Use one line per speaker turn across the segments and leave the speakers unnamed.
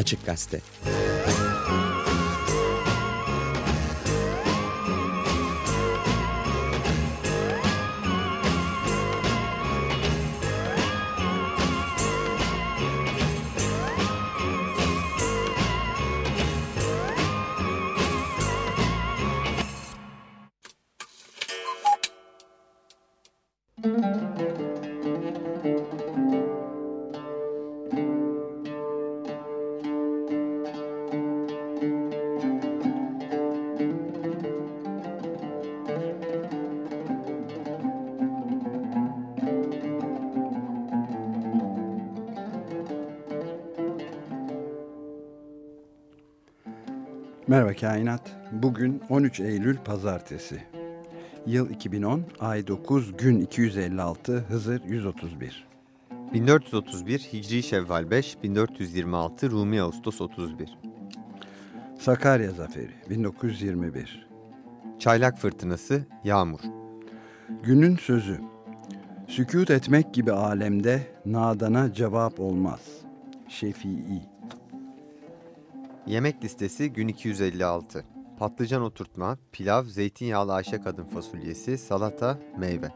Açık Gazete.
Merhaba Kainat. Bugün 13 Eylül Pazartesi. Yıl 2010, ay 9, gün 256, Hızır 131.
1431 Hicri Şevval 5, 1426 Rumi Ağustos 31.
Sakarya Zaferi 1921.
Çaylak Fırtınası, Yağmur.
Günün sözü. Sükut etmek gibi alemde nadana cevap olmaz. Şefii.
Yemek listesi gün 256. Patlıcan oturtma, pilav, zeytinyağlı Ayşe kadın fasulyesi, salata, meyve.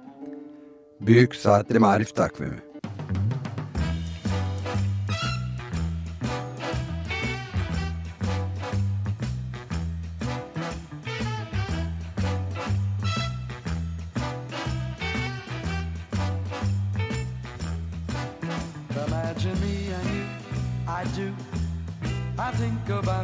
Büyük Saatli Marif Takvimi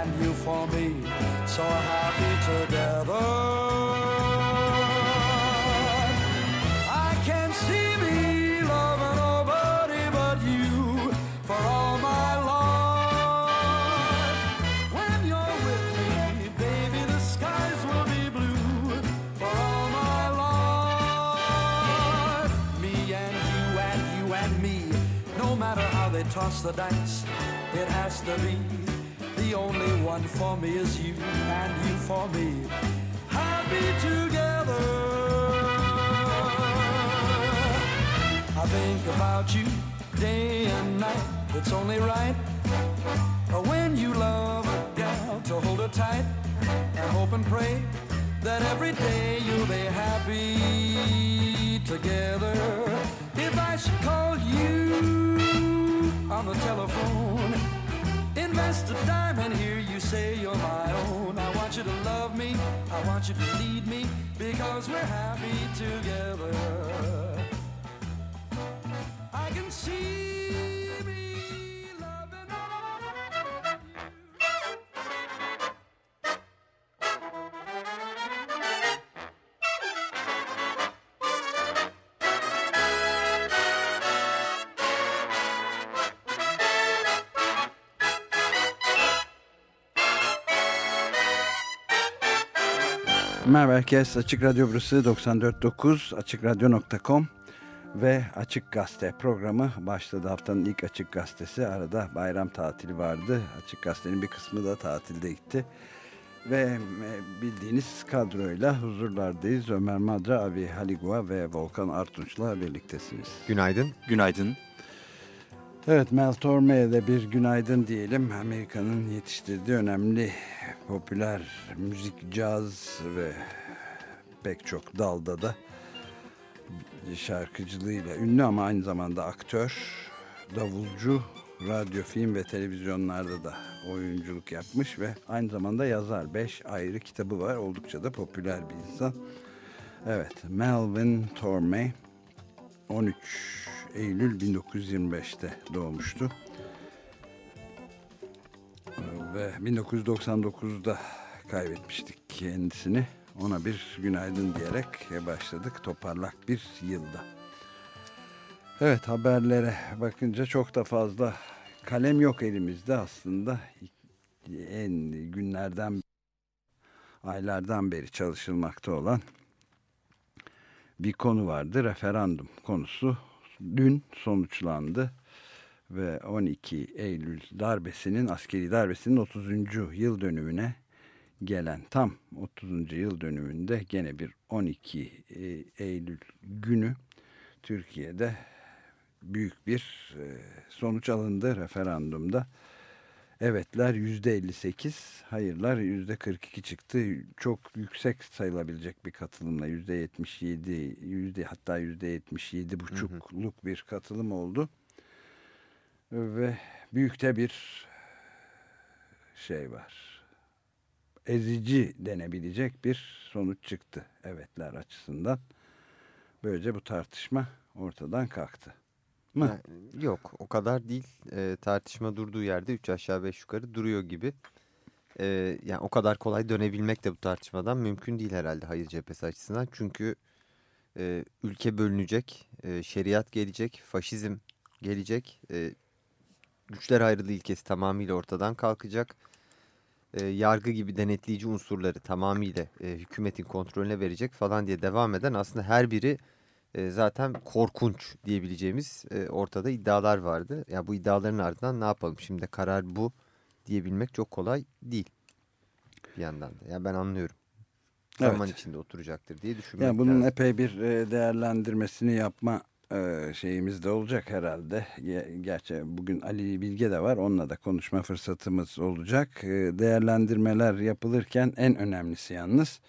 and you for me. So happy together. I can't see me loving nobody but you for all my life. When you're with me, baby, the skies will be blue for all my life. Me and you and you and me, no matter how they toss the dice, it has to be. Only one for me is you and you for me. Happy together. I think about you day and night. It's only right when you love a gal to hold her tight and hope and pray that every day you'll be happy together. If I should call you on the telephone, invest a dime and hear you say you're my own. I want you to love me, I want you to lead me because we're happy together. I can see
Merhaba herkes. Açık Radyo burası 94.9 AçıkRadyo.com ve Açık Gazete programı başladı. Haftanın ilk Açık Gazetesi. Arada bayram tatili vardı. Açık Gazete'nin bir kısmı da tatilde gitti. Ve e, bildiğiniz kadroyla huzurlardayız. Ömer Madra, Abi Haligua ve Volkan Artunç'la birliktesiniz.
Günaydın.
Günaydın.
Evet Mel Torme'ye de bir günaydın diyelim. Amerika'nın yetiştirdiği önemli popüler müzik, caz ve pek çok dalda da şarkıcılığıyla ünlü ama aynı zamanda aktör, davulcu, radyo, film ve televizyonlarda da oyunculuk yapmış ve aynı zamanda yazar. Beş ayrı kitabı var. Oldukça da popüler bir insan. Evet, Melvin Tormey 13 Eylül 1925'te doğmuştu. Ve 1999'da kaybetmiştik kendisini. Ona bir günaydın diyerek başladık toparlak bir yılda. Evet haberlere bakınca çok da fazla kalem yok elimizde aslında. En günlerden aylardan beri çalışılmakta olan bir konu vardı. Referandum konusu dün sonuçlandı ve 12 Eylül darbesinin askeri darbesinin 30. yıl dönümüne gelen tam 30. yıl dönümünde gene bir 12 Eylül günü Türkiye'de büyük bir sonuç alındı referandumda. Evetler %58, hayırlar %42 çıktı. Çok yüksek sayılabilecek bir katılımla %77, yüzde hatta %77 buçukluk bir katılım oldu. Ve büyükte bir şey var. Ezici denebilecek bir sonuç çıktı evetler açısından. Böylece bu tartışma ortadan kalktı
mı? Yani yok o kadar değil. E, tartışma durduğu yerde 3 aşağı 5 yukarı duruyor gibi. E, yani o kadar kolay dönebilmek de bu tartışmadan mümkün değil herhalde hayır cephesi açısından. Çünkü e, ülke bölünecek, e, şeriat gelecek, faşizm gelecek, e, güçler ayrılığı ilkesi tamamıyla ortadan kalkacak. E, yargı gibi denetleyici unsurları tamamıyla e, hükümetin kontrolüne verecek falan diye devam eden aslında her biri e, zaten korkunç diyebileceğimiz e, ortada iddialar vardı. Ya bu iddiaların ardından ne yapalım? Şimdi karar bu diyebilmek çok kolay değil. Bir yandan da. Ya ben anlıyorum. Evet. Zaman içinde oturacaktır diye düşünmek
yani Bunun lazım. epey bir e, değerlendirmesini yapma e, şeyimiz de olacak herhalde. Gerçi bugün Ali Bilge de var. Onunla da konuşma fırsatımız olacak. Değerlendirmeler yapılırken en önemlisi yalnız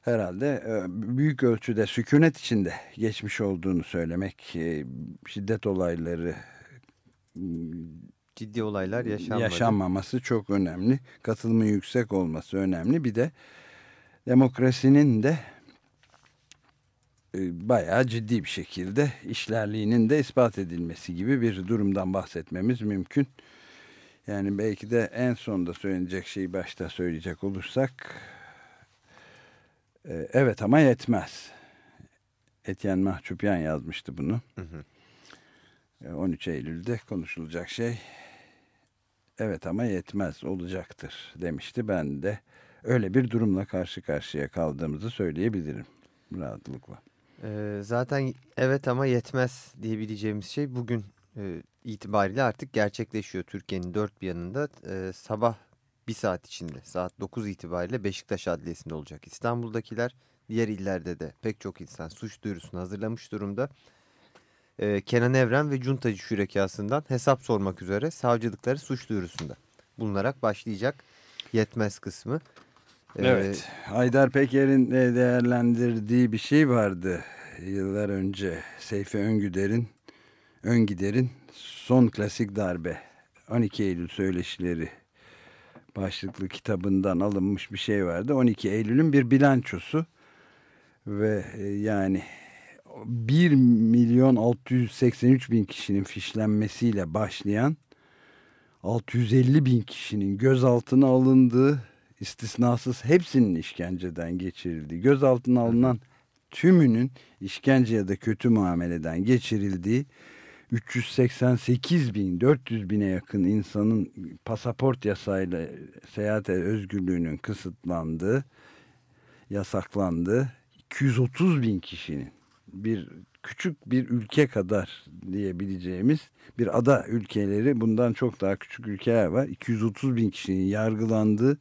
herhalde e, büyük ölçüde sükunet içinde geçmiş olduğunu söylemek e, şiddet olayları
ciddi olaylar yaşanmadı.
yaşanmaması çok önemli. Katılımın yüksek olması önemli. Bir de demokrasinin de e, bayağı ciddi bir şekilde işlerliğinin de ispat edilmesi gibi bir durumdan bahsetmemiz mümkün. Yani belki de en sonda söylenecek şeyi başta söyleyecek olursak ee, evet ama yetmez. Etienne Mahçupyan yazmıştı bunu. Hı hı. 13 ee, Eylül'de konuşulacak şey evet ama yetmez olacaktır demişti. Ben de öyle bir durumla karşı karşıya kaldığımızı söyleyebilirim rahatlıkla.
Ee, zaten evet ama yetmez diyebileceğimiz şey bugün e, itibariyle artık gerçekleşiyor. Türkiye'nin dört bir yanında e, sabah bir saat içinde saat 9 itibariyle Beşiktaş Adliyesi'nde olacak. İstanbul'dakiler diğer illerde de pek çok insan suç duyurusunu hazırlamış durumda. Ee, Kenan Evren ve Cuntacı Şürekası'ndan hesap sormak üzere savcılıkları suç duyurusunda bulunarak başlayacak yetmez kısmı.
Ee, evet, Haydar Peker'in değerlendirdiği bir şey vardı yıllar önce. Seyfi Öngüder'in Öngider'in son klasik darbe 12 Eylül söyleşileri başlıklı kitabından alınmış bir şey vardı. 12 Eylül'ün bir bilançosu ve e, yani 1 milyon 683 bin kişinin fişlenmesiyle başlayan 650 bin kişinin gözaltına alındığı istisnasız hepsinin işkenceden geçirildiği gözaltına alınan tümünün işkence ya da kötü muameleden geçirildiği 388 bin 400 bine yakın insanın pasaport yasayla seyahat özgürlüğünün kısıtlandığı yasaklandığı 230 bin kişinin bir küçük bir ülke kadar diyebileceğimiz bir ada ülkeleri. Bundan çok daha küçük ülkeler var. 230 bin kişinin yargılandığı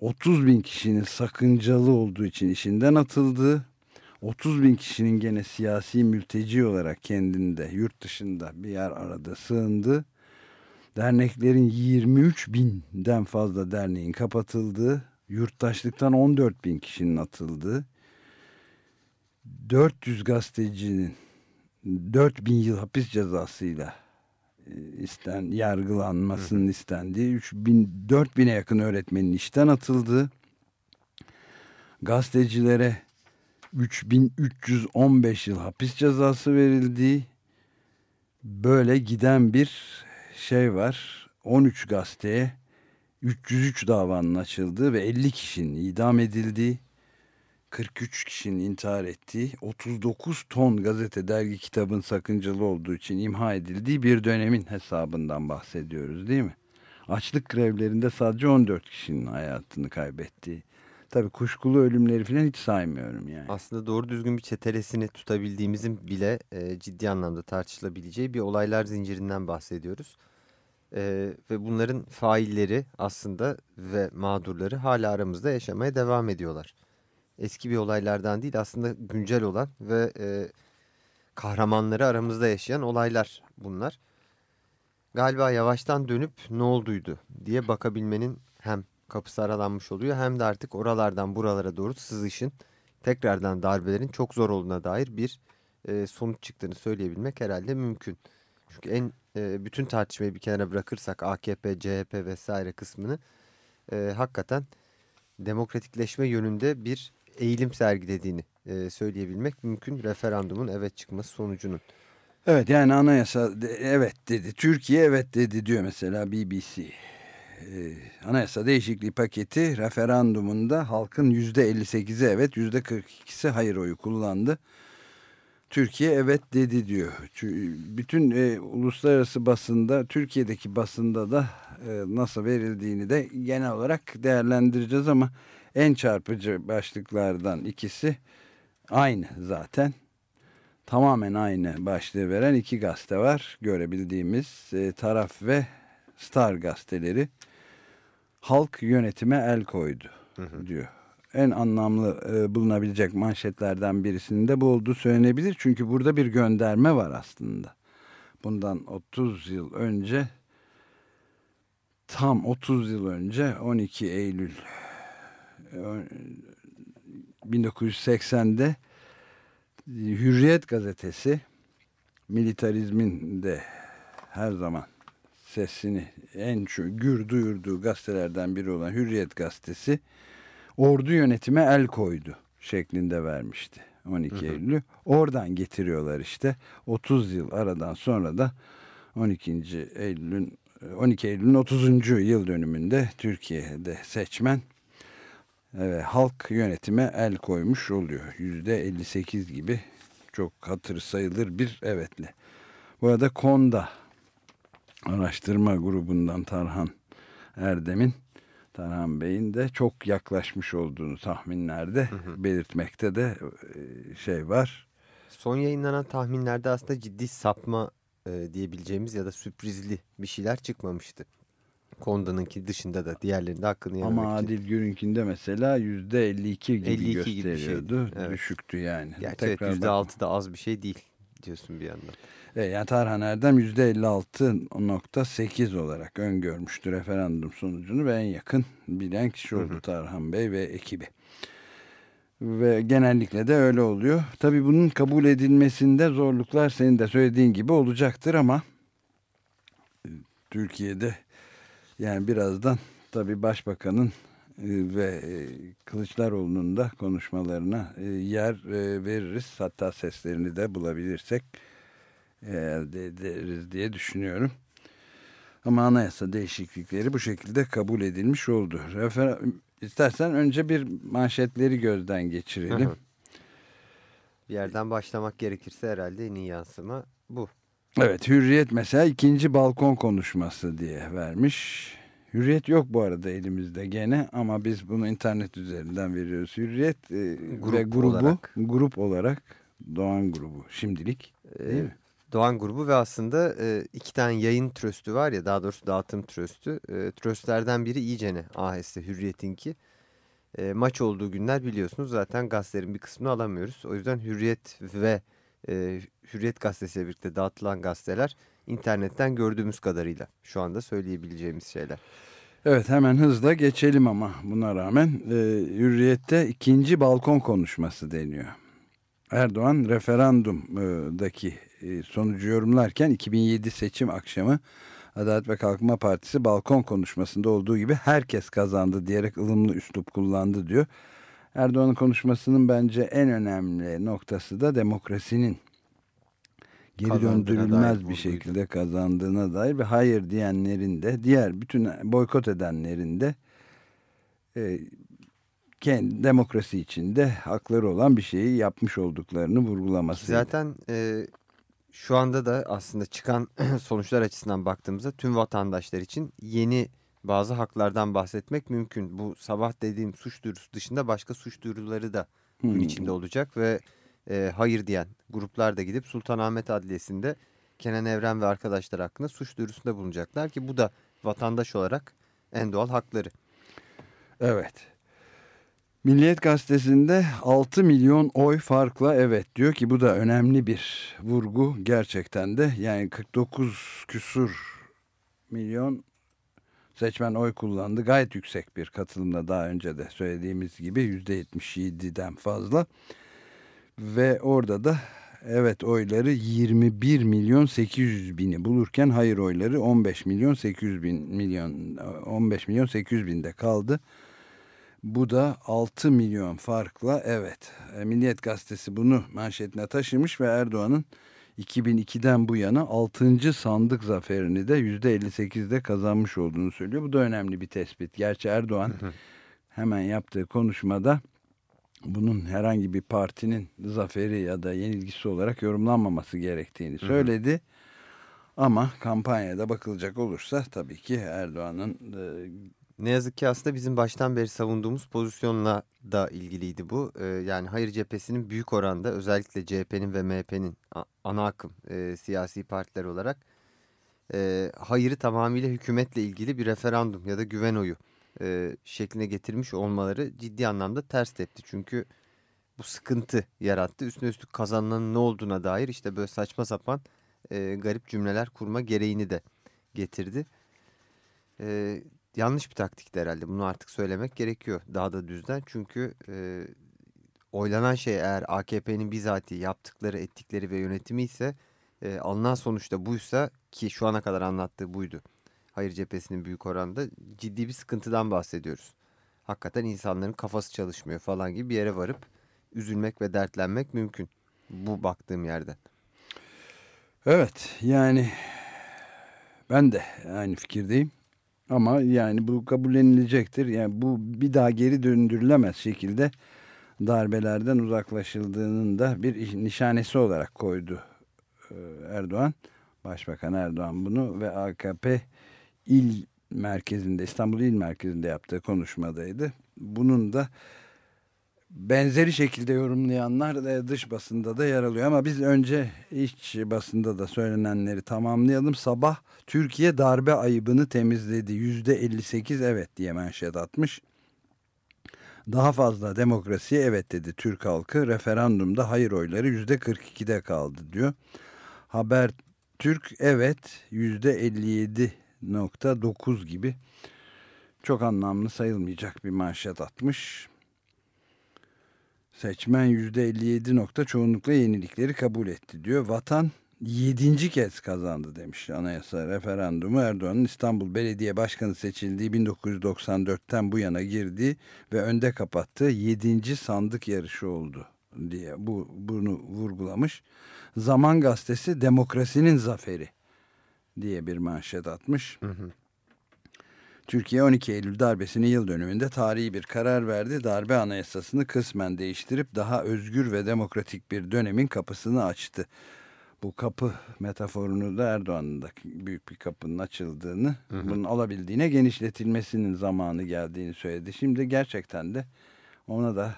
30 bin kişinin sakıncalı olduğu için işinden atıldığı 30 bin kişinin gene siyasi mülteci olarak kendinde yurt dışında bir yer arada sığındı. Derneklerin 23 binden fazla derneğin kapatıldığı, yurttaşlıktan 14 bin kişinin atıldığı, 400 gazetecinin 4 bin yıl hapis cezasıyla e, isten, yargılanmasının istendiği, 3 bin, 4 bine yakın öğretmenin işten atıldığı, gazetecilere 3315 yıl hapis cezası verildiği böyle giden bir şey var. 13 gazeteye 303 davanın açıldığı ve 50 kişinin idam edildiği 43 kişinin intihar ettiği 39 ton gazete dergi kitabın sakıncalı olduğu için imha edildiği bir dönemin hesabından bahsediyoruz değil mi? Açlık grevlerinde sadece 14 kişinin hayatını kaybettiği. Tabii kuşkulu ölümleri falan hiç saymıyorum yani.
Aslında doğru düzgün bir çetelesini tutabildiğimizin bile e, ciddi anlamda tartışılabileceği bir olaylar zincirinden bahsediyoruz. E, ve bunların failleri aslında ve mağdurları hala aramızda yaşamaya devam ediyorlar. Eski bir olaylardan değil aslında güncel olan ve e, kahramanları aramızda yaşayan olaylar bunlar. Galiba yavaştan dönüp ne olduydu diye bakabilmenin hem kapısı aralanmış oluyor hem de artık oralardan buralara doğru sızışın tekrardan darbelerin çok zor olduğuna dair bir e, sonuç çıktığını söyleyebilmek herhalde mümkün. Çünkü en e, bütün tartışmayı bir kenara bırakırsak AKP, CHP vesaire kısmını e, hakikaten demokratikleşme yönünde bir eğilim sergilediğini e, söyleyebilmek mümkün referandumun evet çıkması sonucunun.
Evet yani anayasa evet dedi. Türkiye evet dedi diyor mesela BBC. Ee, anayasa değişikliği paketi referandumunda halkın %58'i evet %42'si hayır oyu kullandı. Türkiye evet dedi diyor. Bütün e, uluslararası basında Türkiye'deki basında da e, nasıl verildiğini de genel olarak değerlendireceğiz ama en çarpıcı başlıklardan ikisi aynı zaten tamamen aynı başlığı veren iki gazete var. Görebildiğimiz e, Taraf ve Star gazeteleri halk yönetime el koydu diyor. En anlamlı e, bulunabilecek manşetlerden birisinin de bu olduğu söylenebilir. Çünkü burada bir gönderme var aslında. Bundan 30 yıl önce tam 30 yıl önce 12 Eylül e, 1980'de Hürriyet gazetesi militarizmin de her zaman sesini en şu gür duyurduğu gazetelerden biri olan Hürriyet gazetesi ordu yönetime el koydu şeklinde vermişti 12 Eylül'ü. Oradan getiriyorlar işte 30 yıl aradan sonra da 12. Eylül'ün 12 Eylül'ün 30. yıl dönümünde Türkiye'de seçmen Evet, halk yönetime el koymuş oluyor. Yüzde 58 gibi çok hatır sayılır bir evetle. Bu arada KONDA araştırma grubundan Tarhan Erdem'in Tarhan Bey'in de çok yaklaşmış olduğunu tahminlerde belirtmekte de e, şey var.
Son yayınlanan tahminlerde aslında ciddi sapma e, diyebileceğimiz ya da sürprizli bir şeyler çıkmamıştı. Konda'nınki dışında da diğerlerinde hakkını yememek
Ama
için.
Adil Gürünk'ünde mesela yüzde 52 gibi
52 gibi bir şeydi,
gösteriyordu.
evet.
Düşüktü yani.
Gerçi
Tekrar
evet,
bak-
%6 da az bir şey değil diyorsun bir yandan.
E, yani Tarhan Erdem %56.8 olarak öngörmüştü referandum sonucunu ve en yakın bilen kişi oldu Tarhan Bey ve ekibi. Ve genellikle de öyle oluyor. Tabii bunun kabul edilmesinde zorluklar senin de söylediğin gibi olacaktır ama e, Türkiye'de yani birazdan tabii başbakanın ve e, Kılıçdaroğlu'nun da konuşmalarına e, yer e, veririz. Hatta seslerini de bulabilirsek e, elde ederiz diye düşünüyorum. Ama anayasa değişiklikleri bu şekilde kabul edilmiş oldu. Refer İstersen önce bir manşetleri gözden geçirelim.
Hı hı. Bir yerden başlamak gerekirse herhalde en iyi yansıma bu.
Evet Hürriyet mesela ikinci balkon konuşması diye vermiş. Hürriyet yok bu arada elimizde gene ama biz bunu internet üzerinden veriyoruz. Hürriyet e,
Grup
ve grubu
olarak.
grup olarak Doğan grubu şimdilik değil
Ee,
mi?
Doğan grubu ve aslında e, iki tane yayın tröstü var ya daha doğrusu dağıtım tröstü. E, tröstlerden biri iyicene AHS Hürriyet'inki. E, maç olduğu günler biliyorsunuz zaten gazetelerin bir kısmını alamıyoruz. O yüzden Hürriyet ve e, Hürriyet gazetesiyle birlikte dağıtılan gazeteler internetten gördüğümüz kadarıyla şu anda söyleyebileceğimiz şeyler.
Evet hemen hızla geçelim ama buna rağmen e, Hürriyet'te ikinci balkon konuşması deniyor. Erdoğan referandumdaki sonucu yorumlarken 2007 seçim akşamı Adalet ve Kalkınma Partisi balkon konuşmasında olduğu gibi herkes kazandı diyerek ılımlı üslup kullandı diyor. Erdoğan'ın konuşmasının bence en önemli noktası da demokrasinin geri
Kazandığına
döndürülmez bir şekilde kazandığına dair ve hayır diyenlerin de diğer bütün boykot edenlerin de e, kendi demokrasi içinde hakları olan bir şeyi yapmış olduklarını vurgulaması.
Zaten e, şu anda da aslında çıkan sonuçlar açısından baktığımızda tüm vatandaşlar için yeni bazı haklardan bahsetmek mümkün. Bu sabah dediğim suç duyurusu dışında başka suç duyuruları da gün
Hmm.
içinde olacak ve e, hayır diyen gruplar da gidip Sultanahmet Adliyesi'nde Kenan Evren ve arkadaşlar hakkında suç duyurusunda bulunacaklar ki bu da vatandaş olarak en doğal hakları.
Evet. Milliyet gazetesinde 6 milyon oy farkla evet diyor ki bu da önemli bir vurgu gerçekten de. Yani 49 küsur milyon seçmen oy kullandı. Gayet yüksek bir katılımla daha önce de söylediğimiz gibi %77'den fazla. Ve orada da evet oyları 21 milyon 800 bini bulurken hayır oyları 15 milyon 800 bin milyon 15 milyon 800 binde kaldı. Bu da 6 milyon farkla evet. E, Milliyet gazetesi bunu manşetine taşımış ve Erdoğan'ın 2002'den bu yana 6. sandık zaferini de %58'de kazanmış olduğunu söylüyor. Bu da önemli bir tespit. Gerçi Erdoğan hemen yaptığı konuşmada bunun herhangi bir partinin zaferi ya da yenilgisi olarak yorumlanmaması gerektiğini söyledi. Ama kampanyada bakılacak olursa tabii ki Erdoğan'ın e,
Ne yazık ki aslında bizim baştan beri savunduğumuz pozisyonla da ilgiliydi bu. Ee, yani hayır cephesinin büyük oranda özellikle CHP'nin ve MHP'nin ana akım e, siyasi partiler olarak e, hayırı tamamıyla hükümetle ilgili bir referandum ya da güven oyu e, şekline getirmiş olmaları ciddi anlamda ters tepti. Çünkü bu sıkıntı yarattı. Üstüne üstlük kazanılanın ne olduğuna dair işte böyle saçma sapan e, garip cümleler kurma gereğini de getirdi. E, yanlış bir taktikti herhalde. Bunu artık söylemek gerekiyor daha da düzden. Çünkü e, oylanan şey eğer AKP'nin bizatihi yaptıkları, ettikleri ve yönetimi ise e, alınan sonuçta buysa ki şu ana kadar anlattığı buydu. Hayır cephesinin büyük oranda ciddi bir sıkıntıdan bahsediyoruz. Hakikaten insanların kafası çalışmıyor falan gibi bir yere varıp üzülmek ve dertlenmek mümkün. Bu baktığım yerden.
Evet yani ben de aynı fikirdeyim. Ama yani bu kabullenilecektir. Yani bu bir daha geri döndürülemez şekilde darbelerden uzaklaşıldığının da bir nişanesi olarak koydu e, Erdoğan. Başbakan Erdoğan bunu ve AKP il merkezinde İstanbul il merkezinde yaptığı konuşmadaydı. Bunun da benzeri şekilde yorumlayanlar da dış basında da yer alıyor. Ama biz önce iç basında da söylenenleri tamamlayalım. Sabah Türkiye darbe ayıbını temizledi. Yüzde 58 evet diye manşet atmış. Daha fazla demokrasiye evet dedi Türk halkı. Referandumda hayır oyları yüzde 42'de kaldı diyor. Haber Türk evet yüzde 57.9 gibi çok anlamlı sayılmayacak bir manşet atmış. Seçmen %57 nokta çoğunlukla yenilikleri kabul etti diyor. Vatan 7. kez kazandı demiş anayasa referandumu. Erdoğan'ın İstanbul Belediye Başkanı seçildiği 1994'ten bu yana girdiği ve önde kapattığı 7. sandık yarışı oldu diye bu bunu vurgulamış. Zaman Gazetesi demokrasinin zaferi diye bir manşet atmış.
Hı hı.
Türkiye 12 Eylül darbesinin yıl dönümünde tarihi bir karar verdi. Darbe anayasasını kısmen değiştirip daha özgür ve demokratik bir dönemin kapısını açtı. Bu kapı metaforunu da Erdoğan'ın da büyük bir kapının açıldığını,
Hı hı.
bunun alabildiğine genişletilmesinin zamanı geldiğini söyledi. Şimdi gerçekten de ona da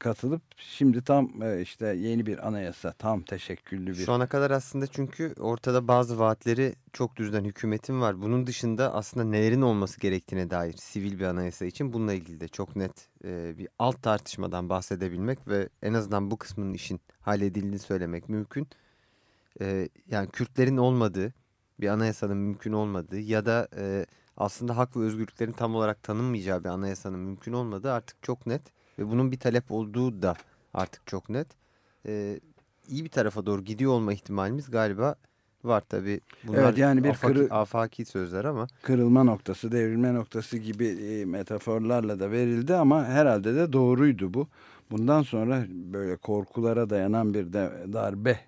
katılıp şimdi tam e, işte yeni bir anayasa, tam teşekküllü bir
Şu ana kadar aslında çünkü ortada bazı vaatleri çok düzden hükümetin var. Bunun dışında aslında nelerin olması gerektiğine dair sivil bir anayasa için bununla ilgili de çok net e, bir alt tartışmadan bahsedebilmek ve en azından bu kısmının işin halledildiğini söylemek mümkün. E, yani Kürtlerin olmadığı bir anayasanın mümkün olmadığı ya da aslında hak ve özgürlüklerin tam olarak tanınmayacağı bir anayasanın mümkün olmadığı artık çok net ve bunun bir talep olduğu da artık çok net. E, iyi bir tarafa doğru gidiyor olma ihtimalimiz galiba var. Bunlar
Evet, yani bir
afaki,
kırı-
afaki sözler ama
kırılma noktası, devrilme noktası gibi e, metaforlarla da verildi ama herhalde de doğruydu bu. Bundan sonra böyle korkulara dayanan bir de darbe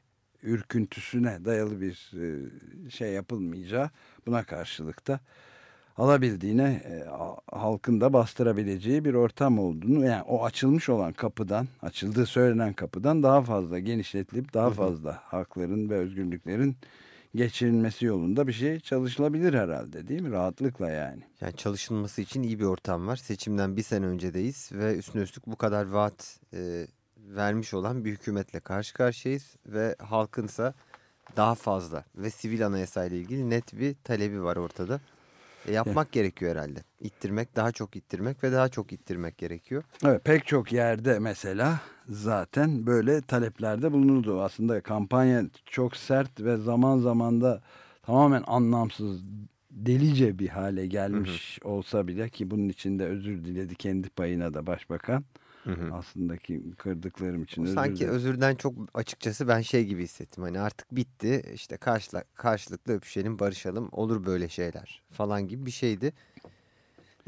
ürküntüsüne dayalı bir e, şey yapılmayacağı buna karşılık da alabildiğine e, halkın da bastırabileceği bir ortam olduğunu yani o açılmış olan kapıdan açıldığı söylenen kapıdan daha fazla genişletilip daha fazla hakların ve özgürlüklerin geçirilmesi yolunda bir şey çalışılabilir herhalde değil mi? Rahatlıkla yani.
yani çalışılması için iyi bir ortam var. Seçimden bir sene öncedeyiz ve üstüne üstlük bu kadar vaat e, vermiş olan bir hükümetle karşı karşıyayız ve halkınsa daha fazla ve sivil anayasa ile ilgili net bir talebi var ortada. E, yapmak gerekiyor herhalde. İttirmek, daha çok ittirmek ve daha çok ittirmek gerekiyor.
Evet, pek çok yerde mesela zaten böyle taleplerde bulunurdu. Aslında kampanya çok sert ve zaman zaman da tamamen anlamsız, delice bir hale gelmiş olsa bile ki bunun için de özür diledi kendi payına da başbakan. Aslında ki kırdıklarım için özür
Sanki
dilerim.
özürden çok açıkçası ben şey gibi hissettim. Hani artık bitti işte karşıla, karşılıklı öpüşelim barışalım olur böyle şeyler falan gibi bir şeydi.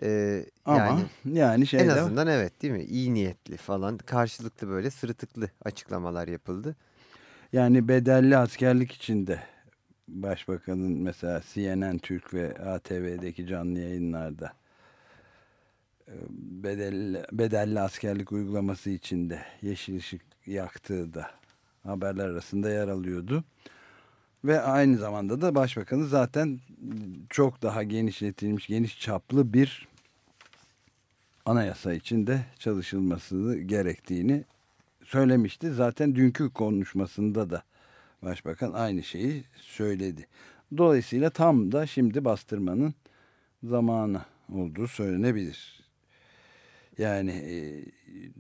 Ee,
Ama
yani
yani, şeyde
en azından evet değil mi iyi niyetli falan karşılıklı böyle sırıtıklı açıklamalar yapıldı.
Yani bedelli askerlik içinde başbakanın mesela CNN Türk ve ATV'deki canlı yayınlarda bedelli, bedelli askerlik uygulaması içinde yeşil ışık yaktığı da haberler arasında yer alıyordu. Ve aynı zamanda da başbakanı zaten çok daha genişletilmiş, geniş çaplı bir anayasa içinde çalışılması gerektiğini söylemişti. Zaten dünkü konuşmasında da başbakan aynı şeyi söyledi. Dolayısıyla tam da şimdi bastırmanın zamanı olduğu söylenebilir. Yani e,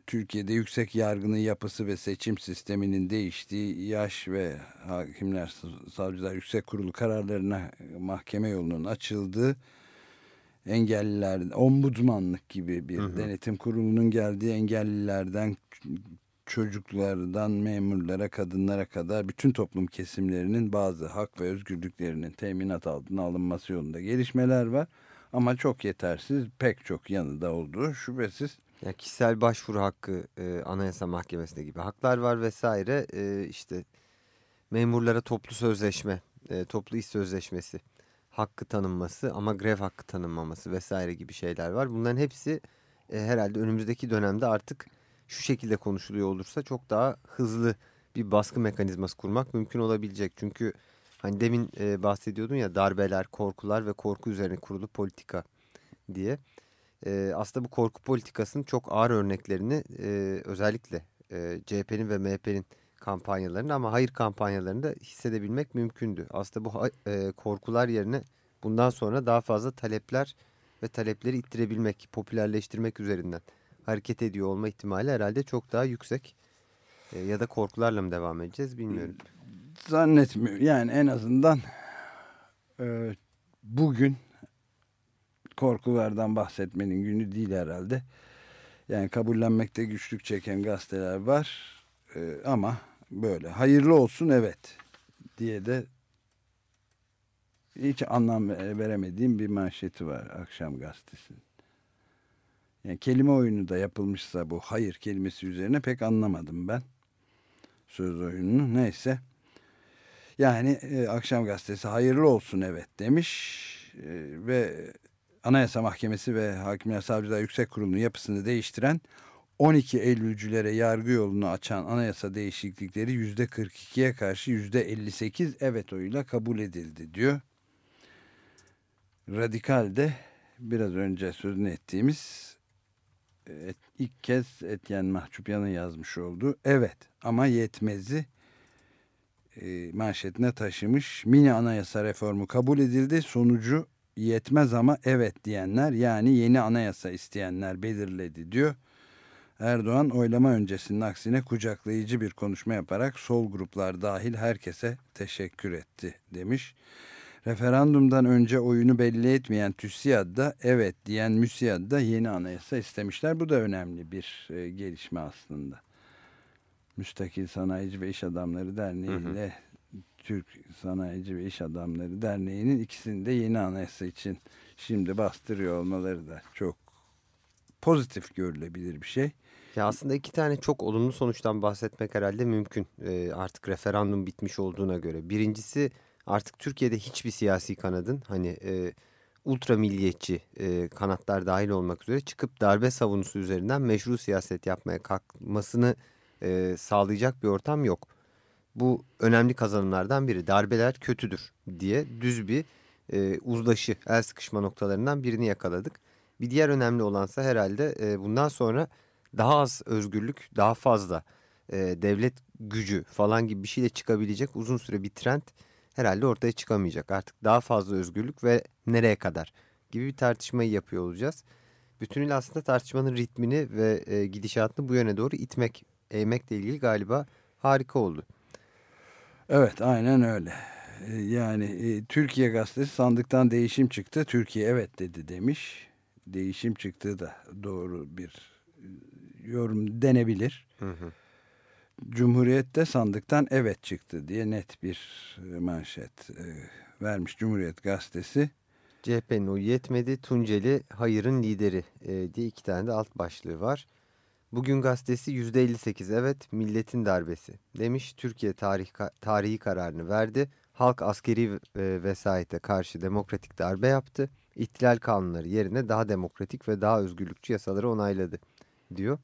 Türkiye'de yüksek yargının yapısı ve seçim sisteminin değiştiği yaş ve hakimler, savcılar yüksek kurulu kararlarına mahkeme yolunun açıldığı engelliler, ombudsmanlık gibi bir denetim kurulunun geldiği engellilerden çocuklardan memurlara, kadınlara kadar bütün toplum kesimlerinin bazı hak ve özgürlüklerinin teminat altına alınması yolunda gelişmeler var. Ama çok yetersiz, pek çok yanında olduğu şüphesiz.
Ya kişisel başvuru hakkı e, anayasa mahkemesinde gibi haklar var vesaire e, işte memurlara toplu sözleşme, e, toplu iş sözleşmesi hakkı tanınması ama grev hakkı tanınmaması vesaire gibi şeyler var. Bunların hepsi e, herhalde önümüzdeki dönemde artık şu şekilde konuşuluyor olursa çok daha hızlı bir baskı mekanizması kurmak mümkün olabilecek. Çünkü hani demin e, bahsediyordun ya darbeler, korkular ve korku üzerine kurulu politika diye. E, aslında bu korku politikasının çok ağır örneklerini e, özellikle e, CHP'nin ve MHP'nin kampanyalarını ama hayır kampanyalarında hissedebilmek mümkündü. Aslında bu e, korkular yerine bundan sonra daha fazla talepler ve talepleri ittirebilmek, popülerleştirmek üzerinden hareket ediyor olma ihtimali herhalde çok daha yüksek. E, ya da korkularla mı devam edeceğiz bilmiyorum.
Zannetmiyorum. Yani en azından e, bugün korkulardan bahsetmenin günü değil herhalde. Yani kabullenmekte güçlük çeken gazeteler var. E, ama böyle hayırlı olsun evet diye de hiç anlam veremediğim bir manşeti var akşam gazetesinin. Yani kelime oyunu da yapılmışsa bu hayır kelimesi üzerine pek anlamadım ben. Söz oyununu neyse. Yani e, akşam gazetesi hayırlı olsun evet demiş e, ve Anayasa Mahkemesi ve Hakimler Savcılar Yüksek Kurulu'nun yapısını değiştiren 12 Eylülcülere yargı yolunu açan anayasa değişiklikleri %42'ye karşı %58 evet oyuyla kabul edildi diyor. Radikal de biraz önce sözünü ettiğimiz et, ilk kez Etyen Mahçupyan'ın yazmış olduğu evet ama yetmezi e, manşetine taşımış. Mini anayasa reformu kabul edildi. Sonucu yetmez ama evet diyenler yani yeni anayasa isteyenler belirledi diyor. Erdoğan oylama öncesinin aksine kucaklayıcı bir konuşma yaparak sol gruplar dahil herkese teşekkür etti demiş. Referandumdan önce oyunu belli etmeyen TÜSİAD da evet diyen MÜSİAD da yeni anayasa istemişler. Bu da önemli bir e, gelişme aslında. Müstakil Sanayici ve İş Adamları Derneği ile Türk Sanayici ve İş Adamları Derneği'nin ikisini de yeni anayasa için şimdi bastırıyor olmaları da çok pozitif görülebilir bir şey.
Ya aslında iki tane çok olumlu sonuçtan bahsetmek herhalde mümkün. Ee, artık referandum bitmiş olduğuna göre. Birincisi artık Türkiye'de hiçbir siyasi kanadın hani e, ultra milliyetçi e, kanatlar dahil olmak üzere çıkıp darbe savunusu üzerinden meşru siyaset yapmaya kalkmasını e, sağlayacak bir ortam yok. Bu önemli kazanımlardan biri. Darbeler kötüdür diye düz bir e, uzlaşı, el sıkışma noktalarından birini yakaladık. Bir diğer önemli olansa herhalde e, bundan sonra daha az özgürlük, daha fazla e, devlet gücü falan gibi bir şeyle çıkabilecek uzun süre bir trend herhalde ortaya çıkamayacak. Artık daha fazla özgürlük ve nereye kadar gibi bir tartışmayı yapıyor olacağız. Bütünüyle aslında tartışmanın ritmini ve e, gidişatını bu yöne doğru itmek, eğmekle ilgili galiba harika oldu.
Evet aynen öyle. Ee, Yani e, Türkiye Gazetesi sandıktan değişim çıktı. Türkiye evet dedi demiş. Değişim çıktığı da doğru bir e, yorum denebilir.
Hı hı.
Cumhuriyet'te sandıktan evet çıktı diye net bir e, manşet vermiş Cumhuriyet Gazetesi.
CHP'nin oyu yetmedi. Tunceli hayırın lideri diye iki tane de alt başlığı var. Bugün gazetesi %58 evet milletin darbesi demiş. Türkiye tarih, tarihi kararını verdi. Halk askeri e, vesayete karşı demokratik darbe yaptı. İhtilal kanunları yerine daha demokratik ve daha özgürlükçü yasaları onayladı diyor.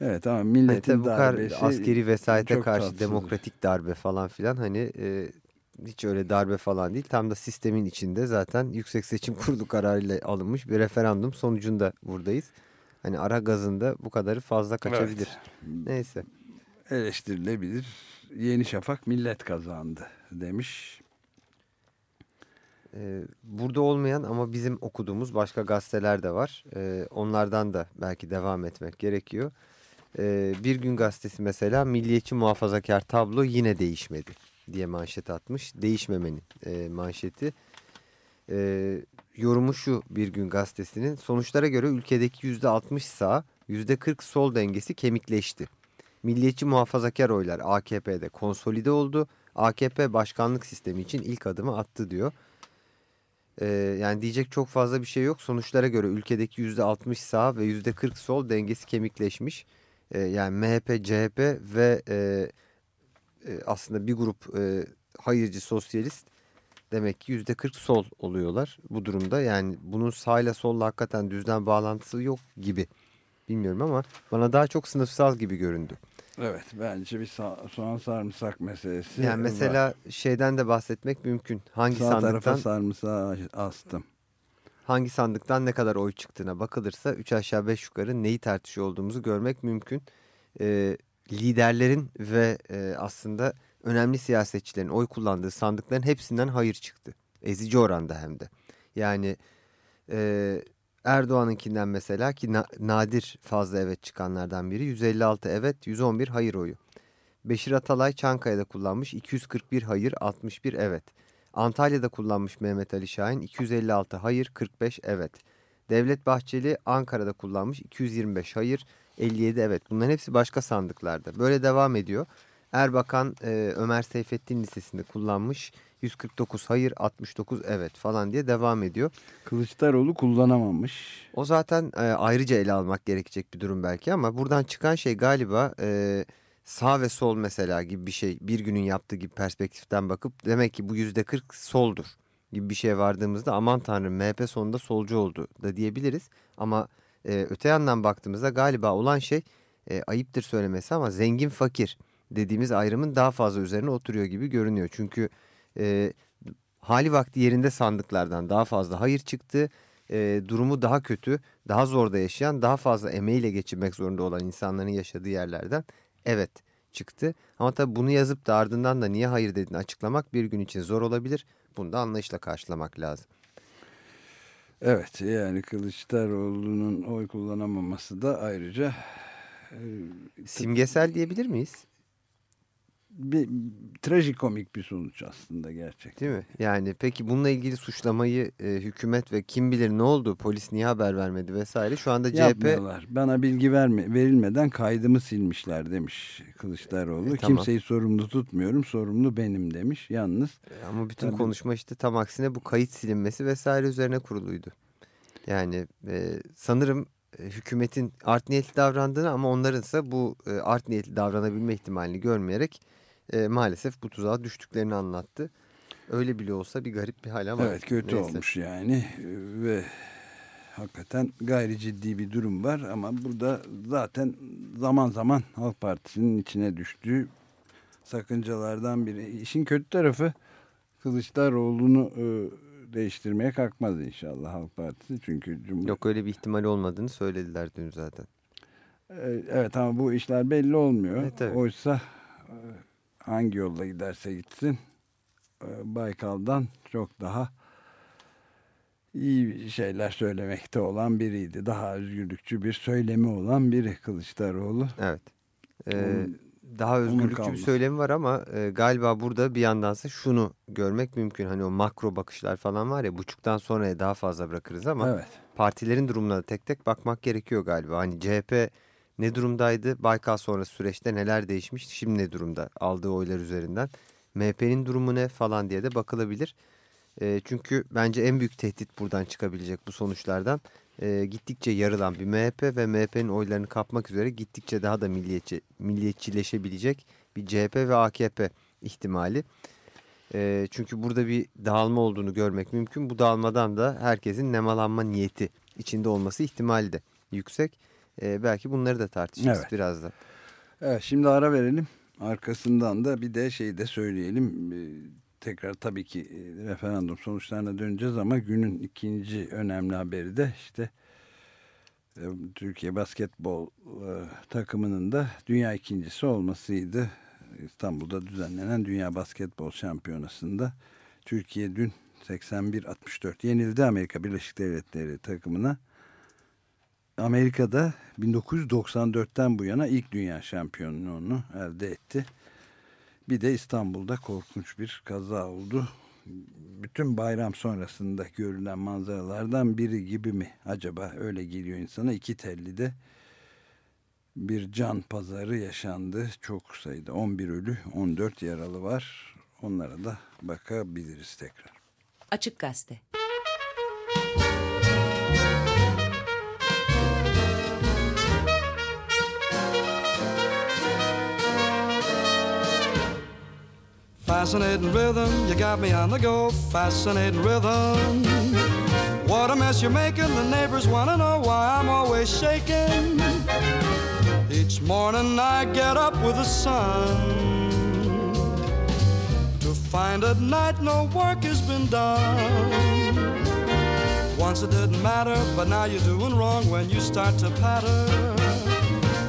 Evet ama
Hani
milletin
bu kadar
darbesi
askeri vesayete karşı
tatsızdır.
demokratik darbe falan filan hani e, hiç öyle darbe falan değil. Tam da sistemin içinde zaten Yüksek Seçim Kurulu kararıyla alınmış bir referandum sonucunda buradayız. Hani ara gazında bu kadarı fazla kaçabilir. Neyse.
eleştirilebilir. Yeni Şafak millet kazandı demiş.
Ee, burada olmayan ama bizim okuduğumuz başka gazeteler de var. Ee, onlardan da belki devam etmek gerekiyor. Ee, bir gün gazetesi mesela milliyetçi muhafazakar tablo yine değişmedi diye manşet atmış. Değişmemenin e, manşeti. Ee, yorumu şu bir gün gazetesinin sonuçlara göre ülkedeki %60 sağ %40 sol dengesi kemikleşti. Milliyetçi muhafazakar oylar AKP'de konsolide oldu. AKP başkanlık sistemi için ilk adımı attı diyor. Ee, yani diyecek çok fazla bir şey yok. Sonuçlara göre ülkedeki %60 sağ ve %40 sol dengesi kemikleşmiş. Ee, yani MHP, CHP ve e, e, aslında bir grup e, hayırcı sosyalist demek ki %40 sol oluyorlar bu durumda. Yani bunun sağla solla hakikaten düzden bağlantısı yok gibi. Bilmiyorum ama bana daha çok sınıfsal gibi göründü.
Evet bence bir soğan sarımsak meselesi.
Yani mesela şeyden de bahsetmek mümkün. Hangi
Sağ tarafa
sandıktan
sarımsağı astım.
hangi sandıktan ne kadar oy çıktığına bakılırsa 3 aşağı 5 yukarı neyi tartışıyor olduğumuzu görmek mümkün. Ee, liderlerin ve e, aslında önemli siyasetçilerin oy kullandığı sandıkların hepsinden hayır çıktı. Ezici oranda hem de. Yani e, Erdoğan'ınkinden mesela ki na- nadir fazla evet çıkanlardan biri 156 evet 111 hayır oyu. Beşir Atalay Çankaya'da kullanmış 241 hayır 61 evet. Antalya'da kullanmış Mehmet Ali Şahin 256 hayır 45 evet. Devlet Bahçeli Ankara'da kullanmış 225 hayır 57 evet. Bunların hepsi başka sandıklarda. Böyle devam ediyor. Erbakan e, Ömer Seyfettin Lisesi'nde kullanmış 149 hayır 69 evet falan diye devam ediyor.
Kılıçdaroğlu kullanamamış.
O zaten e, ayrıca ele almak gerekecek bir durum belki ama buradan çıkan şey galiba e, sağ ve sol mesela gibi bir şey bir günün yaptığı gibi perspektiften bakıp demek ki bu yüzde 40 soldur gibi bir şeye vardığımızda aman tanrım MHP sonunda solcu oldu da diyebiliriz. Ama e, öte yandan baktığımızda galiba olan şey e, ayıptır söylemesi ama zengin fakir dediğimiz ayrımın daha fazla üzerine oturuyor gibi görünüyor. Çünkü e, hali vakti yerinde sandıklardan daha fazla hayır çıktı. E, durumu daha kötü, daha zorda yaşayan, daha fazla emeğiyle geçirmek zorunda olan insanların yaşadığı yerlerden evet çıktı. Ama tabii bunu yazıp da ardından da niye hayır dediğini açıklamak bir gün için zor olabilir. Bunu da anlayışla karşılamak lazım.
Evet yani Kılıçdaroğlu'nun oy kullanamaması da ayrıca e,
Simgesel diyebilir miyiz?
Bir trajikomik bir sonuç aslında gerçekten.
Değil mi? Yani peki bununla ilgili suçlamayı e, hükümet ve kim bilir ne oldu? Polis niye haber vermedi vesaire? Şu anda CHP
Yapmıyorlar. Bana bilgi verme, verilmeden kaydımı silmişler demiş Kılıçdaroğlu.
E, tamam.
Kimseyi sorumlu tutmuyorum. Sorumlu benim demiş. Yalnız
E, ama bütün
Tabii.
konuşma işte tam aksine bu kayıt silinmesi vesaire üzerine kuruluydu. Yani e, sanırım e, hükümetin art niyetli davrandığını ama onlarınsa bu e, art niyetli davranabilme ihtimalini görmeyerek e, maalesef bu tuzağa düştüklerini anlattı. Öyle bile olsa bir garip bir hal ama.
evet kötü
neyse.
olmuş yani Ee, ve hakikaten gayri ciddi bir durum var ama burada zaten zaman zaman Halk Partisi'nin içine düştüğü sakıncalardan biri. İşin kötü tarafı Kılıçdaroğlu'nu e, değiştirmeye kalkmaz inşallah Halk Partisi çünkü Cumhur
Yok öyle bir ihtimal olmadığını söylediler dün zaten.
Ee, Evet ama bu işler belli olmuyor.
Evet, evet.
Oysa e, hangi yolla giderse gitsin e, Baykal'dan çok daha iyi şeyler söylemekte olan biriydi. Daha özgürlükçü bir söylemi olan biri Kılıçdaroğlu.
Evet. Ee,
Onun-
daha özgürlükçü bir söylemi var ama e, galiba burada bir yandansa şunu görmek mümkün. Hani o makro bakışlar falan var ya buçuktan sonraya daha fazla bırakırız ama
Evet.
partilerin durumuna da tek tek bakmak gerekiyor galiba. Hani CHP ne durumdaydı? Baykal sonrası süreçte neler değişmiş? Şimdi ne durumda aldığı oylar üzerinden? MHP'nin durumu ne falan diye de bakılabilir. E, çünkü bence en büyük tehdit buradan çıkabilecek bu sonuçlardan. E, gittikçe yarılan bir MHP ve MHP'nin oylarını kapmak üzere gittikçe daha da milliyetçi, milliyetçileşebilecek bir CHP ve AKP ihtimali. E, çünkü burada bir dağılma olduğunu görmek mümkün. Bu dağılmadan da herkesin nemalanma niyeti içinde olması ihtimali de yüksek. E, belki bunları da tartışırız
Evet.
biraz da.
Evet şimdi ara verelim. Arkasından da bir de şeyi de söyleyelim. Ee, Tekrar tabii ki e, referandum sonuçlarına döneceğiz ama günün ikinci önemli haberi de işte e, Türkiye basketbol e, takımının da dünya ikincisi olmasıydı. İstanbul'da düzenlenen Dünya Basketbol Şampiyonası'nda Türkiye dün 81-64 yenildi Amerika Birleşik Devletleri takımına. Amerika'da 1994'ten bu yana ilk dünya şampiyonluğunu elde etti. Bir de İstanbul'da korkunç bir kaza oldu. Bütün bayram sonrasında görülen manzaralardan biri gibi mi acaba öyle geliyor insana. İki telli de bir can pazarı yaşandı. Çok sayıda 11 ölü 14 yaralı var. Onlara da bakabiliriz tekrar.
Açık Gazete.
Fascinating rhythm, you got me on the go. Fascinating rhythm. What a mess you're making. The neighbors want to know why I'm always shaking. Each morning I get up with the sun to find at night no work has been done. Once it didn't matter, but now you're doing wrong when you start to patter.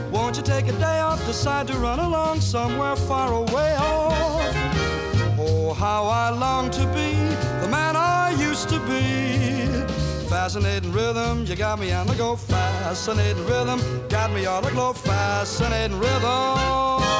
Won't you take a day off, decide to run along somewhere far away off? Oh, how I long to be the man I used to be. Fascinating rhythm, you got me on the go. Fascinating rhythm, got me on the glow. Fascinating rhythm.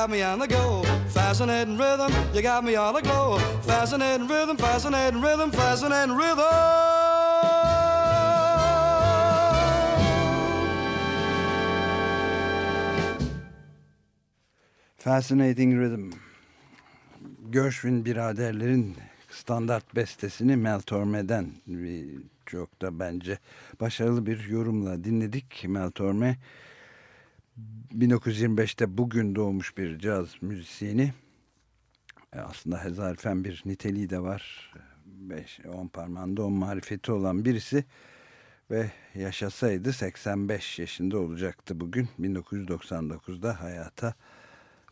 Got me on the go. Fascinating rhythm, you got me on the. Fascinating rhythm, fascinating rhythm, fascinating rhythm.
Fascinating Rhythm. Gershwin biraderlerin standart bestesini Mel Torme'den çok da bence başarılı bir yorumla dinledik. Mel Torme 1925'te bugün doğmuş bir caz müzisyeni. E, Aslında hezarfen bir niteliği de var. 5 10 parmağında on marifeti olan birisi ve yaşasaydı 85 yaşında olacaktı bugün. 1999'da hayata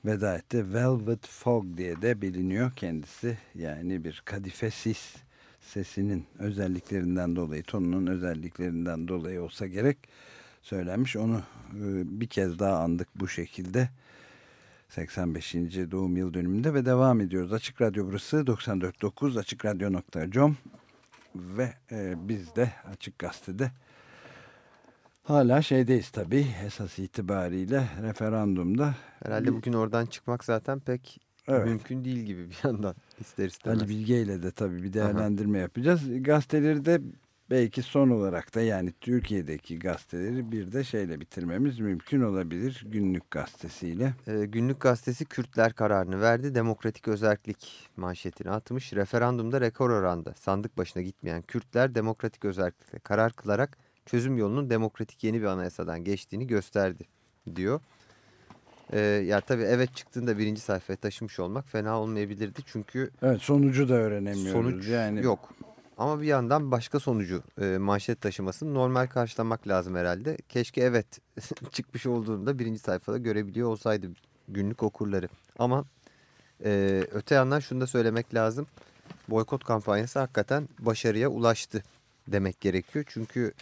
veda etti. Velvet Fog diye de biliniyor kendisi. Yani bir kadife sis sesinin özelliklerinden dolayı, tonunun özelliklerinden dolayı olsa gerek söylenmiş. Onu bir kez daha andık bu şekilde. 85. doğum yıl dönümünde ve devam ediyoruz. Açık Radyo burası 94.9 açıkradyo.com ve e, biz de Açık Gazete'de hala şeydeyiz tabii esas itibariyle referandumda
Herhalde bugün oradan çıkmak zaten pek
Evet.
mümkün değil gibi bir yandan ister istemez.
Ali Bilge ile de tabii bir değerlendirme yapacağız. Gazeteleri de belki son olarak da yani Türkiye'deki gazeteleri bir de şeyle bitirmemiz mümkün olabilir. Günlük gazetesiyle.
Ee, günlük gazetesi Kürtler kararını verdi. Demokratik özellik manşetini atmış. Referandumda rekor oranda sandık başına gitmeyen Kürtler demokratik özellikle karar kılarak çözüm yolunun demokratik yeni bir anayasadan geçtiğini gösterdi diyor. Ee, ya tabii evet çıktığında birinci sayfaya taşımış olmak fena olmayabilirdi. Çünkü
Evet sonucu da öğrenemiyoruz.
sonuç
yani
yok. Ama bir yandan başka sonucu e, manşet taşımasını normal karşılamak lazım herhalde. Keşke evet çıkmış olduğunda birinci sayfada görebiliyor olsaydı günlük okurları. Ama e, öte yandan şunu da söylemek lazım. Boykot kampanyası hakikaten başarıya ulaştı demek gerekiyor. Çünkü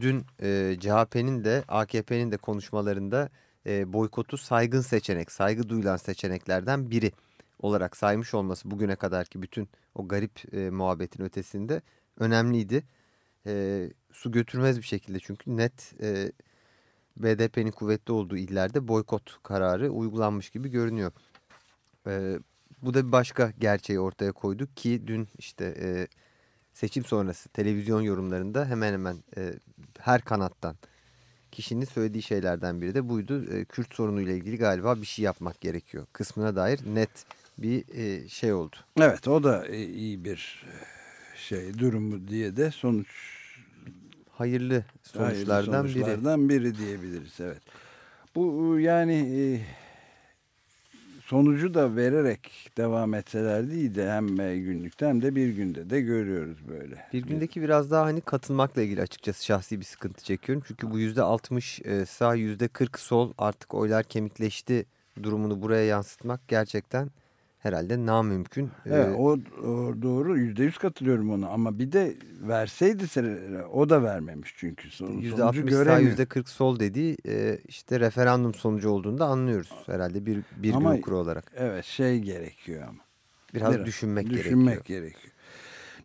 dün e, CHP'nin de AKP'nin de konuşmalarında e, boykotu saygın seçenek, saygı duyulan seçeneklerden biri olarak saymış olması bugüne kadarki bütün o garip e, muhabbetin ötesinde önemliydi. E, su götürmez bir şekilde çünkü net e, BDP'nin kuvvetli olduğu illerde boykot kararı uygulanmış gibi görünüyor. E, bu da bir başka gerçeği ortaya koyduk ki dün işte e, seçim sonrası televizyon yorumlarında hemen hemen e, her kanattan kişinin söylediği şeylerden biri de buydu. E, Kürt sorunuyla ilgili galiba bir şey yapmak gerekiyor kısmına dair net bir e, şey oldu.
Evet o da e, iyi bir e, şey durumu diye de sonuç
Hayırlı sonuçlardan,
hayırlı
biri.
sonuçlardan biri diyebiliriz. Evet. Bu yani e, sonucu da vererek devam etselerdi iyi de hem günlükte hem de bir günde de görüyoruz böyle.
Bir gündeki biraz daha hani katılmakla ilgili açıkçası şahsi bir sıkıntı çekiyorum. Çünkü bu yüzde altmış sağ yüzde kırk sol artık oylar kemikleşti durumunu buraya yansıtmak gerçekten herhalde namümkün.
Evet, o, o doğru yüzde yüz katılıyorum ona ama bir de verseydi se- o da vermemiş çünkü son,
Yüzde altmış sağ yüzde kırk sol dediği e, işte referandum sonucu olduğunda anlıyoruz herhalde bir, bir
Ama-
gün okuru olarak.
Evet şey gerekiyor ama.
Biraz
Biraz
düşünmek,
Düşünmek
gerekiyor.
gerekiyor.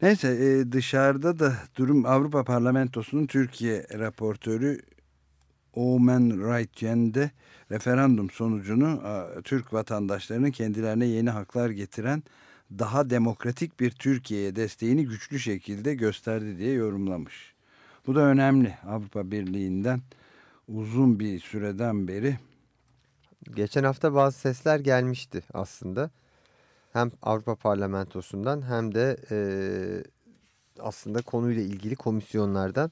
Neyse e, dışarıda da durum Avrupa Parlamentosu'nun Türkiye raportörü Omen Raityen de referandum sonucunu a, Türk vatandaşlarının kendilerine yeni haklar getiren daha demokratik bir Türkiye'ye desteğini güçlü şekilde gösterdi diye yorumlamış. Bu da önemli. Avrupa Birliği'nden uzun bir süreden beri
Geçen hafta bazı sesler gelmişti aslında. Hem Avrupa Parlamentosu'ndan hem de e, aslında konuyla ilgili komisyonlardan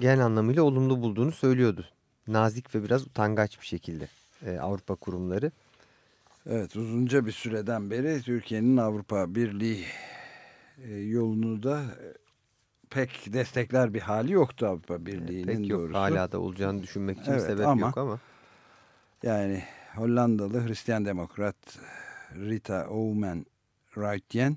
genel anlamıyla olumlu bulduğunu söylüyordu. Nazik ve biraz utangaç bir şekilde e, Avrupa kurumları.
Evet uzunca bir süreden beri Türkiye'nin Avrupa Birliği e, yolunu da e, pek destekler bir hali yoktu Avrupa Birliği'nin
Pek yok
doğrusu.
hala da olacağını düşünmek için
Evet,
sebep
ama-
yok ama.
Yani Hollandalı Hristiyan Demokrat Rita Omen Reitjen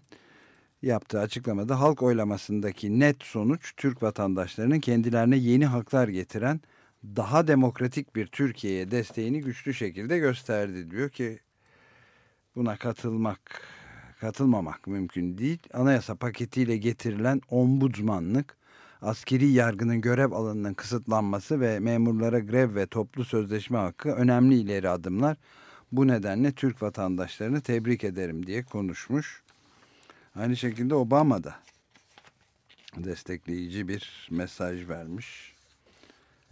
yaptığı açıklamada halk oylamasındaki net sonuç Türk vatandaşlarının kendilerine yeni haklar getiren daha demokratik bir Türkiye'ye desteğini güçlü şekilde gösterdi diyor ki buna katılmak katılmamak mümkün değil. Anayasa paketiyle getirilen ombudsmanlık askeri yargının görev alanının kısıtlanması ve memurlara grev ve toplu sözleşme hakkı önemli ileri adımlar. Bu nedenle Türk vatandaşlarını tebrik ederim diye konuşmuş. Aynı şekilde Obama da destekleyici bir mesaj vermiş.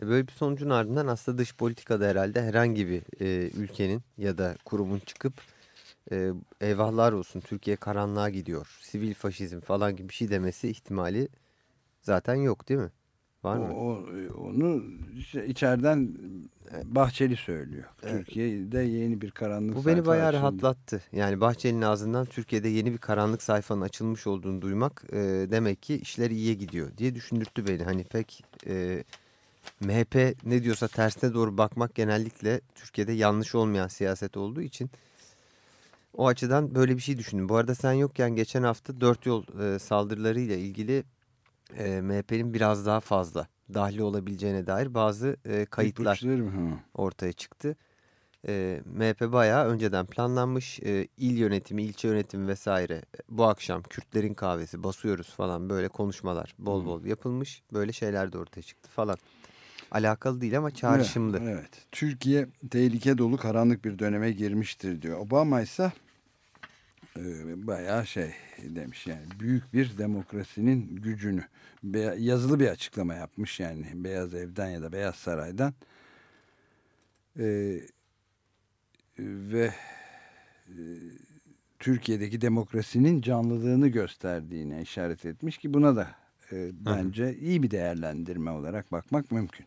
E, Böyle bir sonucun ardından aslında dış politikada herhalde herhangi bir e, ülkenin ya da kurumun çıkıp e, eyvahlar olsun Türkiye karanlığa gidiyor, sivil faşizm falan gibi bir şey demesi ihtimali zaten yok değil mi? Var mı?
o- onu içeriden Bahçeli söylüyor. Türkiye'de yeni bir karanlık
Bu beni bayağı
açıldı.
rahatlattı. Yani Bahçeli'nin ağzından Türkiye'de yeni bir karanlık sayfanın açılmış olduğunu duymak e, demek ki işler iyiye gidiyor diye düşündürttü beni. Hani pek e, MHP ne diyorsa tersine doğru bakmak genellikle Türkiye'de yanlış olmayan siyaset olduğu için o açıdan böyle bir şey düşündüm. Bu arada sen yokken geçen hafta dört yol e, saldırılarıyla ilgili e, MHP'nin biraz daha fazla dahli olabileceğine dair bazı e, kayıtlar ortaya çıktı. E, MHP bayağı önceden planlanmış e, il yönetimi, ilçe yönetimi vesaire e, bu akşam Kürtlerin kahvesi basıyoruz falan böyle konuşmalar bol bol yapılmış. Böyle şeyler de ortaya çıktı falan. Alakalı değil ama çağrışımlı.
Evet, evet. Türkiye tehlike dolu karanlık bir döneme girmiştir diyor. Obama ise bayağı şey demiş yani büyük bir demokrasinin gücünü. Yazılı bir açıklama yapmış yani Beyaz Ev'den ya da Beyaz Saray'dan. E, ve e, Türkiye'deki demokrasinin canlılığını gösterdiğine işaret etmiş ki buna da e, bence iyi bir değerlendirme olarak bakmak mümkün.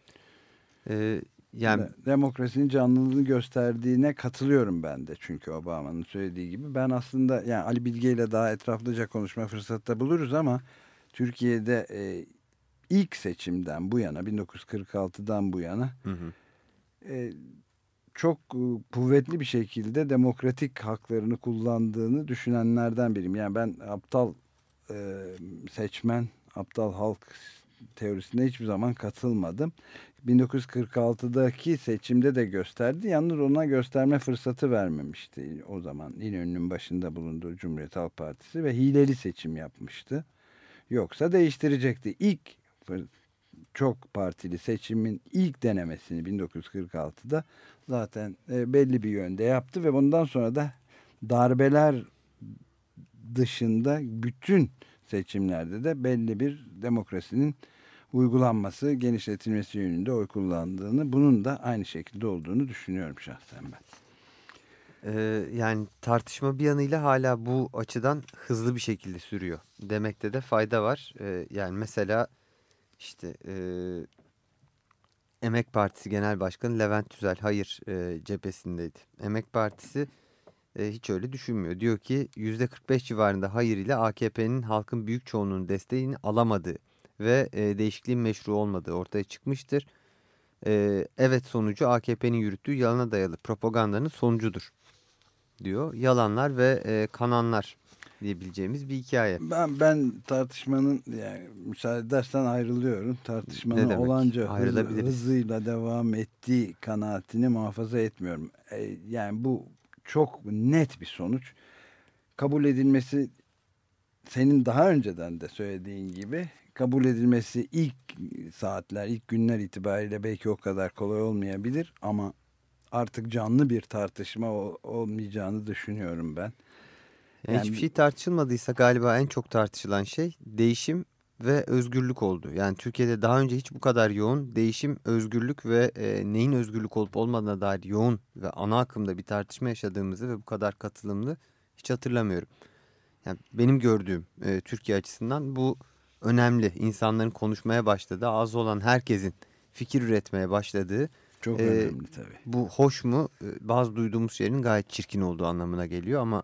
E, yani
De- demokrasinin canlılığını gösterdiğine katılıyorum ben de çünkü Obama'nın söylediği gibi. Ben aslında yani Ali Bilge ile daha etraflıca konuşma fırsatı da buluruz ama Türkiye'de e, ilk seçimden bu yana 1946'dan bu yana
hı hı.
e, çok e, kuvvetli bir şekilde demokratik haklarını kullandığını düşünenlerden biriyim. Yani ben aptal e, seçmen, aptal halk teorisine hiçbir zaman katılmadım. 1946'daki seçimde de gösterdi. Yalnız ona gösterme fırsatı vermemişti. O zaman İnönü'nün başında bulunduğu Cumhuriyet Halk Partisi ve hileli seçim yapmıştı. Yoksa değiştirecekti. İlk çok partili seçimin ilk denemesini 1946'da zaten e, belli bir yönde yaptı ve bundan sonra da darbeler dışında bütün seçimlerde de belli bir demokrasinin uygulanması, genişletilmesi yönünde oy kullandığını, bunun da aynı şekilde olduğunu düşünüyorum şahsen ben.
Ee, yani tartışma bir yanıyla hala bu açıdan hızlı bir şekilde sürüyor. Demekte de fayda var. Ee, yani mesela işte e, Emek Partisi Genel Başkanı Levent Tüzel hayır e, cephesindeydi. Emek Partisi e, hiç öyle düşünmüyor. Diyor ki %45 civarında hayır ile AKP'nin halkın büyük çoğunluğunun desteğini alamadığı ve e, değişikliğin meşru olmadığı ortaya çıkmıştır. E, evet sonucu AKP'nin yürüttüğü yalana dayalı propagandanın sonucudur diyor. Yalanlar ve e, kananlar diyebileceğimiz bir hikaye.
Ben ben tartışmanın yani müsaade edersen ayrılıyorum. Tartışmanın olanca hız-
Ayrılabiliriz.
hızıyla devam ettiği kanaatini muhafaza etmiyorum. E, yani bu çok net bir sonuç. Kabul edilmesi senin daha önceden de söylediğin gibi kabul edilmesi ilk saatler, ilk günler itibariyle belki o kadar kolay olmayabilir ama artık canlı bir tartışma ol- olmayacağını düşünüyorum ben.
Yani- hiçbir şey tartışılmadıysa galiba en çok tartışılan şey değişim ve özgürlük oldu. Yani Türkiye'de daha önce hiç bu kadar yoğun değişim, özgürlük ve e, neyin özgürlük olup olmadığına dair yoğun ve ana akımda bir tartışma yaşadığımızı ve bu kadar katılımlı hiç hatırlamıyorum. Yani benim gördüğüm e, Türkiye açısından bu önemli. İnsanların konuşmaya başladığı, az olan herkesin fikir üretmeye başladığı
Çok
Ee,
önemli tabii.
bu hoş mu e, bazı duyduğumuz şeylerin gayet çirkin olduğu anlamına geliyor ama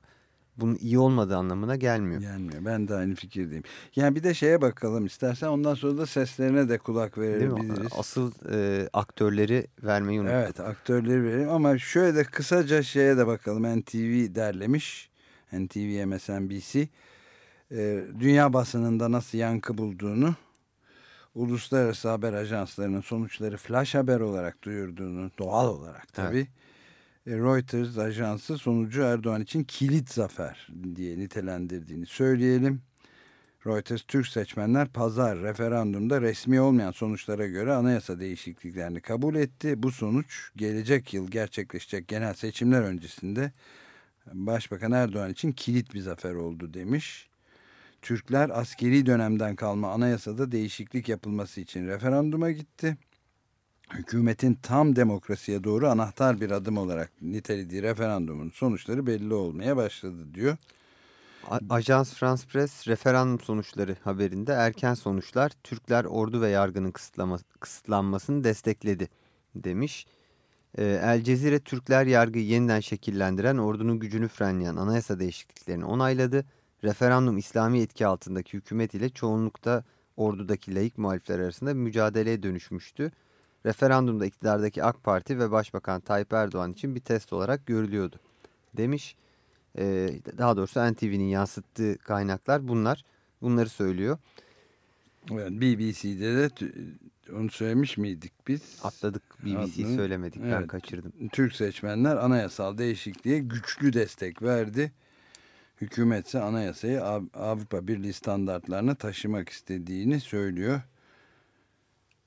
bunun iyi olmadığı anlamına gelmiyor.
Gelmiyor. Ben de aynı fikirdeyim. Yani bir de şeye bakalım istersen ondan sonra da seslerine de kulak verebiliriz.
Asıl e, aktörleri vermeyi unuttuk.
Evet aktörleri verelim ama şöyle de kısaca şeye de bakalım. NTV derlemiş. NTV MSNBC. Ee, dünya basınında nasıl yankı bulduğunu uluslararası haber ajanslarının sonuçları flash haber olarak duyurduğunu doğal olarak tabii. E, Reuters ajansı sonucu Erdoğan için kilit zafer diye nitelendirdiğini söyleyelim. Reuters Türk seçmenler pazar referandumda resmi olmayan sonuçlara göre anayasa değişikliklerini kabul etti. Bu sonuç gelecek yıl gerçekleşecek genel seçimler öncesinde Başbakan Erdoğan için kilit bir zafer oldu demiş. Türkler askeri dönemden kalma anayasada değişiklik yapılması için referanduma gitti. Hükümetin tam demokrasiye doğru anahtar bir adım olarak nitelediği referandumun sonuçları belli olmaya başladı diyor.
Ajans France Press referandum sonuçları haberinde erken sonuçlar Türkler ordu ve yargının kısıtlanmasını destekledi demiş. Ee, El Cezire Türkler yargıyı yeniden şekillendiren ordunun gücünü frenleyen anayasa değişikliklerini onayladı. Referandum İslami etki altındaki hükümet ile çoğunlukta ordudaki laik muhalifler arasında mücadeleye dönüşmüştü. Referandumda iktidardaki AK Parti ve Başbakan Tayyip Erdoğan için bir test olarak görülüyordu demiş. Ee, daha doğrusu NTV'nin yansıttığı kaynaklar bunlar. Bunları söylüyor.
Evet, BBC'de de onu söylemiş miydik biz?
Atladık BBC'yi
Adını-
söylemedik ben
Evet.
kaçırdım.
Türk seçmenler anayasal değişikliğe güçlü destek verdi. Hükümetse anayasayı Av- Avrupa Birliği standartlarına taşımak istediğini söylüyor.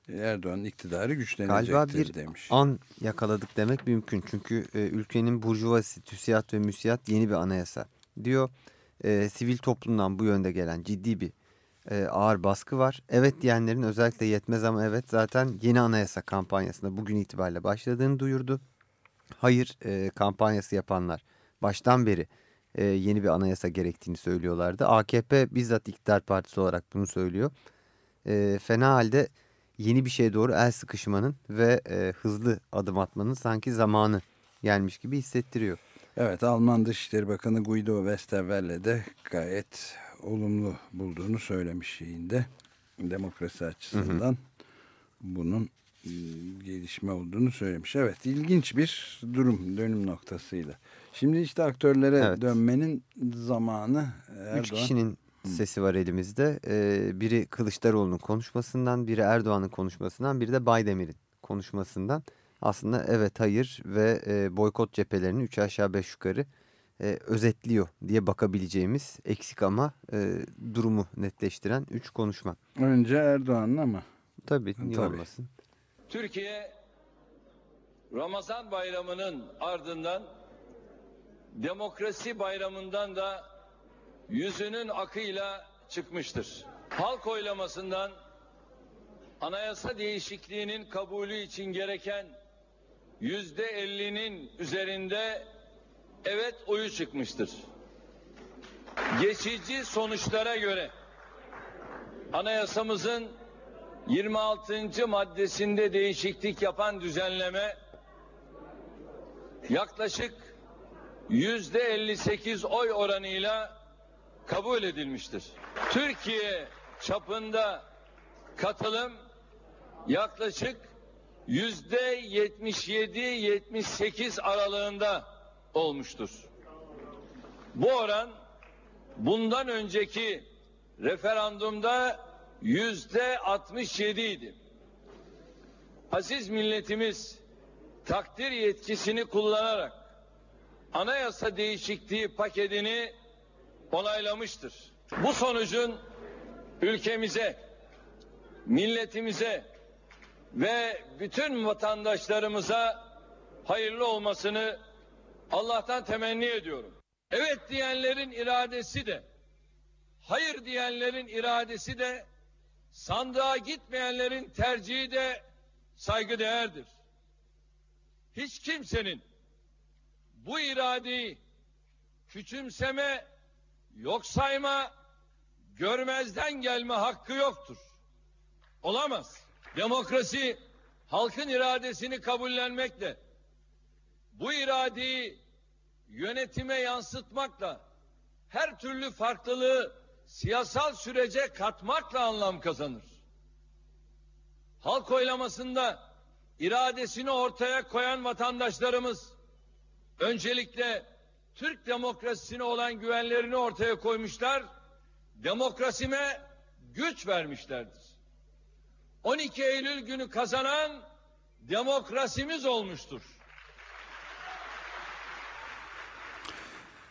Erdoğan iktidarı güçlenecektir
Galiba bir
demiş.
an yakaladık demek mümkün. Çünkü e, ülkenin burjuvasi, TÜSİAD ve MÜSİAD yeni bir anayasa diyor. E, sivil toplumdan bu yönde gelen ciddi bir e, ağır baskı var. Evet diyenlerin özellikle yetmez ama evet zaten yeni anayasa kampanyasında bugün itibariyle başladığını duyurdu. Hayır e, kampanyası yapanlar baştan beri e, yeni bir anayasa gerektiğini söylüyorlardı. AKP bizzat iktidar partisi olarak bunu söylüyor. E, fena halde yeni bir şeye doğru el sıkışmanın ve e, hızlı adım atmanın sanki zamanı gelmiş gibi hissettiriyor.
Evet Alman Dışişleri Bakanı Guido Westerwelle de gayet olumlu bulduğunu söylemiş şeyinde. Demokrasi açısından bunun e, gelişme olduğunu söylemiş. Evet ilginç bir durum dönüm noktasıyla. Şimdi işte aktörlere
Evet.
dönmenin zamanı Erdoğan.
Üç kişinin sesi var elimizde. E, biri Kılıçdaroğlu'nun konuşmasından, biri Erdoğan'ın konuşmasından, biri de Baydemir'in konuşmasından. Aslında evet hayır ve e, boykot cephelerini üç aşağı beş yukarı e, özetliyor diye bakabileceğimiz eksik ama e, durumu netleştiren üç konuşma.
Önce Erdoğan'la mı?
Tabii niye
Tabii.
olmasın.
Türkiye Ramazan bayramının ardından demokrasi bayramından da yüzünün akıyla çıkmıştır. Halk oylamasından anayasa değişikliğinin kabulü için gereken yüzde ellinin üzerinde evet oyu çıkmıştır. Geçici sonuçlara göre anayasamızın 26. maddesinde değişiklik yapan düzenleme yaklaşık yüzde 58 oy oranıyla kabul edilmiştir. Türkiye çapında katılım yaklaşık yüzde 77-78 aralığında olmuştur. Bu oran bundan önceki referandumda yüzde 67 idi. Aziz milletimiz takdir yetkisini kullanarak anayasa değişikliği paketini onaylamıştır. Bu sonucun ülkemize, milletimize ve bütün vatandaşlarımıza hayırlı olmasını Allah'tan temenni ediyorum. Evet diyenlerin iradesi de, hayır diyenlerin iradesi de, sandığa gitmeyenlerin tercihi de saygıdeğerdir. Hiç kimsenin bu iradeyi küçümseme, yok sayma, görmezden gelme hakkı yoktur. Olamaz. Demokrasi halkın iradesini kabullenmekle, bu iradeyi yönetime yansıtmakla, her türlü farklılığı siyasal sürece katmakla anlam kazanır. Halk oylamasında iradesini ortaya koyan vatandaşlarımız öncelikle Türk demokrasisine olan güvenlerini ortaya koymuşlar, demokrasime güç vermişlerdir. 12 Eylül günü kazanan demokrasimiz olmuştur.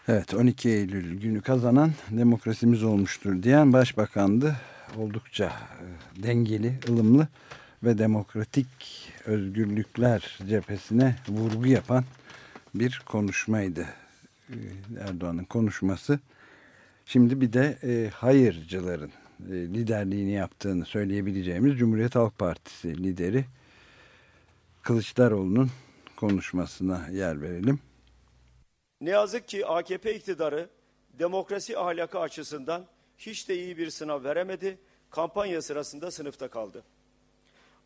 Evet 12 Eylül günü kazanan demokrasimiz olmuştur diyen başbakandı. Oldukça e, dengeli, ılımlı ve demokratik özgürlükler cephesine vurgu yapan bir konuşmaydı. E, Erdoğan'ın konuşması. Şimdi bir de e, hayırcıların e, liderliğini yaptığını söyleyebileceğimiz Cumhuriyet Halk Partisi lideri Kılıçdaroğlu'nun konuşmasına yer verelim.
Ne yazık ki AKP iktidarı demokrasi ahlakı açısından hiç de iyi bir sınav veremedi. Kampanya sırasında sınıfta kaldı.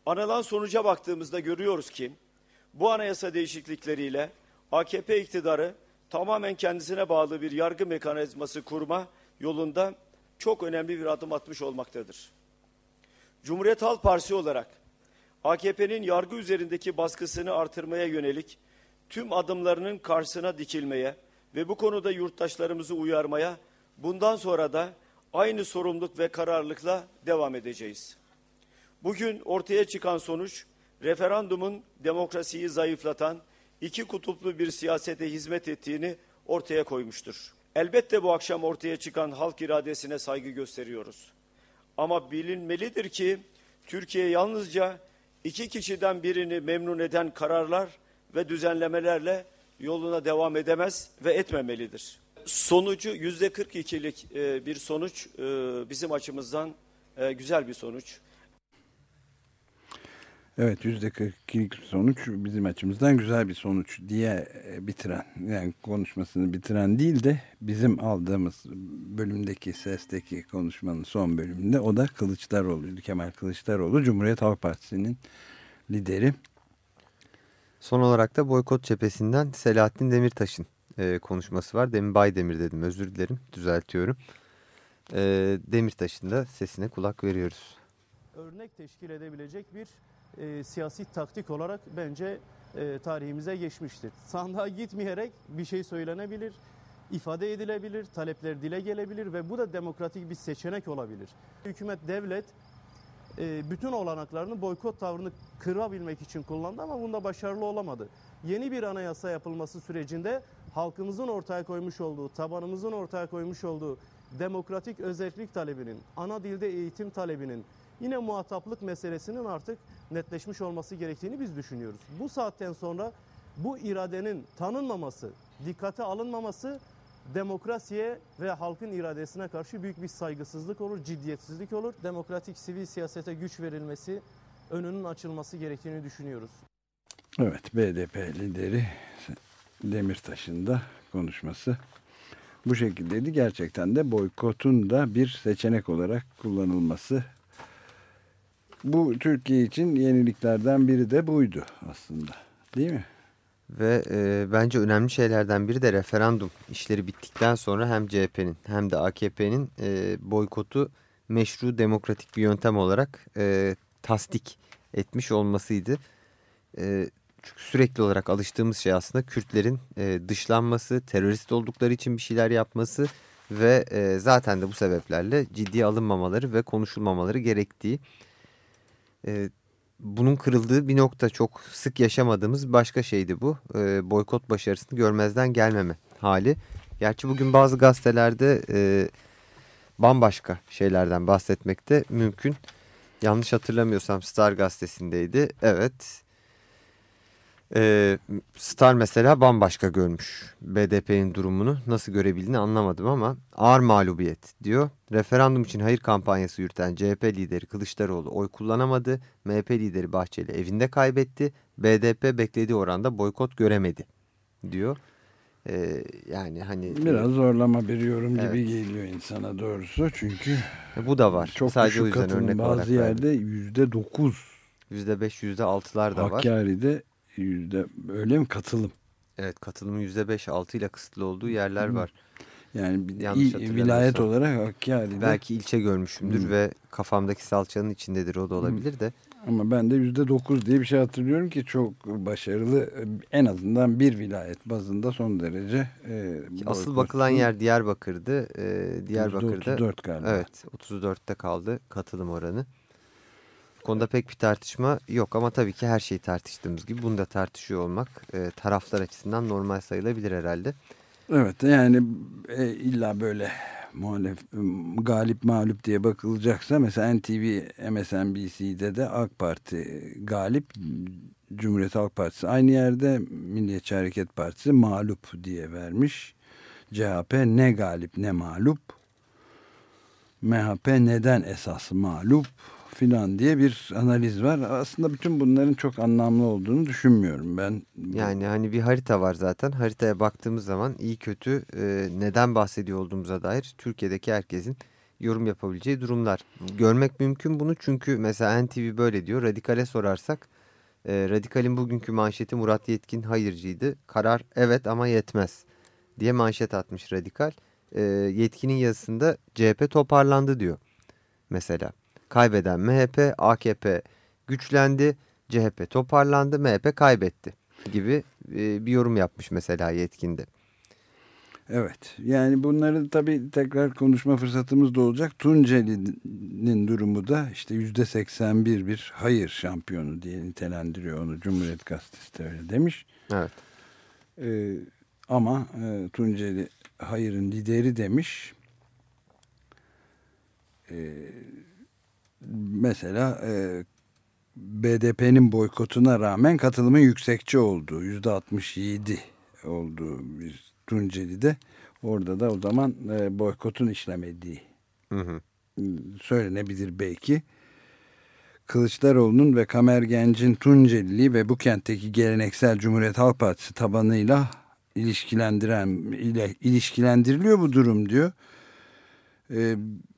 Anılan sonuca baktığımızda görüyoruz ki bu anayasa değişiklikleriyle AKP iktidarı tamamen kendisine bağlı bir yargı mekanizması kurma yolunda çok önemli bir adım atmış olmaktadır. Cumhuriyet Halk Partisi olarak AKP'nin yargı üzerindeki baskısını artırmaya yönelik tüm adımlarının karşısına dikilmeye ve bu konuda yurttaşlarımızı uyarmaya bundan sonra da aynı sorumluluk ve kararlılıkla devam edeceğiz. Bugün ortaya çıkan sonuç referandumun demokrasiyi zayıflatan iki kutuplu bir siyasete hizmet ettiğini ortaya koymuştur. Elbette bu akşam ortaya çıkan halk iradesine saygı gösteriyoruz. Ama bilinmelidir ki Türkiye yalnızca iki kişiden birini memnun eden kararlar ve düzenlemelerle yoluna devam edemez ve etmemelidir. Sonucu yüzde 42'lik e, bir sonuç e, bizim açımızdan e, güzel bir sonuç.
Evet %42'lik sonuç bizim açımızdan güzel bir sonuç diye e, bitiren yani konuşmasını bitiren değil de bizim aldığımız bölümdeki sesteki konuşmanın son bölümünde o da Kılıçdaroğlu Kemal Kılıçdaroğlu Cumhuriyet Halk Partisi'nin lideri.
Son olarak da boykot cephesinden Selahattin Demirtaş'ın e, konuşması var. Demin Baydemir dedim özür dilerim düzeltiyorum. E, Demirtaş'ın da sesine kulak veriyoruz.
örnek teşkil edebilecek bir e, siyasi taktik olarak bence e, tarihimize geçmiştir. Sandığa gitmeyerek bir şey söylenebilir, ifade edilebilir, talepler dile gelebilir ve bu da demokratik bir seçenek olabilir. Hükümet, devlet e, bütün olanaklarını boykot tavrını kırabilmek için kullandı ama bunda başarılı olamadı. Yeni bir anayasa yapılması sürecinde halkımızın ortaya koymuş olduğu, tabanımızın ortaya koymuş olduğu demokratik özellik talebinin, ana dilde eğitim talebinin, yine muhataplık meselesinin artık netleşmiş olması gerektiğini biz düşünüyoruz. Bu saatten sonra bu iradenin tanınmaması, dikkate alınmaması demokrasiye ve halkın iradesine karşı büyük bir saygısızlık olur, ciddiyetsizlik olur. Demokratik sivil siyasete güç verilmesi, önünün açılması gerektiğini düşünüyoruz.
Evet BDP lideri Demirtaş'ın da konuşması bu şekildeydi. Gerçekten de boykotun da bir seçenek olarak kullanılması bu Türkiye için yeniliklerden biri de buydu aslında değil mi?
Ve e, bence önemli şeylerden biri de referandum işleri bittikten sonra hem CHP'nin hem de AKP'nin e, boykotu meşru demokratik bir yöntem olarak e, tasdik etmiş olmasıydı. E, çünkü sürekli olarak alıştığımız şey aslında Kürtlerin e, dışlanması, terörist oldukları için bir şeyler yapması ve e, zaten de bu sebeplerle ciddiye alınmamaları ve konuşulmamaları gerektiği. E, bunun kırıldığı bir nokta çok sık yaşamadığımız başka şeydi bu. E, boykot başarısını görmezden gelmeme hali. Gerçi bugün bazı gazetelerde e, bambaşka şeylerden bahsetmekte mümkün. Yanlış hatırlamıyorsam Star gazetesindeydi. Evet. E, Star mesela bambaşka görmüş BDP'nin durumunu. Nasıl görebildiğini anlamadım ama ağır mağlubiyet diyor. Referandum için hayır kampanyası yürüten CHP lideri Kılıçdaroğlu oy kullanamadı. MHP lideri Bahçeli evinde kaybetti. BDP beklediği oranda boykot göremedi diyor. E, yani hani
Biraz zorlama bir yorum gibi
Evet.
geliyor insana doğrusu çünkü
e, bu da var.
çok
Sadece o yüzden örnek olarak
bazı yerde yüzde dokuz
%5 %6'lar da var.
Hakkari'de yüzde öyle mi katılım?
Evet katılımın %5-6 ile kısıtlı olduğu yerler var.
Yani
Yanlış
il- vilayet olarak Hakkari'de
Belki ilçe görmüşümdür
Hmm.
ve kafamdaki salçanın içindedir o da olabilir de.
ama ben de yüzde dokuz diye bir şey hatırlıyorum ki çok başarılı en azından bir vilayet bazında son derece e,
Asıl bakılan yer Diyarbakır'dı. Ee, Diyarbakır'da
%34 galiba.
evet 34'te kaldı katılım oranı. Konuda pek bir tartışma yok ama tabii ki her şeyi tartıştığımız gibi bunu da tartışıyor olmak e, taraflar açısından normal sayılabilir herhalde.
Evet yani e, illa böyle muhalef, galip mağlup diye bakılacaksa mesela NTV MSNBC'de de AK Parti galip Cumhuriyet Halk Partisi aynı yerde Milliyetçi Hareket Partisi mağlup diye vermiş. CHP ne galip ne mağlup. MHP neden esas mağlup filan diye bir analiz var. Aslında bütün bunların çok anlamlı olduğunu düşünmüyorum ben.
Yani hani bir harita var zaten. Haritaya baktığımız zaman iyi kötü e, neden bahsediyor olduğumuza dair Türkiye'deki herkesin yorum yapabileceği durumlar. Görmek mümkün bunu çünkü mesela NTV böyle diyor. Radikale sorarsak e, Radikal'in bugünkü manşeti Murat Yetkin hayırcıydı. Karar evet ama yetmez diye manşet atmış Radikal. E, Yetkin'in yazısında CHP toparlandı diyor mesela. Kaybeden MHP, AKP güçlendi, CHP toparlandı, MHP kaybetti gibi e, bir yorum yapmış mesela yetkinde.
Evet yani bunları tabii tekrar konuşma fırsatımız da olacak. Tunceli'nin durumu da işte yüzde 81 bir hayır şampiyonu diye nitelendiriyor onu Cumhuriyet Gazetesi de öyle demiş.
Evet.
Ee, ama e, Tunceli hayırın lideri demiş. Ee, mesela e, BDP'nin boykotuna rağmen katılımın yüksekçe olduğu yüzde 67 olduğu bir Tunceli'de orada da o zaman e, boykotun işlemediği
Hı hı.
söylenebilir belki. Kılıçdaroğlu'nun ve Kamer Genc'in Tunceliliği ve bu kentteki geleneksel Cumhuriyet Halk Partisi tabanıyla ilişkilendiren ile ilişkilendiriliyor bu durum diyor.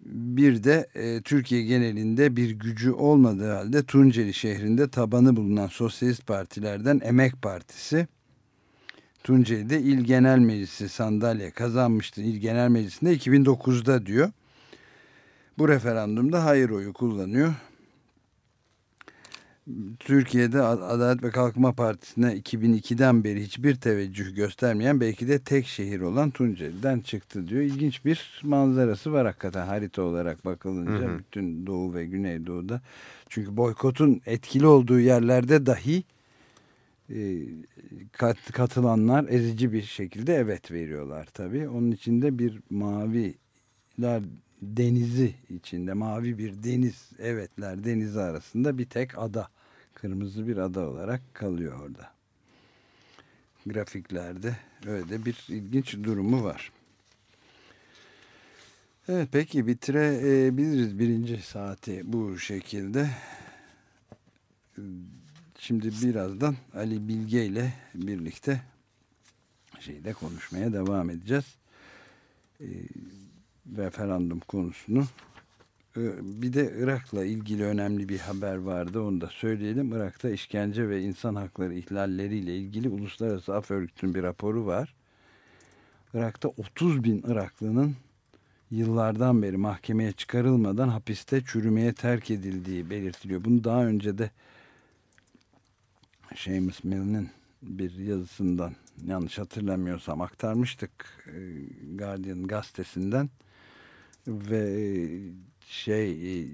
Bir de Türkiye genelinde bir gücü olmadığı halde Tunceli şehrinde tabanı bulunan sosyalist partilerden Emek Partisi Tunceli'de İl Genel Meclisi sandalye kazanmıştı. İl Genel Meclisi'nde 2009'da diyor. Bu referandumda hayır oyu kullanıyor. Türkiye'de Adalet ve Kalkınma Partisi'ne 2002'den beri hiçbir teveccüh göstermeyen belki de tek şehir olan Tunceli'den çıktı diyor. İlginç bir manzarası var hakikaten harita olarak bakılınca
Hı hı.
bütün Doğu ve Güneydoğu'da. Çünkü boykotun etkili olduğu yerlerde dahi e, kat- katılanlar ezici bir şekilde evet veriyorlar tabii. Onun içinde bir maviler denizi içinde mavi bir deniz evetler denizi arasında bir tek ada kırmızı bir ada olarak kalıyor orada. Grafiklerde öyle bir ilginç durumu var. Evet peki bitirebiliriz birinci saati bu şekilde. Şimdi birazdan Ali Bilge ile birlikte şeyde konuşmaya devam edeceğiz. Ee, referandum konusunu. Ee, Bir de Irak'la ilgili önemli bir haber vardı. Onu da söyleyelim. Irak'ta işkence ve insan hakları ihlalleriyle ilgili Uluslararası Af Örgütü'nün bir raporu var. Irak'ta 30 bin Iraklı'nın yıllardan beri mahkemeye çıkarılmadan hapiste çürümeye terk edildiği belirtiliyor. Bunu daha önce de Seamus Mill'in bir yazısından yanlış hatırlamıyorsam aktarmıştık e, Guardian gazetesinden ve e, şey e,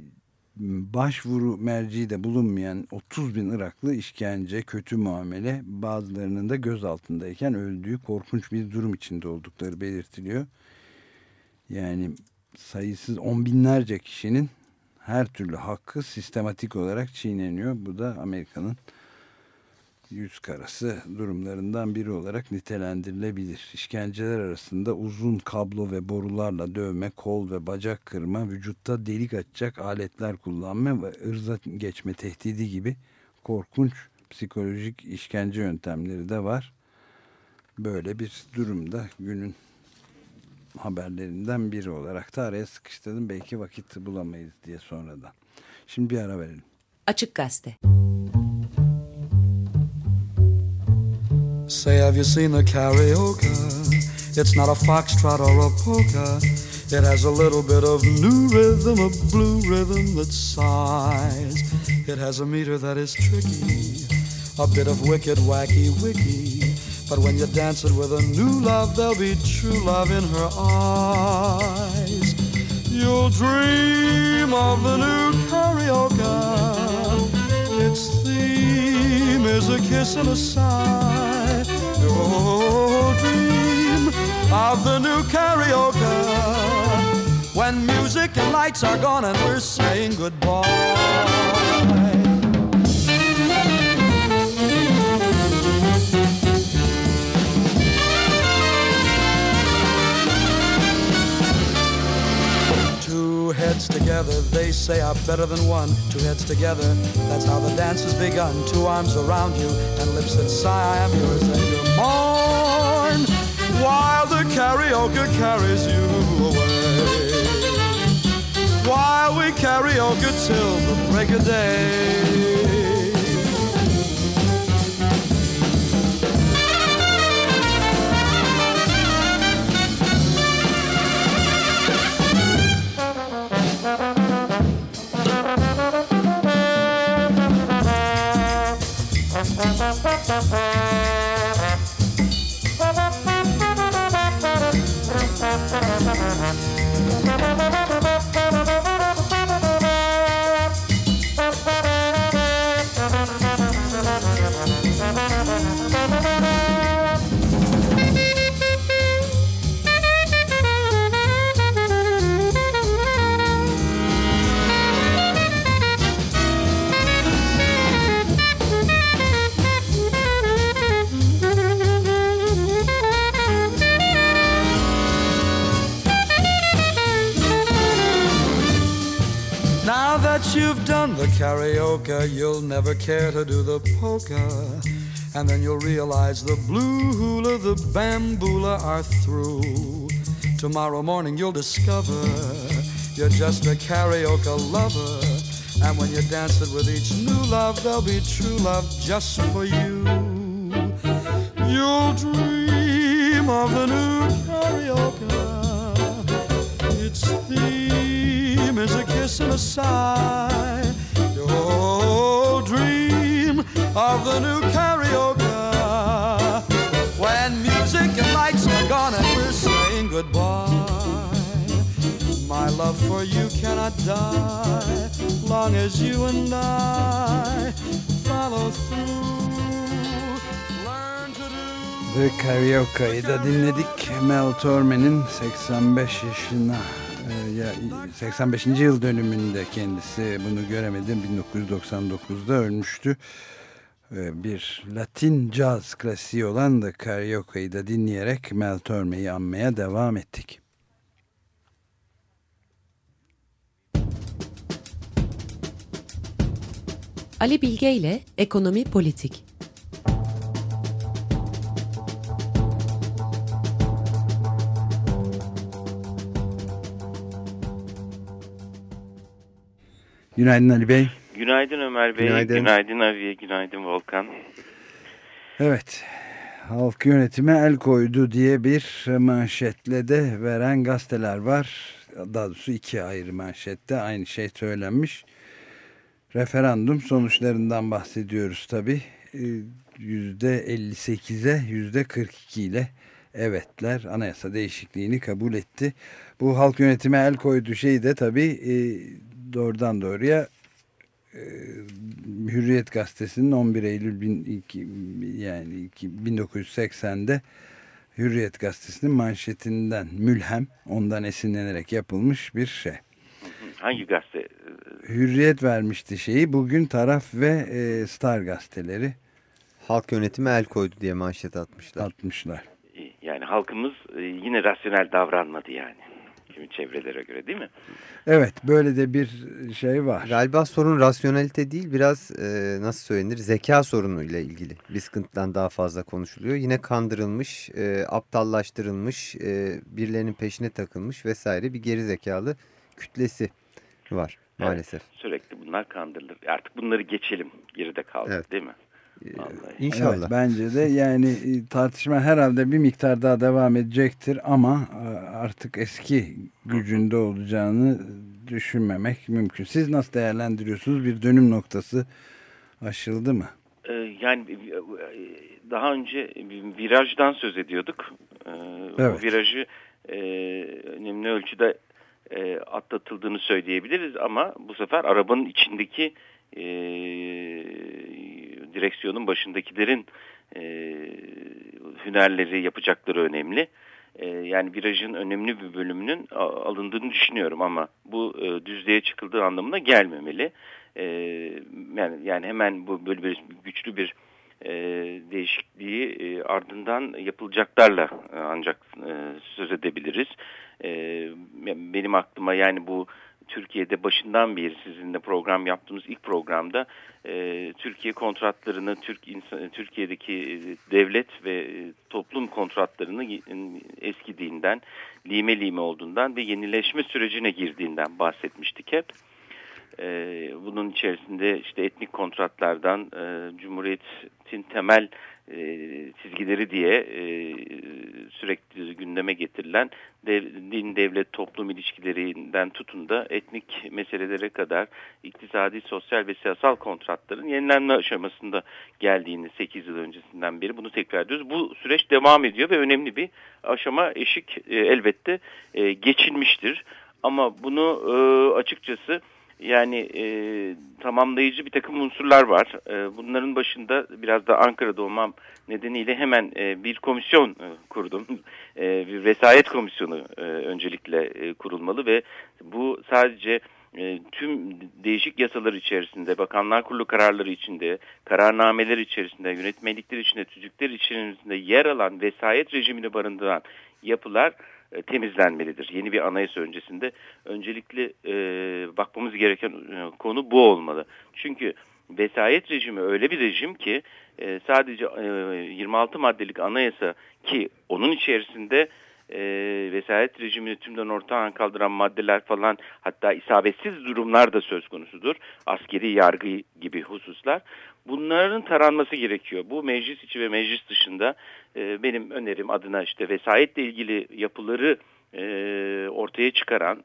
başvuru merci de bulunmayan 30 bin Iraklı işkence, kötü muamele bazılarının da gözaltındayken öldüğü korkunç bir durum içinde oldukları belirtiliyor. Yani sayısız on binlerce kişinin her türlü hakkı sistematik olarak çiğneniyor. Bu da Amerika'nın yüz karası durumlarından biri olarak nitelendirilebilir. İşkenceler arasında uzun kablo ve borularla dövme, kol ve bacak kırma, vücutta delik açacak aletler kullanma ve ırza geçme tehdidi gibi korkunç psikolojik işkence yöntemleri de var. Böyle bir durumda günün haberlerinden biri olarak da araya sıkıştırdım. Belki vakit bulamayız diye sonradan. Şimdi bir ara verelim.
Açık Gazete.
Say, have you seen the karaoke? It's not a foxtrot or a polka. It has a little bit of new rhythm, a blue rhythm that sighs. It has a meter that is tricky, a bit of wicked, wacky, wicky. But when you dance it with a new love, there'll be true love in her eyes. You'll dream of the new karaoke. Its theme is a kiss and a sigh. You'll dream of the new karaoke. When music and lights are gone and we're saying goodbye. Together, they say are better than one. Two heads together, that's how the dance has begun. Two arms around you and lips that sigh, I am yours and you're mine. While the karaoke carries you away. While we karaoke till the break of day. Thank you. Karaoke, you'll never care to do the polka. And then you'll realize the blue hula, the bamboola are through. Tomorrow morning you'll discover you're just a karaoke lover. And when you dance it with each new love, there'll be true love just for you. You'll dream of the new karaoke. Its theme is a kiss and a sigh. Love for you cannot die long as you and I follow through. Learn to do.
The Karaoke'yi da dinledik. Mel Torme'nin 85 yaşına e, ya 85. yıl dönümünde kendisi bunu göremedim 1999'da ölmüştü. E, Bir Latin caz klasiği olan The Karaoke'yi da dinleyerek Mel Torme'yi anmaya devam ettik.
Ali Bilge ile Ekonomi Politik.
Günaydın Ali Bey.
Günaydın Ömer Bey,
Günaydın.
günaydın, Aviye, günaydın Volkan.
Evet, halk yönetime el koydu diye bir manşetle de veren gazeteler var. Daha doğrusu iki ayrı manşette aynı şey söylenmiş. Referandum sonuçlarından bahsediyoruz tabi. %58'e %42 ile evetler anayasa değişikliğini kabul etti. Bu halk yönetime el koydu şey de tabi doğrudan doğruya e, Hürriyet gazetesinin 11 Eylül bin, iki, yani iki, 1980'de Hürriyet gazetesinin manşetinden mülhem ondan esinlenerek yapılmış bir şey.
Hangi gazete?
Hürriyet vermişti şeyi bugün taraf ve e, Star gazeteleri
Halk yönetimi el koydu diye manşet atmışlar.
atmışlar.
Yani halkımız e, yine rasyonel davranmadı yani. Kimi çevrelere göre değil mi?
Evet böyle de bir şey var.
Galiba sorun rasyonelite değil biraz e, nasıl söylenir zeka sorunuyla ilgili. Biskınt'tan daha fazla konuşuluyor. Yine kandırılmış, e, aptallaştırılmış, e, birilerinin peşine takılmış vesaire bir geri zekalı kütlesi var maalesef.
Sürekli bunlar kandırılır. Artık bunları geçelim. Geride kaldı
Evet.
değil mi?
E,
Vallahi.
İnşallah.
Evet, bence de yani e, tartışma herhalde bir miktar daha devam edecektir ama e, artık eski gücünde olacağını düşünmemek mümkün. Siz nasıl değerlendiriyorsunuz? Bir dönüm noktası aşıldı mı?
Ee, yani e, daha önce bir virajdan söz ediyorduk. Ee,
Evet.
Bu virajı önemli ölçüde e, atlatıldığını söyleyebiliriz ama bu sefer arabanın içindeki e, direksiyonun başındakilerin e, hünerleri, yapacakları önemli. e, yani virajın önemli bir bölümünün alındığını düşünüyorum ama bu e, düzlüğe çıkıldığı anlamına gelmemeli. E, yani, yani hemen bu böyle bir güçlü bir e, değişikliği e, ardından yapılacaklarla e, ancak e, söz edebiliriz. E, benim aklıma yani bu Türkiye'de başından beri sizinle program yaptığımız ilk programda e, Türkiye kontratlarını, Türk insan, Türkiye'deki e, devlet ve e, toplum kontratlarını eskidiğinden, lime lime olduğundan ve yenileşme sürecine girdiğinden bahsetmiştik hep. E, bunun içerisinde işte etnik kontratlardan e, Cumhuriyet'in temel e, çizgileri diye e, sürekli gündeme getirilen dev, din, devlet, toplum ilişkilerinden tutun da etnik meselelere kadar iktisadi, sosyal ve siyasal kontratların yenilenme aşamasında geldiğini 8 yıl öncesinden beri bunu tekrar ediyoruz. Bu süreç devam ediyor ve önemli bir aşama eşik e, elbette e, geçilmiştir. Ama bunu e, açıkçası yani e, tamamlayıcı bir takım unsurlar var. E, bunların başında biraz da Ankara'da olmam nedeniyle hemen e, bir komisyon e, kurdum. E, bir vesayet komisyonu e, öncelikle e, kurulmalı ve bu sadece e, tüm değişik yasalar içerisinde, bakanlar kurulu kararları içinde, kararnameler içerisinde, yönetmelikler içinde, tüzükler içerisinde yer alan vesayet rejimini barındıran yapılar e, temizlenmelidir. Yeni bir anayasa öncesinde öncelikle e, bakmamız gereken e, konu bu olmalı. Çünkü vesayet rejimi öyle bir rejim ki e, sadece e, 26 maddelik anayasa ki onun içerisinde e, vesayet rejimini tümden ortadan kaldıran maddeler falan hatta isabetsiz durumlar da söz konusudur. Askeri yargı gibi hususlar. Bunların taranması gerekiyor. Bu meclis içi ve meclis dışında e, benim önerim adına işte vesayetle ilgili yapıları e, ortaya çıkaran,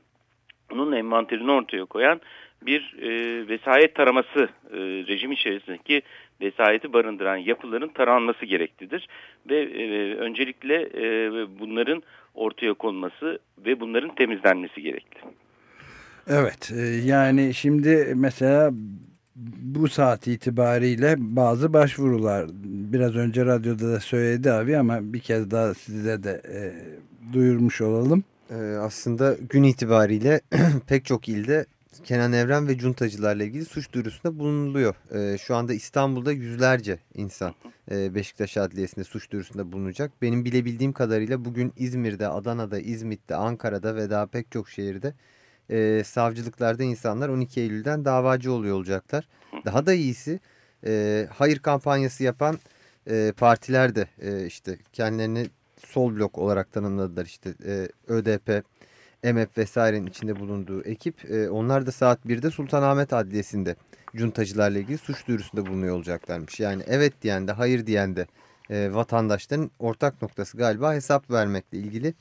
bunun envanterini ortaya koyan bir e, vesayet taraması e, rejim içerisindeki vesayeti barındıran yapıların taranması gereklidir. Ve e, öncelikle e, bunların ortaya konması ve bunların temizlenmesi gerekli.
Evet e, yani şimdi mesela bu saat itibariyle bazı başvurular biraz önce radyoda da söyledi abi ama bir kez daha size de e, duyurmuş olalım.
Ee, aslında gün itibariyle pek çok ilde Kenan Evren ve cuntacılarla ilgili suç duyurusunda bulunuluyor. Ee, şu anda İstanbul'da yüzlerce insan e, Beşiktaş Adliyesi'nde suç duyurusunda bulunacak. Benim bilebildiğim kadarıyla bugün İzmir'de, Adana'da, İzmit'te, Ankara'da ve daha pek çok şehirde e, savcılıklarda insanlar 12 Eylül'den davacı oluyor olacaklar. Daha da iyisi e, hayır kampanyası yapan e, partiler de e, işte kendilerini sol blok olarak tanımladılar. İşte e, ÖDP, EMEP vesairenin içinde bulunduğu ekip e, onlar da saat 1'de Sultanahmet Adliyesi'nde cuntacılarla ilgili suç duyurusunda bulunuyor olacaklarmış. Yani evet diyen de hayır diyen de e, vatandaşların ortak noktası galiba hesap vermekle ilgili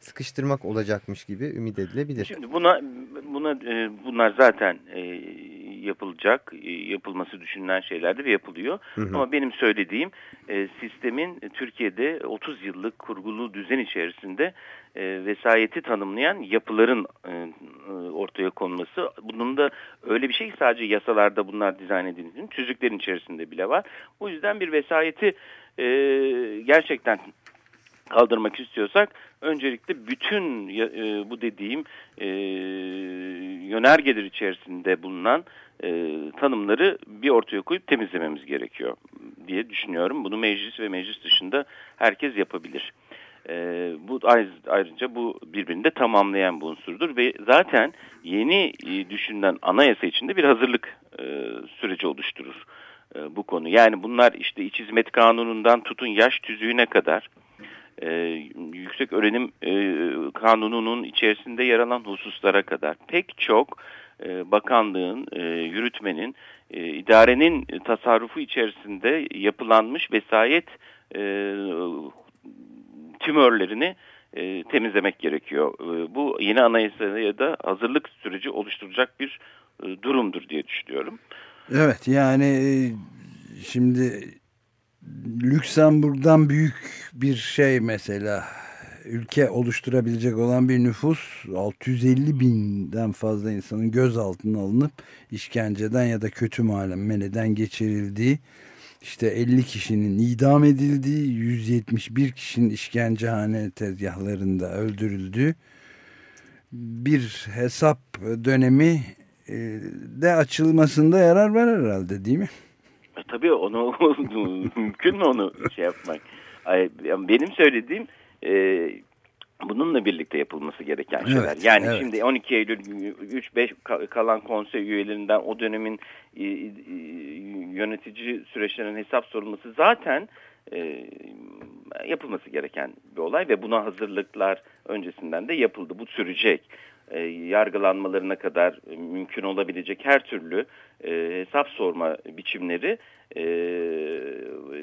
sıkıştırmak olacakmış gibi ümit edilebilir.
Şimdi buna buna e, bunlar zaten e, yapılacak, e, yapılması düşünülen şeylerdir ve yapılıyor.
Hı hı.
Ama benim söylediğim e, sistemin Türkiye'de 30 yıllık kurgulu düzen içerisinde e, vesayeti tanımlayan yapıların e, ortaya konması. Bunun da öyle bir şey ki sadece yasalarda bunlar dizayn edildiğini, tüzüklerin içerisinde bile var. O yüzden bir vesayeti e, gerçekten kaldırmak istiyorsak öncelikle bütün e, bu dediğim e, yönergeler içerisinde bulunan e, tanımları bir ortaya koyup temizlememiz gerekiyor diye düşünüyorum. Bunu meclis ve meclis dışında herkes yapabilir. E, bu ayrıca bu birbirini de tamamlayan bir unsurdur ve zaten yeni e, düşünülen anayasa içinde bir hazırlık e, süreci oluşturur e, bu konu. Yani bunlar işte iç hizmet kanunundan tutun yaş tüzüğüne kadar e, yüksek öğrenim e, kanununun içerisinde yer alan hususlara kadar pek çok e, bakanlığın, e, yürütmenin, e, idarenin tasarrufu içerisinde yapılanmış vesayet tümörlerini temizlemek gerekiyor. Bu yeni anayasaya da hazırlık süreci oluşturacak bir durumdur diye düşünüyorum.
Evet yani şimdi Lüksemburg'dan büyük bir şey mesela ülke oluşturabilecek olan bir nüfus 650 binden fazla insanın gözaltına alınıp işkenceden ya da kötü muameleden geçirildiği işte 50 kişinin idam edildiği, 171 kişinin işkencehane tezgahlarında öldürüldüğü bir hesap dönemi e, de açılmasında yarar var herhalde değil mi?
E, tabii onu mümkün mü onu şey yapmak? Benim söylediğim e, bununla birlikte yapılması gereken şeyler.
Evet,
yani
evet.
şimdi 12 Eylül 3-5 kalan konsey üyelerinden o dönemin e, e, yönetici süreçlerinin hesap sorulması zaten e, yapılması gereken bir olay ve buna hazırlıklar öncesinden de yapıldı. Bu sürecek. E, yargılanmalarına kadar e, mümkün olabilecek her türlü e, hesap sorma biçimleri e,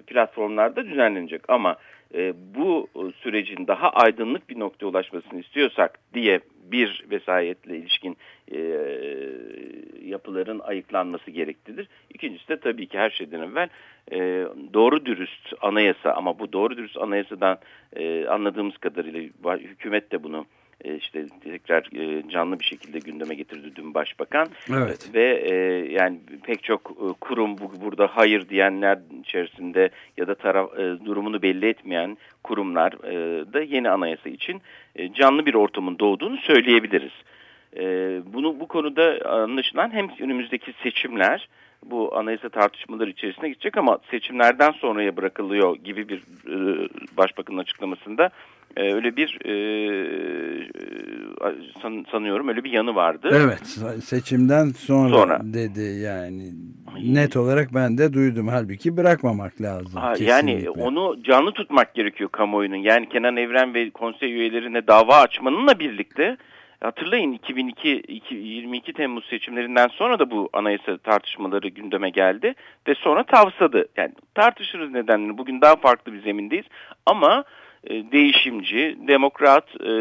platformlarda düzenlenecek. Ama e, bu sürecin daha aydınlık bir noktaya ulaşmasını istiyorsak diye bir vesayetle ilişkin e, yapıların ayıklanması gereklidir. İkincisi de tabii ki her şeyden evvel e, doğru dürüst anayasa ama bu doğru dürüst anayasadan e, anladığımız kadarıyla hükümet de bunu e, işte tekrar e, canlı bir şekilde gündeme getirdi dün başbakan
Evet.
ve e, yani pek çok e, kurum bu, burada hayır diyenler içerisinde ya da taraf e, durumunu belli etmeyen kurumlar e, da yeni anayasa için e, canlı bir ortamın doğduğunu söyleyebiliriz. E, bunu bu konuda anlaşılan hem önümüzdeki seçimler bu anayasa tartışmaları içerisine gidecek ama seçimlerden sonraya bırakılıyor gibi bir e, başbakanın açıklamasında öyle bir e, san, sanıyorum öyle bir yanı vardı.
Evet seçimden sonra,
Sonra.
dedi yani net olarak ben de duydum halbuki bırakmamak lazım.
Ha, yani onu canlı tutmak gerekiyor kamuoyunun. Yani Kenan Evren ve konsey üyelerine dava açmanınla birlikte hatırlayın 2002 iki- 22 Temmuz seçimlerinden sonra da bu anayasa tartışmaları gündeme geldi ve sonra tavsadı. Yani tartışırız nedenlerini. Bugün daha farklı bir zemindeyiz ama e, değişimci, demokrat e,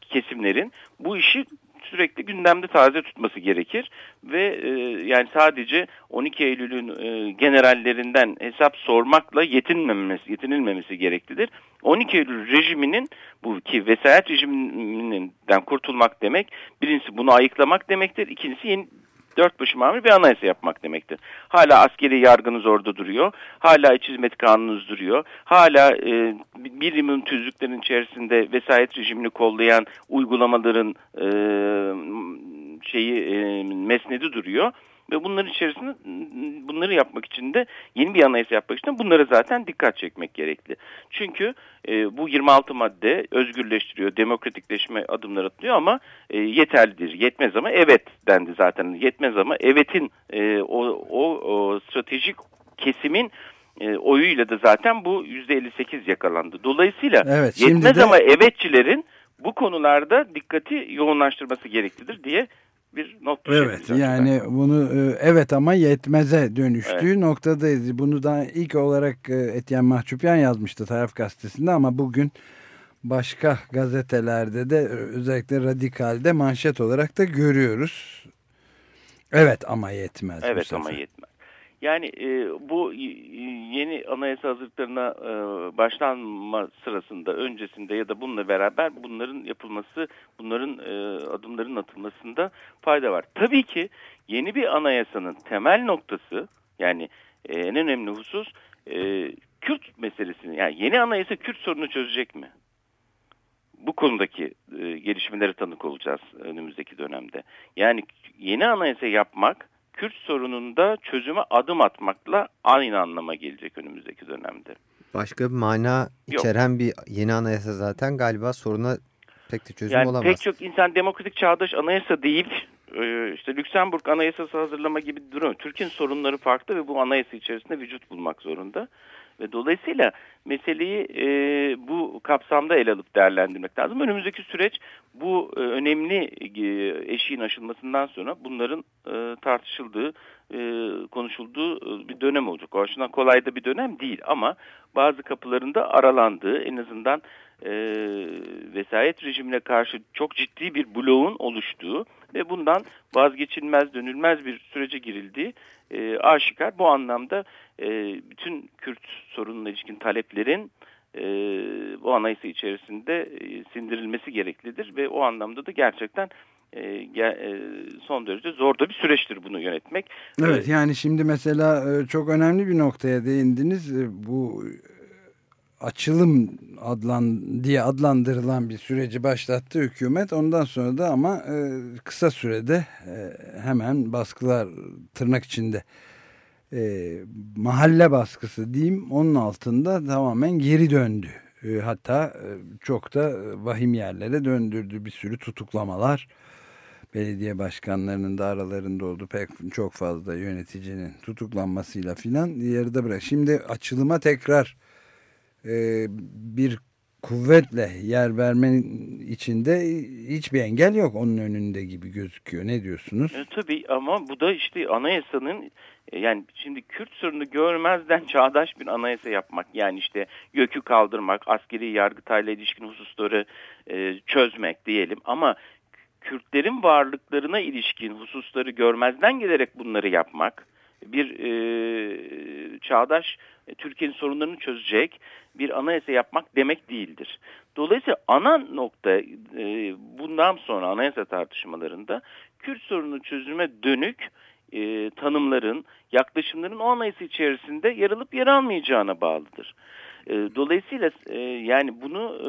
kesimlerin bu işi sürekli gündemde taze tutması gerekir ve e, yani sadece 12 Eylül'ün e, generallerinden hesap sormakla yetinmemesi, yetinilmemesi gereklidir. 12 Eylül rejiminin bu ki vesayet rejiminden kurtulmak demek birincisi bunu ayıklamak demektir. İkincisi yeni dört başı mamur bir anayasa yapmak demektir. Hala askeri yargınız orada duruyor. Hala iç hizmet kanununuz duruyor. Hala e, birimin tüzüklerin içerisinde vesayet rejimini kollayan uygulamaların e, şeyi e, mesnedi duruyor. Ve bunların içerisinde bunları yapmak için de yeni bir anayasa yapmak için de bunlara zaten dikkat çekmek gerekli. Çünkü e, bu 26 madde özgürleştiriyor, demokratikleşme adımları atılıyor ama e, yeterlidir, yetmez ama evet dendi zaten. Yetmez ama evetin e, o, o, o stratejik kesimin e, oyuyla da zaten bu %58 yakalandı. Dolayısıyla
Evet,
yetmez
de-
ama evetçilerin bu konularda dikkati yoğunlaştırması gereklidir diye bir not
Evet yani bunu e, evet ama yetmeze dönüştüğü
Evet.
noktadayız. Bunu da ilk olarak e, Etyen Mahçupyan yazmıştı Taraf Gazetesi'nde ama bugün başka gazetelerde de e, özellikle Radikal'de manşet olarak da görüyoruz. Evet ama yetmez.
Evet ama yetmez. Yani e, bu yeni anayasa hazırlıklarına e, başlanma sırasında, öncesinde ya da bununla beraber bunların yapılması, bunların e, adımların atılmasında fayda var. Tabii ki yeni bir anayasanın temel noktası, yani e, en önemli husus e, Kürt meselesini, yani yeni anayasa Kürt sorunu çözecek mi? bu konudaki e, gelişmelere tanık olacağız önümüzdeki dönemde. Yani yeni anayasa yapmak Kürt sorununda çözüme adım atmakla aynı anlama gelecek önümüzdeki dönemde.
Başka bir mana
Yok.
içeren bir yeni anayasa zaten galiba soruna pek de çözüm
Yani
olamaz.
pek çok insan demokratik çağdaş anayasa değil, e, işte Lüksemburg anayasası hazırlama gibi duruyor. Türkiye'nin sorunları farklı ve bu anayasa içerisinde vücut bulmak zorunda. Ve dolayısıyla meseleyi e, bu kapsamda ele alıp değerlendirmek lazım. Önümüzdeki süreç bu e, önemli e, eşiğin aşılmasından sonra bunların e, tartışıldığı, e, konuşulduğu e, bir dönem olacak. O açıdan kolay da bir dönem değil ama bazı kapılarında aralandığı en azından e, vesayet rejimine karşı çok ciddi bir bloğun oluştuğu ve bundan vazgeçilmez, dönülmez bir sürece girildiği e, aşikar. Bu anlamda e, bütün Kürt sorununa ilişkin taleplerin e, bu anayasa içerisinde e, sindirilmesi gereklidir ve o anlamda da gerçekten e, e, son derece zor da bir süreçtir bunu yönetmek.
Evet yani şimdi mesela e, çok önemli bir noktaya değindiniz. Bu açılım adlan diye adlandırılan bir süreci başlattı hükümet. Ondan sonra da ama e, kısa sürede e, hemen baskılar tırnak içinde e, mahalle baskısı diyeyim onun altında tamamen geri döndü. Hatta çok da vahim yerlere döndürdü bir sürü tutuklamalar. Belediye başkanlarının da aralarında olduğu pek çok fazla yöneticinin tutuklanmasıyla filan yarıda bırak. Şimdi açılıma tekrar e, bir kuvvetle yer vermenin içinde hiçbir engel yok onun önünde gibi gözüküyor. Ne diyorsunuz?
E, tabii ama bu da işte anayasanın e, yani şimdi Kürt sorunu görmezden çağdaş bir anayasa yapmak yani işte gökü kaldırmak, askeri yargıtayla ilişkin hususları e, çözmek diyelim ama Kürtlerin varlıklarına ilişkin hususları görmezden gelerek bunları yapmak bir e, çağdaş e, Türkiye'nin sorunlarını çözecek bir anayasa yapmak demek değildir. Dolayısıyla ana nokta e, bundan sonra anayasa tartışmalarında Kürt sorunu çözüme dönük e, tanımların, yaklaşımların o anayasa içerisinde yer alıp yer almayacağına bağlıdır. E, dolayısıyla e, yani bunu e,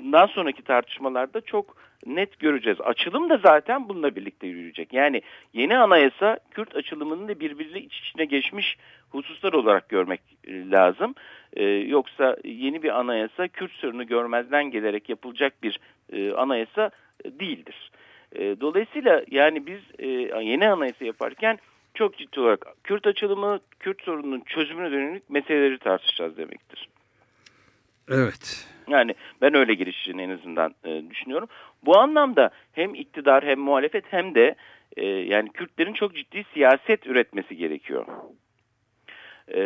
bundan sonraki tartışmalarda çok net göreceğiz. Açılım da zaten bununla birlikte yürüyecek. Yani yeni anayasa Kürt açılımının da birbiriyle iç içine geçmiş hususlar olarak görmek e, lazım. E, yoksa yeni bir anayasa Kürt sorunu görmezden gelerek yapılacak bir e, anayasa değildir. E, dolayısıyla yani biz e, yeni anayasa yaparken çok ciddi olarak Kürt açılımı, Kürt sorununun çözümüne dönük meseleleri tartışacağız demektir.
Evet.
Yani ben öyle girişini en azından e, düşünüyorum. Bu anlamda hem iktidar hem muhalefet hem de e, yani Kürtlerin çok ciddi siyaset üretmesi gerekiyor. E,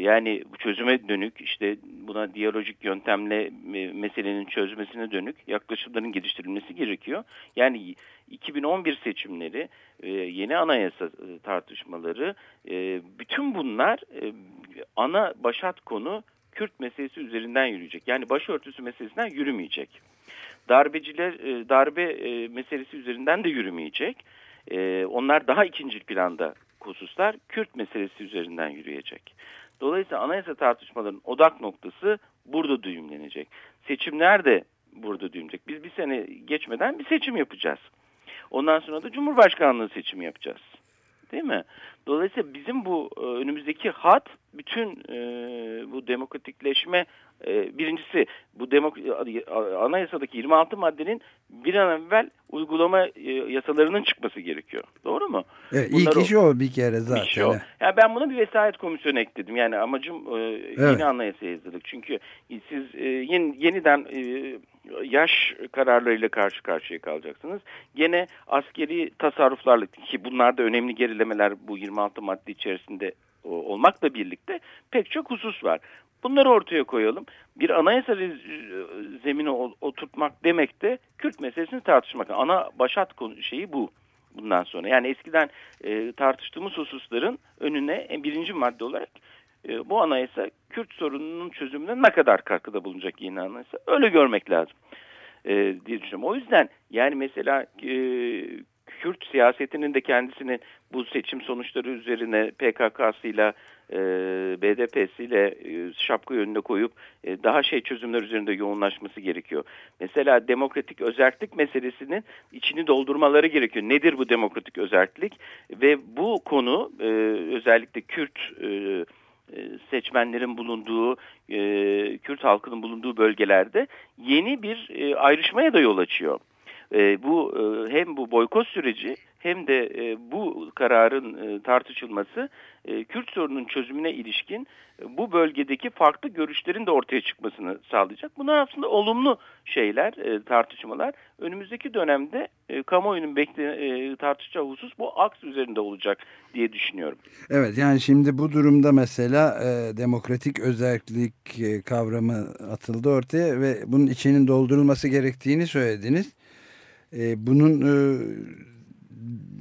yani çözüme dönük işte buna diyalojik yöntemle e, meselenin çözmesine dönük yaklaşımların geliştirilmesi gerekiyor. Yani 2011 seçimleri, e, yeni anayasa e, tartışmaları, e, bütün bunlar e, ana başat konu Kürt meselesi üzerinden yürüyecek. Yani başörtüsü meselesinden yürümeyecek. Darbeciler e, darbe e, meselesi üzerinden de yürümeyecek. E, onlar daha ikinci planda hususlar Kürt meselesi üzerinden yürüyecek. Dolayısıyla anayasa tartışmalarının odak noktası burada düğümlenecek. Seçimler de burada düğümlenecek. Biz bir sene geçmeden bir seçim yapacağız. Ondan sonra da Cumhurbaşkanlığı seçimi yapacağız. Değil mi? Dolayısıyla bizim bu e, önümüzdeki hat bütün e, bu demokratikleşme e, birincisi bu demok anayasadaki 26 maddenin bir an evvel uygulama e, yasalarının çıkması gerekiyor. Doğru mu?
Evet,
Bunlar
ilk iş o bir kere zaten.
O. Yani ben buna bir vesayet komisyonu ekledim. Yani amacım e,
Evet.
yeni anayasa yazılık. Çünkü siz e, yeni, yeniden e, yaş kararlarıyla karşı karşıya kalacaksınız. Gene askeri tasarruflarla ki bunlar da önemli gerilemeler bu 26 madde içerisinde o- olmakla birlikte pek çok husus var. Bunları ortaya koyalım. Bir anayasa rez- zemini oturtmak demek de Kürt meselesini tartışmak. Ana başat şeyi bu bundan sonra. Yani eskiden e, tartıştığımız hususların önüne en birinci madde olarak e, bu anayasa Kürt sorununun çözümüne ne kadar katkıda bulunacak yeni anayasa öyle görmek lazım e, diye düşünüyorum. O yüzden yani mesela e, Kürt siyasetinin de kendisini bu seçim sonuçları üzerine PKK'sıyla e, BDP'siyle e, şapka önüne koyup e, daha şey çözümler üzerinde yoğunlaşması gerekiyor. Mesela demokratik özellik meselesinin içini doldurmaları gerekiyor. Nedir bu demokratik özellik? Ve bu konu e, özellikle Kürt e, e, seçmenlerin bulunduğu, e, Kürt halkının bulunduğu bölgelerde yeni bir e, ayrışmaya da yol açıyor. E, bu e, hem bu boykot süreci hem de e, bu kararın e, tartışılması e, Kürt sorunun çözümüne ilişkin e, bu bölgedeki farklı görüşlerin de ortaya çıkmasını sağlayacak. Bunlar aslında olumlu şeyler, e, tartışmalar. Önümüzdeki dönemde e, kamuoyunun bekle, e, tartışacağı husus bu aks üzerinde olacak diye düşünüyorum.
Evet yani şimdi bu durumda mesela e, demokratik özellik e, kavramı atıldı ortaya ve bunun içinin doldurulması gerektiğini söylediniz. E, bunun e,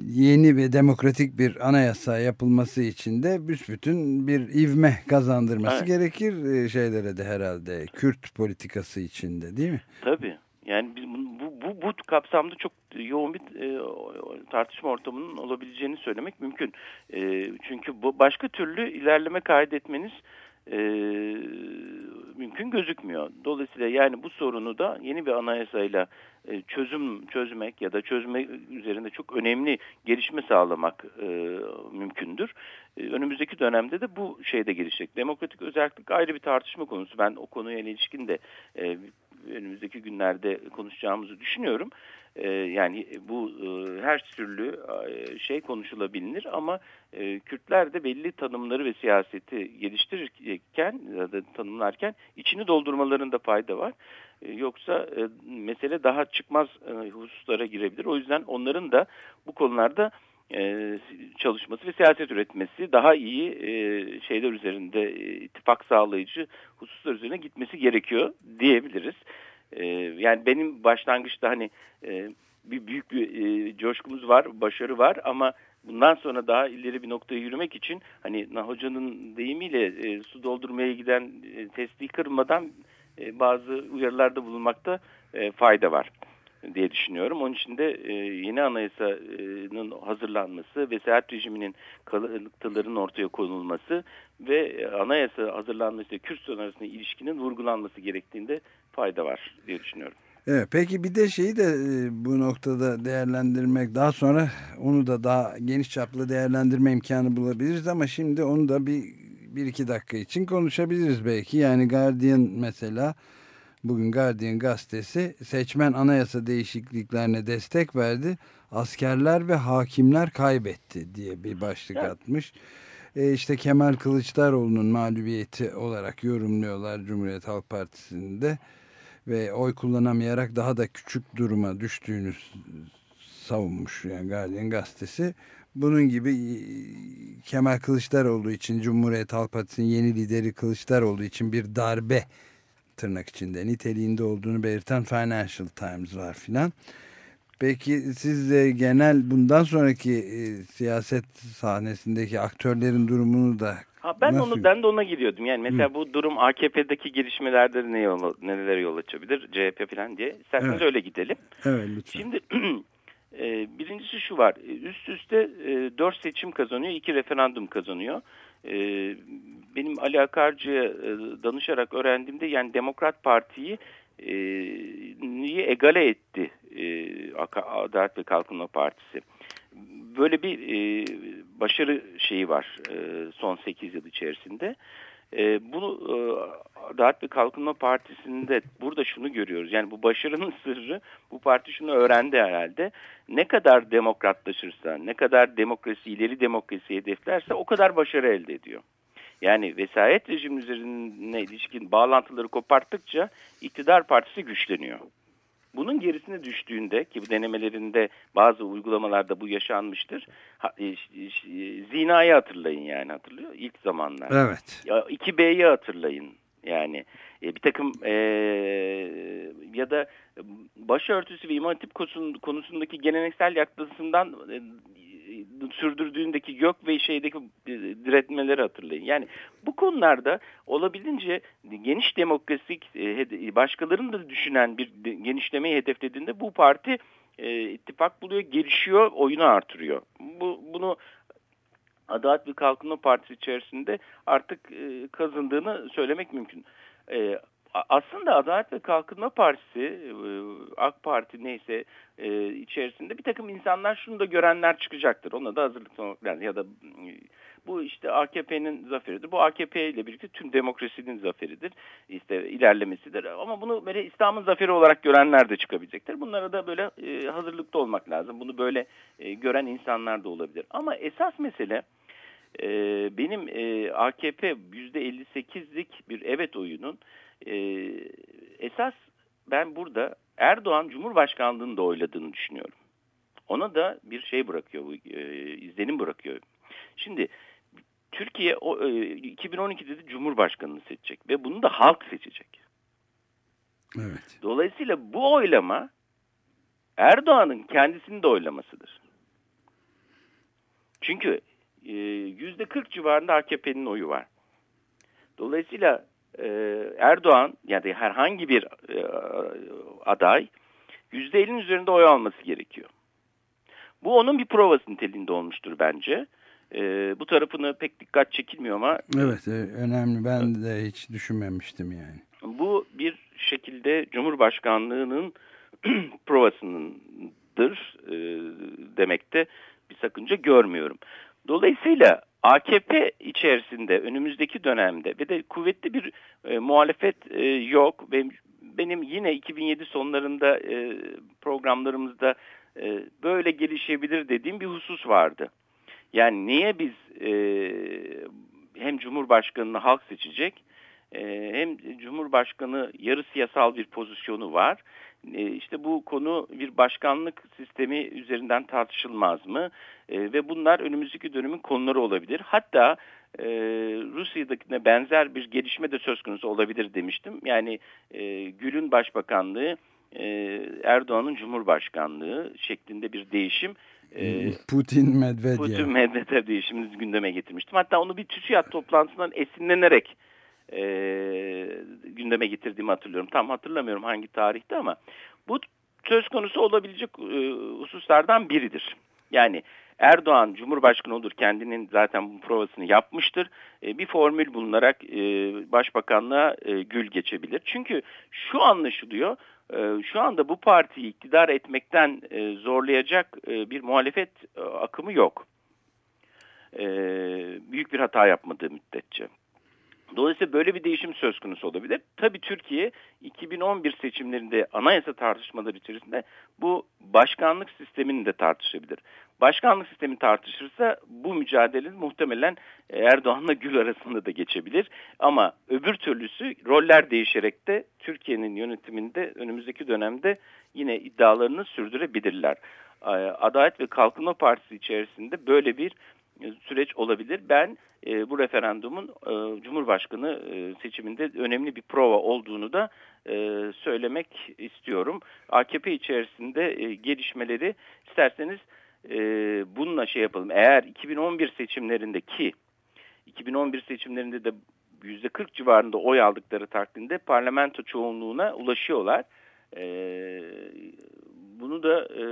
yeni ve demokratik bir anayasa yapılması için de büsbütün bir ivme kazandırması
Evet.
gerekir e, şeylere de herhalde Kürt politikası içinde değil mi?
Tabii. Yani biz bu, bu, bu kapsamda çok yoğun bir e, tartışma ortamının olabileceğini söylemek mümkün. E, çünkü bu başka türlü ilerleme kaydetmeniz e, mümkün gözükmüyor. Dolayısıyla yani bu sorunu da yeni bir anayasayla e, çözüm çözmek ya da çözme üzerinde çok önemli gelişme sağlamak e, mümkündür. E, önümüzdeki dönemde de bu şeyde gelişecek. Demokratik özellik ayrı bir tartışma konusu. Ben o konuya ilişkin de e, önümüzdeki günlerde konuşacağımızı düşünüyorum. E, yani bu e, her türlü e, şey konuşulabilir ama e, Kürtler de belli tanımları ve siyaseti geliştirirken ya da tanımlarken içini doldurmalarında fayda var. Yoksa mesele daha çıkmaz hususlara girebilir. O yüzden onların da bu konularda çalışması ve siyaset üretmesi daha iyi şeyler üzerinde ittifak sağlayıcı hususlar üzerine gitmesi gerekiyor diyebiliriz. E, yani benim başlangıçta hani e, bir büyük bir e, coşkumuz var, başarı var ama bundan sonra daha ileri bir noktaya yürümek için hani hocanın deyimiyle e, su doldurmaya giden e, testi kırmadan e, bazı uyarılarda bulunmakta e, fayda var diye düşünüyorum. Onun için de e, yeni anayasanın hazırlanması ve seyahat rejiminin kalıntılarının ortaya konulması ve e, anayasa hazırlanması ile Kürt arasında ilişkinin vurgulanması gerektiğinde fayda var diye düşünüyorum.
Evet, peki bir de şeyi de e, bu noktada değerlendirmek daha sonra onu da daha geniş çaplı değerlendirme imkanı bulabiliriz ama şimdi onu da bir, bir iki dakika için konuşabiliriz belki. Yani Guardian mesela bugün Guardian gazetesi seçmen anayasa değişikliklerine destek verdi. Askerler ve hakimler kaybetti diye bir başlık
Evet.
atmış. E işte Kemal Kılıçdaroğlu'nun mağlubiyeti olarak yorumluyorlar Cumhuriyet Halk Partisi'nde ve oy kullanamayarak daha da küçük duruma düştüğünü savunmuş yani Guardian gazetesi. Bunun gibi e, Kemal Kılıçdaroğlu için Cumhuriyet Halk Partisi'nin yeni lideri Kılıçdaroğlu için bir darbe tırnak içinde niteliğinde olduğunu belirten Financial Times var filan. Peki siz de genel bundan sonraki e, siyaset sahnesindeki aktörlerin durumunu da
Ha, ben
Nasıl?
onu ben de ona giriyordum. Yani mesela bu durum AKP'deki gelişmelerde ne yol, nelere yol açabilir? CHP falan diye. İsterseniz
Evet.
öyle gidelim.
evet lütfen.
Şimdi e, birincisi şu var. E, Üst üste e, dört seçim kazanıyor, iki referandum kazanıyor. E, benim Ali Akarcı'ya e, danışarak öğrendiğimde yani Demokrat Parti'yi e, niye egale etti e, Adalet ve Kalkınma Partisi. Böyle bir e, başarı şeyi var e, son 8 yıl içerisinde. E, bunu e, Adalet ve Kalkınma Partisi'nde burada şunu görüyoruz. Yani bu başarının sırrı bu parti şunu öğrendi herhalde. Ne kadar demokratlaşırsa, ne kadar demokrasi, ileri demokrasi hedeflerse o kadar başarı elde ediyor. Yani vesayet rejimi üzerine ilişkin bağlantıları koparttıkça iktidar partisi güçleniyor. Bunun gerisine düştüğünde ki bu denemelerinde bazı uygulamalarda bu yaşanmıştır. Ha, e, ş- ş- zinayı hatırlayın yani hatırlıyor ilk zamanlar.
Evet.
Ya 2B'yi hatırlayın. Yani e, bir takım e, ya da başörtüsü ve imam hatip konusun- konusundaki geleneksel yaklaşımdan e, sürdürdüğündeki gök ve şeydeki diretmeleri hatırlayın. Yani bu konularda olabildiğince geniş demokrasik e, başkalarını da düşünen bir genişlemeyi hedeflediğinde bu parti e, ittifak buluyor, gelişiyor, oyunu artırıyor. Bu bunu Adalet ve Kalkınma Partisi içerisinde artık e, kazındığını söylemek mümkün. E, aslında Adalet ve Kalkınma Partisi, e, AK Parti neyse e, içerisinde bir takım insanlar şunu da görenler çıkacaktır. Ona da hazırlıklı olmak. Ya da e, bu işte AKP'nin zaferidir. Bu AKP ile birlikte tüm demokrasinin zaferidir. İşte ilerlemesidir. Ama bunu böyle İslam'ın zaferi olarak görenler de çıkabilecektir. Bunlara da böyle hazırlıklı olmak lazım. Bunu böyle gören insanlar da olabilir. Ama esas mesele benim AKP %58'lik bir evet oyunun e, esas ben burada Erdoğan Cumhurbaşkanlığını da oyladığını düşünüyorum. Ona da bir şey bırakıyor, bu e, izlenim bırakıyor. Şimdi Türkiye o, e, 2012'de de Cumhurbaşkanını seçecek ve bunu da halk seçecek.
Evet.
Dolayısıyla bu oylama Erdoğan'ın kendisinin de oylamasıdır. Çünkü e, yüzde 40 civarında AKP'nin oyu var. Dolayısıyla e, Erdoğan yani herhangi bir e, aday %50'nin üzerinde oy alması gerekiyor. Bu onun bir provası niteliğinde olmuştur bence. E, bu tarafını pek dikkat çekilmiyor ama
Evet e, önemli ben de hiç düşünmemiştim yani.
bu bir şekilde Cumhurbaşkanlığının provasınındır e, demekte bir sakınca görmüyorum. Dolayısıyla AKP içerisinde önümüzdeki dönemde ve de kuvvetli bir e, muhalefet e, yok. Benim, benim yine 2007 sonlarında e, programlarımızda e, böyle gelişebilir dediğim bir husus vardı. Yani niye biz e, hem Cumhurbaşkanını halk seçecek e, hem Cumhurbaşkanı yarı siyasal bir pozisyonu var. E, işte bu konu bir başkanlık sistemi üzerinden tartışılmaz mı? E, ve bunlar önümüzdeki dönemin konuları olabilir. Hatta e, Rusya'dakine benzer bir gelişme de söz konusu olabilir demiştim. Yani e, Gül'ün başbakanlığı, e, Erdoğan'ın cumhurbaşkanlığı şeklinde bir değişim. E,
Putin Medvedev.
Putin Medvedev değişimini gündeme getirmiştim. Hatta onu bir TÜSİAD toplantısından esinlenerek e, gündeme getirdiğimi hatırlıyorum. Tam hatırlamıyorum hangi tarihte ama bu söz konusu olabilecek e, hususlardan biridir. Yani Erdoğan Cumhurbaşkanı olur kendinin zaten bu provasını yapmıştır. E, bir formül bulunarak e, başbakanlığa e, gül geçebilir. Çünkü şu anlaşılıyor e, şu anda bu partiyi iktidar etmekten e, zorlayacak e, bir muhalefet e, akımı yok. E, büyük bir hata yapmadığı müddetçe. Dolayısıyla böyle bir değişim söz konusu olabilir. Tabii Türkiye 2011 seçimlerinde anayasa tartışmaları içerisinde bu başkanlık sistemini de tartışabilir. Başkanlık sistemi tartışırsa bu mücadele muhtemelen Erdoğan'la Gül arasında da geçebilir. Ama öbür türlüsü roller değişerek de Türkiye'nin yönetiminde önümüzdeki dönemde yine iddialarını sürdürebilirler. Adalet ve Kalkınma Partisi içerisinde böyle bir süreç olabilir. Ben e, bu referandumun e, Cumhurbaşkanı e, seçiminde önemli bir prova olduğunu da e, söylemek istiyorum. AKP içerisinde e, gelişmeleri isterseniz e, bununla şey yapalım. Eğer 2011 seçimlerinde ki 2011 seçimlerinde de %40 civarında oy aldıkları takdirde parlamento çoğunluğuna ulaşıyorlar. E, bunu da e,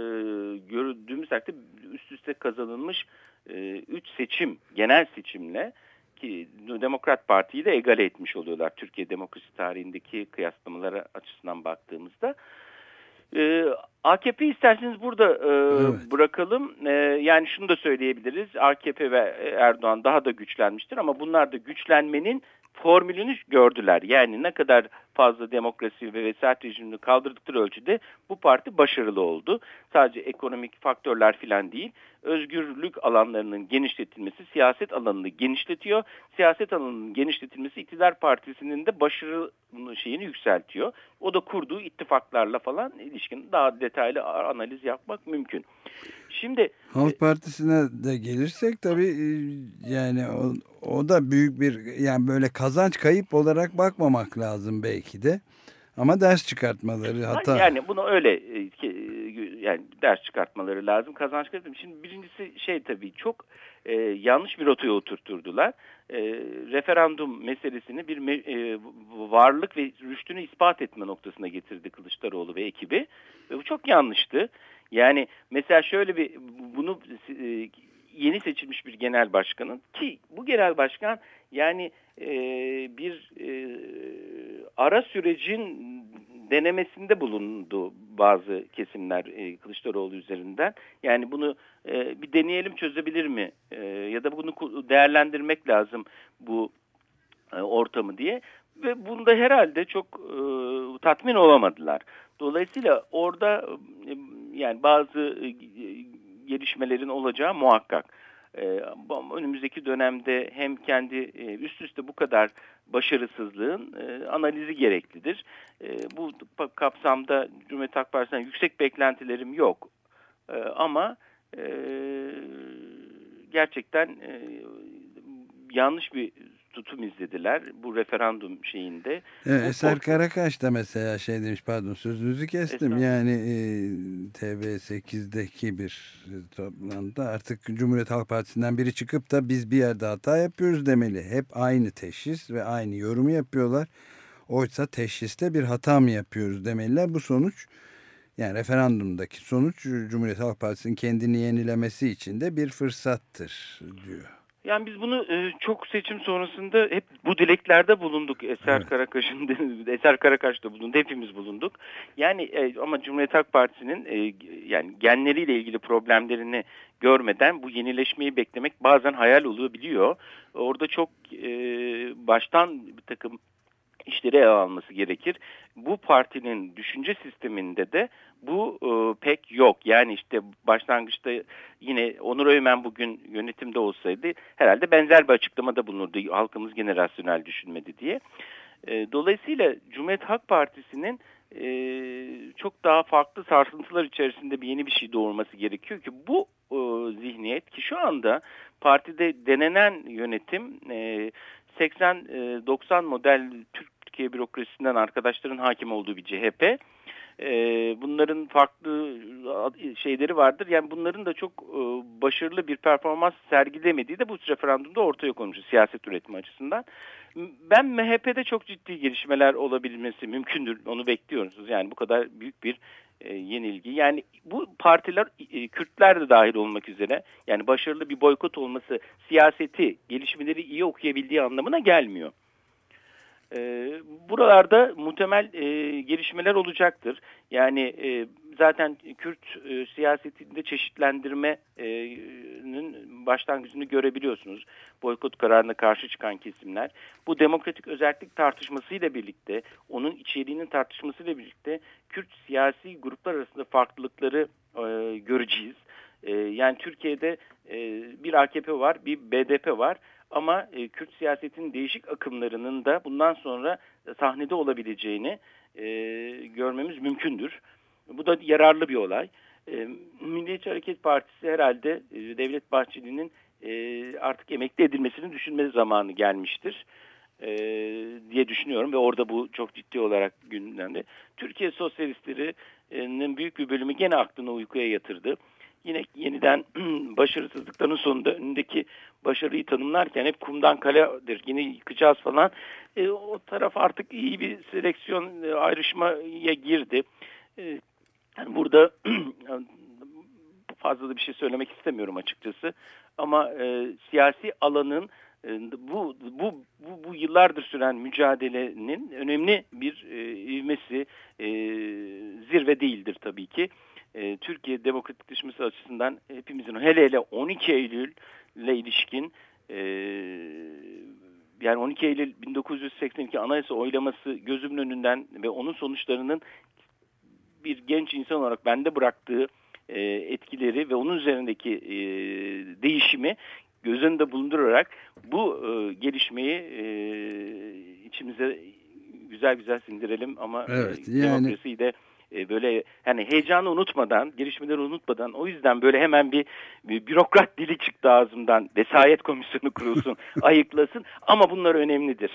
gördüğümüz takdirde üst üste kazanılmış 3 seçim, genel seçimle ki Demokrat Parti'yi de egale etmiş oluyorlar Türkiye demokrasi tarihindeki kıyaslamalara açısından baktığımızda. Ee, AKP isterseniz burada e, evet. bırakalım. E, yani şunu da söyleyebiliriz. AKP ve Erdoğan daha da güçlenmiştir ama bunlar da güçlenmenin formülünü gördüler. Yani ne kadar fazla demokrasi ve vesayet rejimini kaldırdıkları ölçüde bu parti başarılı oldu. Sadece ekonomik faktörler filan değil, özgürlük alanlarının genişletilmesi siyaset alanını genişletiyor. Siyaset alanının genişletilmesi iktidar partisinin de başarı şeyini yükseltiyor. O da kurduğu ittifaklarla falan ilişkin daha detaylı analiz yapmak mümkün. Şimdi
Halk Partisi'ne de gelirsek tabii e, yani o, o da büyük bir yani böyle kazanç kayıp olarak bakmamak lazım belki de. Ama ders çıkartmaları hata.
Yani bunu öyle e, yani ders çıkartmaları lazım. Kazanç kayıp. Şimdi birincisi şey tabii çok e, yanlış bir rotaya oturturdular. E, referandum meselesini bir me, e, varlık ve rüştünü ispat etme noktasına getirdi Kılıçdaroğlu ve ekibi. Ve bu çok yanlıştı. Yani mesela şöyle bir bunu e, yeni seçilmiş bir genel başkanın ki bu genel başkan yani e, bir e, ara sürecin denemesinde bulundu bazı kesimler e, Kılıçdaroğlu üzerinden. Yani bunu e, bir deneyelim çözebilir mi e, ya da bunu değerlendirmek lazım bu e, ortamı diye ve bunda herhalde çok e, tatmin olamadılar. Dolayısıyla orada e, yani bazı e, gelişmelerin olacağı muhakkak. E, önümüzdeki dönemde hem kendi e, üst üste bu kadar başarısızlığın e, analizi gereklidir. E, bu kapsamda Cumhuriyet Halk Partisi'nden yüksek beklentilerim yok. Ama gerçekten yanlış bir tutum izlediler bu referandum şeyinde.
Evet, Eser Karakaş da mesela şey demiş pardon sözünüzü kestim yani e, TV8'deki bir toplantıda artık Cumhuriyet Halk Partisi'nden biri çıkıp da biz bir yerde hata yapıyoruz demeli. Hep aynı teşhis ve aynı yorumu yapıyorlar. Oysa teşhiste bir hata mı yapıyoruz demeliler. Bu sonuç Yani referandumdaki sonuç Cumhuriyet Halk Partisi'nin kendini yenilemesi için de bir fırsattır diyor.
Yani biz bunu e, çok seçim sonrasında hep bu dileklerde bulunduk. Eser
Evet.
Karakaş'ın Eser Karakaş'ta bulundu. Hepimiz bulunduk. Yani e, ama Cumhuriyet Halk Partisi'nin e, yani genleriyle ilgili problemlerini görmeden bu yenileşmeyi beklemek bazen hayal olabiliyor. Orada çok e, baştan bir takım işleri ele alması gerekir. Bu partinin düşünce sisteminde de bu e, pek yok. Yani işte başlangıçta yine Onur Öymen bugün yönetimde olsaydı herhalde benzer bir açıklamada bulunurdu. Halkımız generasyonel düşünmedi diye. E, dolayısıyla Cumhuriyet Halk Partisi'nin e, çok daha farklı sarsıntılar içerisinde bir yeni bir şey doğurması gerekiyor ki bu e, zihniyet ki şu anda partide denenen yönetim e, 80-90 model Türkiye bürokrasisinden arkadaşların hakim olduğu bir CHP. E, bunların farklı şeyleri vardır. Yani bunların da çok e, başarılı bir performans sergilemediği de bu referandumda ortaya konmuş siyaset üretimi açısından. Ben MHP'de çok ciddi gelişmeler olabilmesi mümkündür. Onu bekliyoruz. Yani bu kadar büyük bir e, yenilgi. Yani bu partiler e, Kürtler de dahil olmak üzere yani başarılı bir boykot olması siyaseti, gelişmeleri iyi okuyabildiği anlamına gelmiyor. E, buralarda muhtemel e, gelişmeler olacaktır. Yani e, zaten Kürt e, siyasetinde çeşitlendirmenin başlangıcını görebiliyorsunuz. Boykot kararına karşı çıkan kesimler. Bu demokratik özellik tartışmasıyla birlikte, onun içeriğinin tartışmasıyla birlikte Kürt siyasi gruplar arasında farklılıkları e, göreceğiz. E, yani Türkiye'de e, bir AKP var, bir BDP var. Ama e, Kürt siyasetinin değişik akımlarının da bundan sonra sahnede olabileceğini e, görmemiz mümkündür. Bu da yararlı bir olay. E, Milliyetçi Hareket Partisi herhalde e, Devlet Bahçeli'nin e, artık emekli edilmesini düşünme zamanı gelmiştir e, diye düşünüyorum ve orada bu çok ciddi olarak gündemde. Türkiye Sosyalistlerinin büyük bir bölümü gene aklını uykuya yatırdı. Yine yeniden başarısızlıkların sonunda önündeki başarıyı tanımlarken hep kumdan kaledir yine yıkacağız falan. E, o taraf artık iyi bir seleksiyon e, ayrışmaya girdi. E, yani burada fazla da bir şey söylemek istemiyorum açıkçası. Ama e, siyasi alanın e, bu, bu, bu, bu yıllardır süren mücadelenin önemli bir e, ivmesi e, zirve değildir tabii ki. E, Türkiye demokratikleşmesi açısından hepimizin hele hele 12 Eylül ile ilişkin e, yani 12 Eylül 1982 anayasa oylaması gözümün önünden ve onun sonuçlarının bir genç insan olarak bende bıraktığı e, etkileri ve onun üzerindeki e, değişimi göz önünde bulundurarak bu e, gelişmeyi e, içimize güzel güzel sindirelim ama
Evet,
e,
yani-
demokrasiyi de e, böyle hani heyecanı unutmadan, gelişmeleri unutmadan o yüzden böyle hemen bir, bir bürokrat dili çıktı ağzımdan. Vesayet komisyonu kurulsun, ayıklasın ama bunlar önemlidir.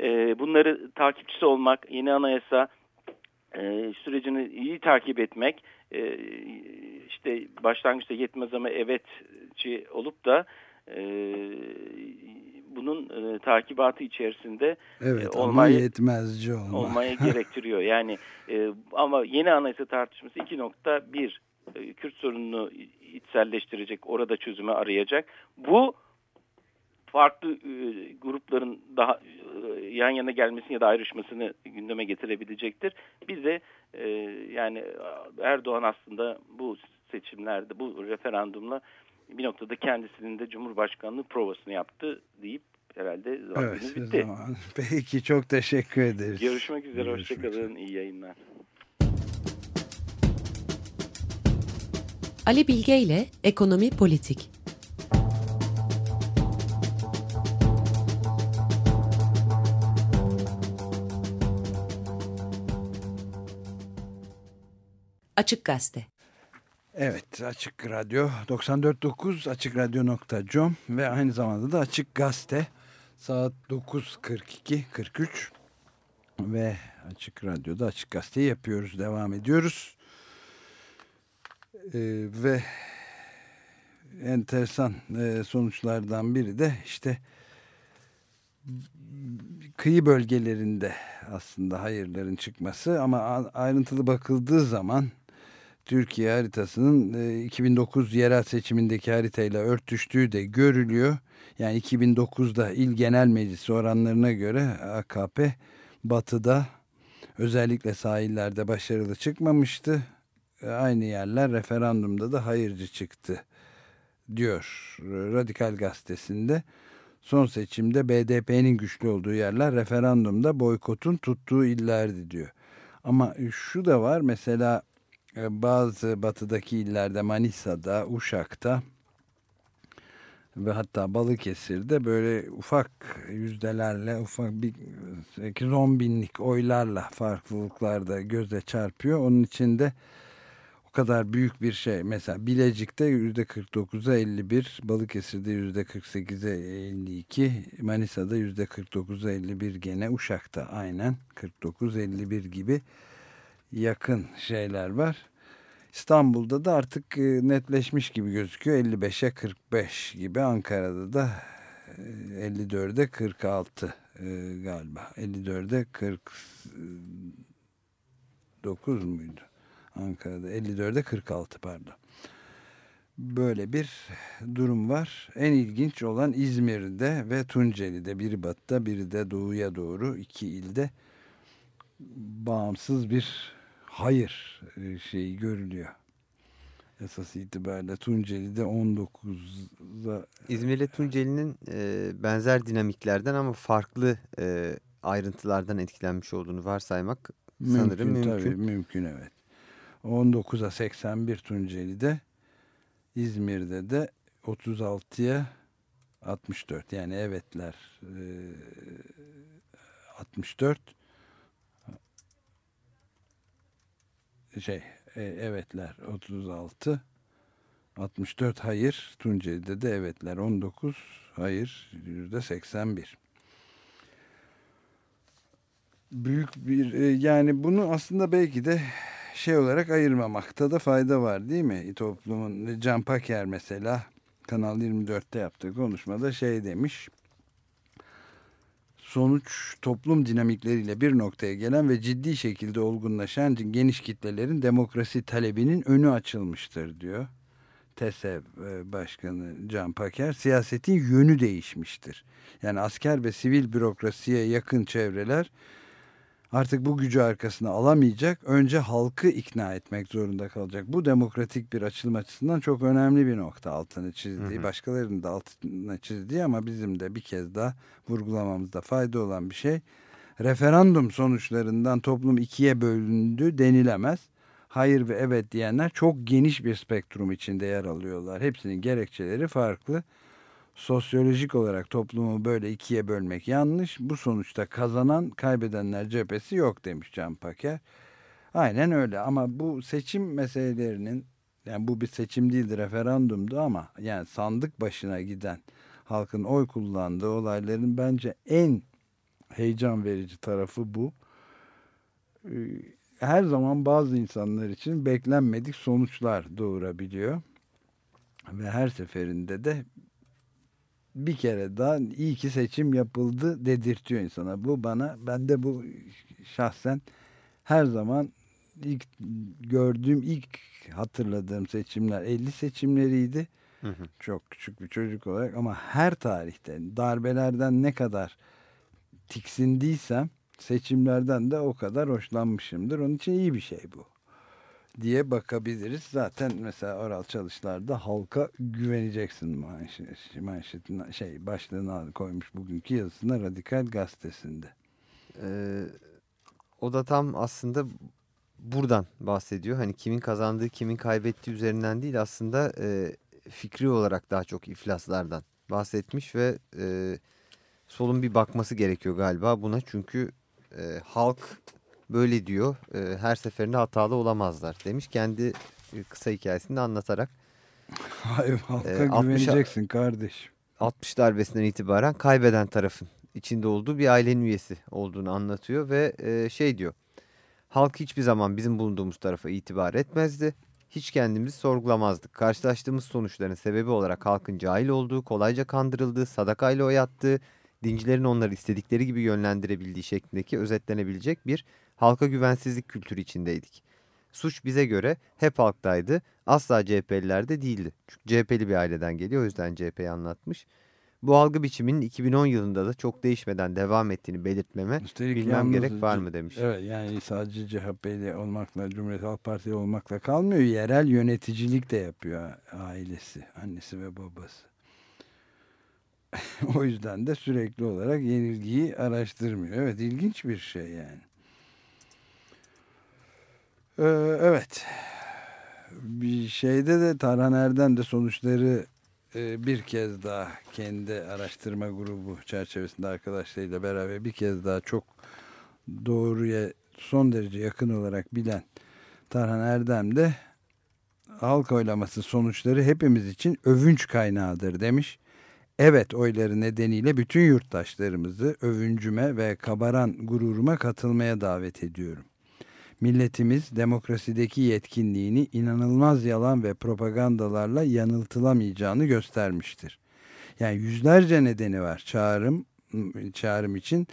E, bunları takipçisi olmak, yeni anayasa e, sürecini iyi takip etmek, e, işte başlangıçta yetmez ama evetçi olup da e, bunun e, takibatı içerisinde
Evet
e, olmayı
yetmezci olma.
olmayı gerektiriyor. Yani e, ama yeni anayasa tartışması 2.1 e, Kürt sorununu içselleştirecek, orada çözümü arayacak. Bu farklı e, grupların daha e, yan yana gelmesini ya da ayrışmasını gündeme getirebilecektir. Biz de e, yani Erdoğan aslında bu seçimlerde, bu referandumla bir noktada kendisinin de Cumhurbaşkanlığı provasını yaptı deyip herhalde
Evet,
vaktimiz
o
bitti.
zaman. Peki çok teşekkür ederiz.
Görüşmek üzere, hoşçakalın, iyi yayınlar.
Ali Bilge ile Ekonomi Politik Açık Gazete
Evet Açık Radyo 94.9 AçıkRadyo.com ve aynı zamanda da Açık Gazete. Saat 9.42 43 ve Açık Radyo'da Açık Gazete yapıyoruz devam ediyoruz. Ee, ve enteresan e, sonuçlardan biri de işte kıyı bölgelerinde aslında hayırların çıkması ama ayrıntılı bakıldığı zaman Türkiye haritasının e, 2009 yerel seçimindeki haritayla örtüştüğü de görülüyor. Yani 2009'da il genel meclisi oranlarına göre AKP batıda özellikle sahillerde başarılı çıkmamıştı. E, Aynı yerler referandumda da hayırcı çıktı diyor Radikal Gazetesi'nde. Son seçimde BDP'nin güçlü olduğu yerler referandumda boykotun tuttuğu illerdi diyor. Ama şu da var mesela e, bazı batıdaki illerde Manisa'da, Uşak'ta ve hatta Balıkesir'de böyle ufak yüzdelerle ufak bir 8-10 binlik oylarla farklılıklar da göze çarpıyor. Onun içinde o kadar büyük bir şey. Mesela Bilecik'te %49'a 51, Balıkesir'de %48'e 52, Manisa'da %49'a 51 gene Uşak'ta aynen 49-51 gibi yakın şeyler var. İstanbul'da da artık e, netleşmiş gibi gözüküyor. 55'e 45 gibi. Ankara'da da e, 54'e 46 e, galiba. 54'e 49 muydu? Ankara'da 54'e 46 pardon. Böyle bir durum var. En ilginç olan İzmir'de ve Tunceli'de. Biri batıda biri de doğuya doğru iki ilde bağımsız bir hayır e, şeyi görülüyor. Esas itibariyle Tunceli'de 19'a
İzmir ile Tunceli'nin e, benzer dinamiklerden ama farklı e, ayrıntılardan etkilenmiş olduğunu varsaymak sanırım
mümkün.
mümkün.
Tabii, mümkün evet. 19'a 81 Tunceli'de İzmir'de de 36'ya 64 yani evetler e, 64 şey e, evetler 36 64 hayır Tunceli'de de evetler 19 hayır yüzde 81 büyük bir e, yani bunu aslında belki de şey olarak ayırmamakta da fayda var değil mi? Toplumun Can Paker mesela Kanal 24'te yaptığı konuşmada şey demiş. Sonuç toplum dinamikleriyle bir noktaya gelen ve ciddi şekilde olgunlaşan geniş kitlelerin demokrasi talebinin önü açılmıştır diyor. TESEV e, Başkanı Can Paker siyasetin yönü değişmiştir. Yani asker ve sivil bürokrasiye yakın çevreler artık bu gücü arkasına alamayacak. Önce halkı ikna etmek zorunda kalacak. Bu demokratik bir açılım açısından çok önemli bir nokta altını çizdiği.
Hı hı.
Başkalarının da altını çizdiği ama bizim de bir kez daha vurgulamamızda fayda olan bir şey. Referandum sonuçlarından toplum ikiye bölündü denilemez. Hayır ve evet diyenler çok geniş bir spektrum içinde yer alıyorlar. Hepsinin gerekçeleri farklı sosyolojik olarak toplumu böyle ikiye bölmek yanlış. Bu sonuçta kazanan kaybedenler cephesi yok demiş Can Paker. Aynen öyle ama bu seçim meselelerinin yani bu bir seçim değildi referandumdu ama yani sandık başına giden halkın oy kullandığı olayların bence en heyecan verici tarafı bu. Ee, Her zaman bazı insanlar için beklenmedik sonuçlar doğurabiliyor. Ve her seferinde de bir kere daha iyi ki seçim yapıldı dedirtiyor insana. Bu bana ben de bu şahsen her zaman ilk gördüğüm ilk hatırladığım seçimler 50 seçimleriydi.
Hı hı.
Çok küçük bir çocuk olarak ama her tarihte darbelerden ne kadar tiksindiysem seçimlerden de o kadar hoşlanmışımdır. Onun için iyi bir şey bu diye bakabiliriz. Zaten mesela Oral Çalışlar'da halka güveneceksin manşet, manşetine şey başlığına koymuş bugünkü yazısına Radikal Gazetesi'nde.
Ee, o da tam aslında buradan bahsediyor. Hani kimin kazandığı, kimin kaybettiği üzerinden değil aslında e, fikri olarak daha çok iflaslardan bahsetmiş ve e, solun bir bakması gerekiyor galiba buna. Çünkü e, halk böyle diyor. e, her seferinde hatalı olamazlar demiş. Kendi e, kısa hikayesini anlatarak.
Hayır halka
Ee, 60'a
güveneceksin kardeş.
60 darbesinden itibaren kaybeden tarafın içinde olduğu bir ailenin üyesi olduğunu anlatıyor ve e, şey diyor. Halk hiçbir zaman bizim bulunduğumuz tarafa itibar etmezdi. Hiç kendimizi sorgulamazdık. Karşılaştığımız sonuçların sebebi olarak halkın cahil olduğu, kolayca kandırıldığı, sadakayla oy attığı, dincilerin onları istedikleri gibi yönlendirebildiği şeklindeki özetlenebilecek bir halka güvensizlik kültürü içindeydik. Suç bize göre hep halktaydı, asla CHP'lilerde değildi. Çünkü CHP'li bir aileden geliyor, o yüzden CHP'yi anlatmış. Bu algı biçiminin 2010 yılında da çok değişmeden devam ettiğini belirtmeme
Üstelik
bilmem gerek var mı demiş.
Evet yani sadece CHP'li olmakla Cumhuriyet Halk Partili olmakla kalmıyor. Yerel yöneticilik de yapıyor ailesi, annesi ve babası. o yüzden de sürekli olarak yenilgiyi araştırmıyor. Evet ilginç bir şey yani. Ee, evet. Bir şeyde de Tarhan Erdem de sonuçları e, bir kez daha kendi araştırma grubu çerçevesinde arkadaşlarıyla beraber bir kez daha çok doğruya son derece yakın olarak bilen Tarhan Erdem de halk oylaması sonuçları hepimiz için övünç kaynağıdır demiş. Evet oyları nedeniyle bütün yurttaşlarımızı övüncüme ve kabaran gururuma katılmaya davet ediyorum. Milletimiz demokrasideki yetkinliğini inanılmaz yalan ve propagandalarla yanıltılamayacağını göstermiştir. Yani yüzlerce nedeni var çağrım, çağrım için.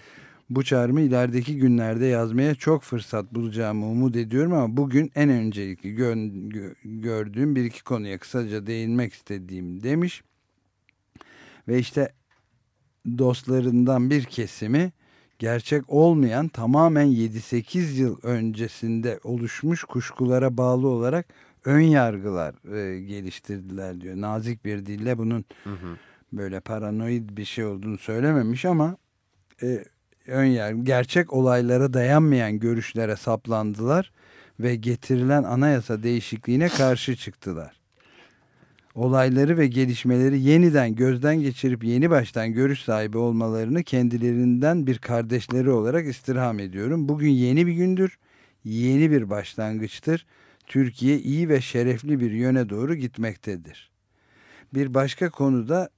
Bu çağrımı ilerideki günlerde yazmaya çok fırsat bulacağımı umut ediyorum ama bugün en öncelikli gö- gö- gördüğüm bir iki konuya kısaca değinmek istediğim demiş. Ve işte dostlarından bir kesimi gerçek olmayan tamamen 7-8 yıl öncesinde oluşmuş kuşkulara bağlı olarak ön yargılar e, geliştirdiler diyor. Nazik bir dille bunun
Hı hı.
böyle paranoid bir şey olduğunu söylememiş ama e, ön yargı gerçek olaylara dayanmayan görüşlere saplandılar ve getirilen anayasa değişikliğine karşı çıktılar. Olayları ve gelişmeleri yeniden gözden geçirip yeni baştan görüş sahibi olmalarını kendilerinden bir kardeşleri olarak istirham ediyorum. Bugün yeni bir gündür, yeni bir başlangıçtır. Türkiye iyi ve şerefli bir yöne doğru gitmektedir. Bir başka konuda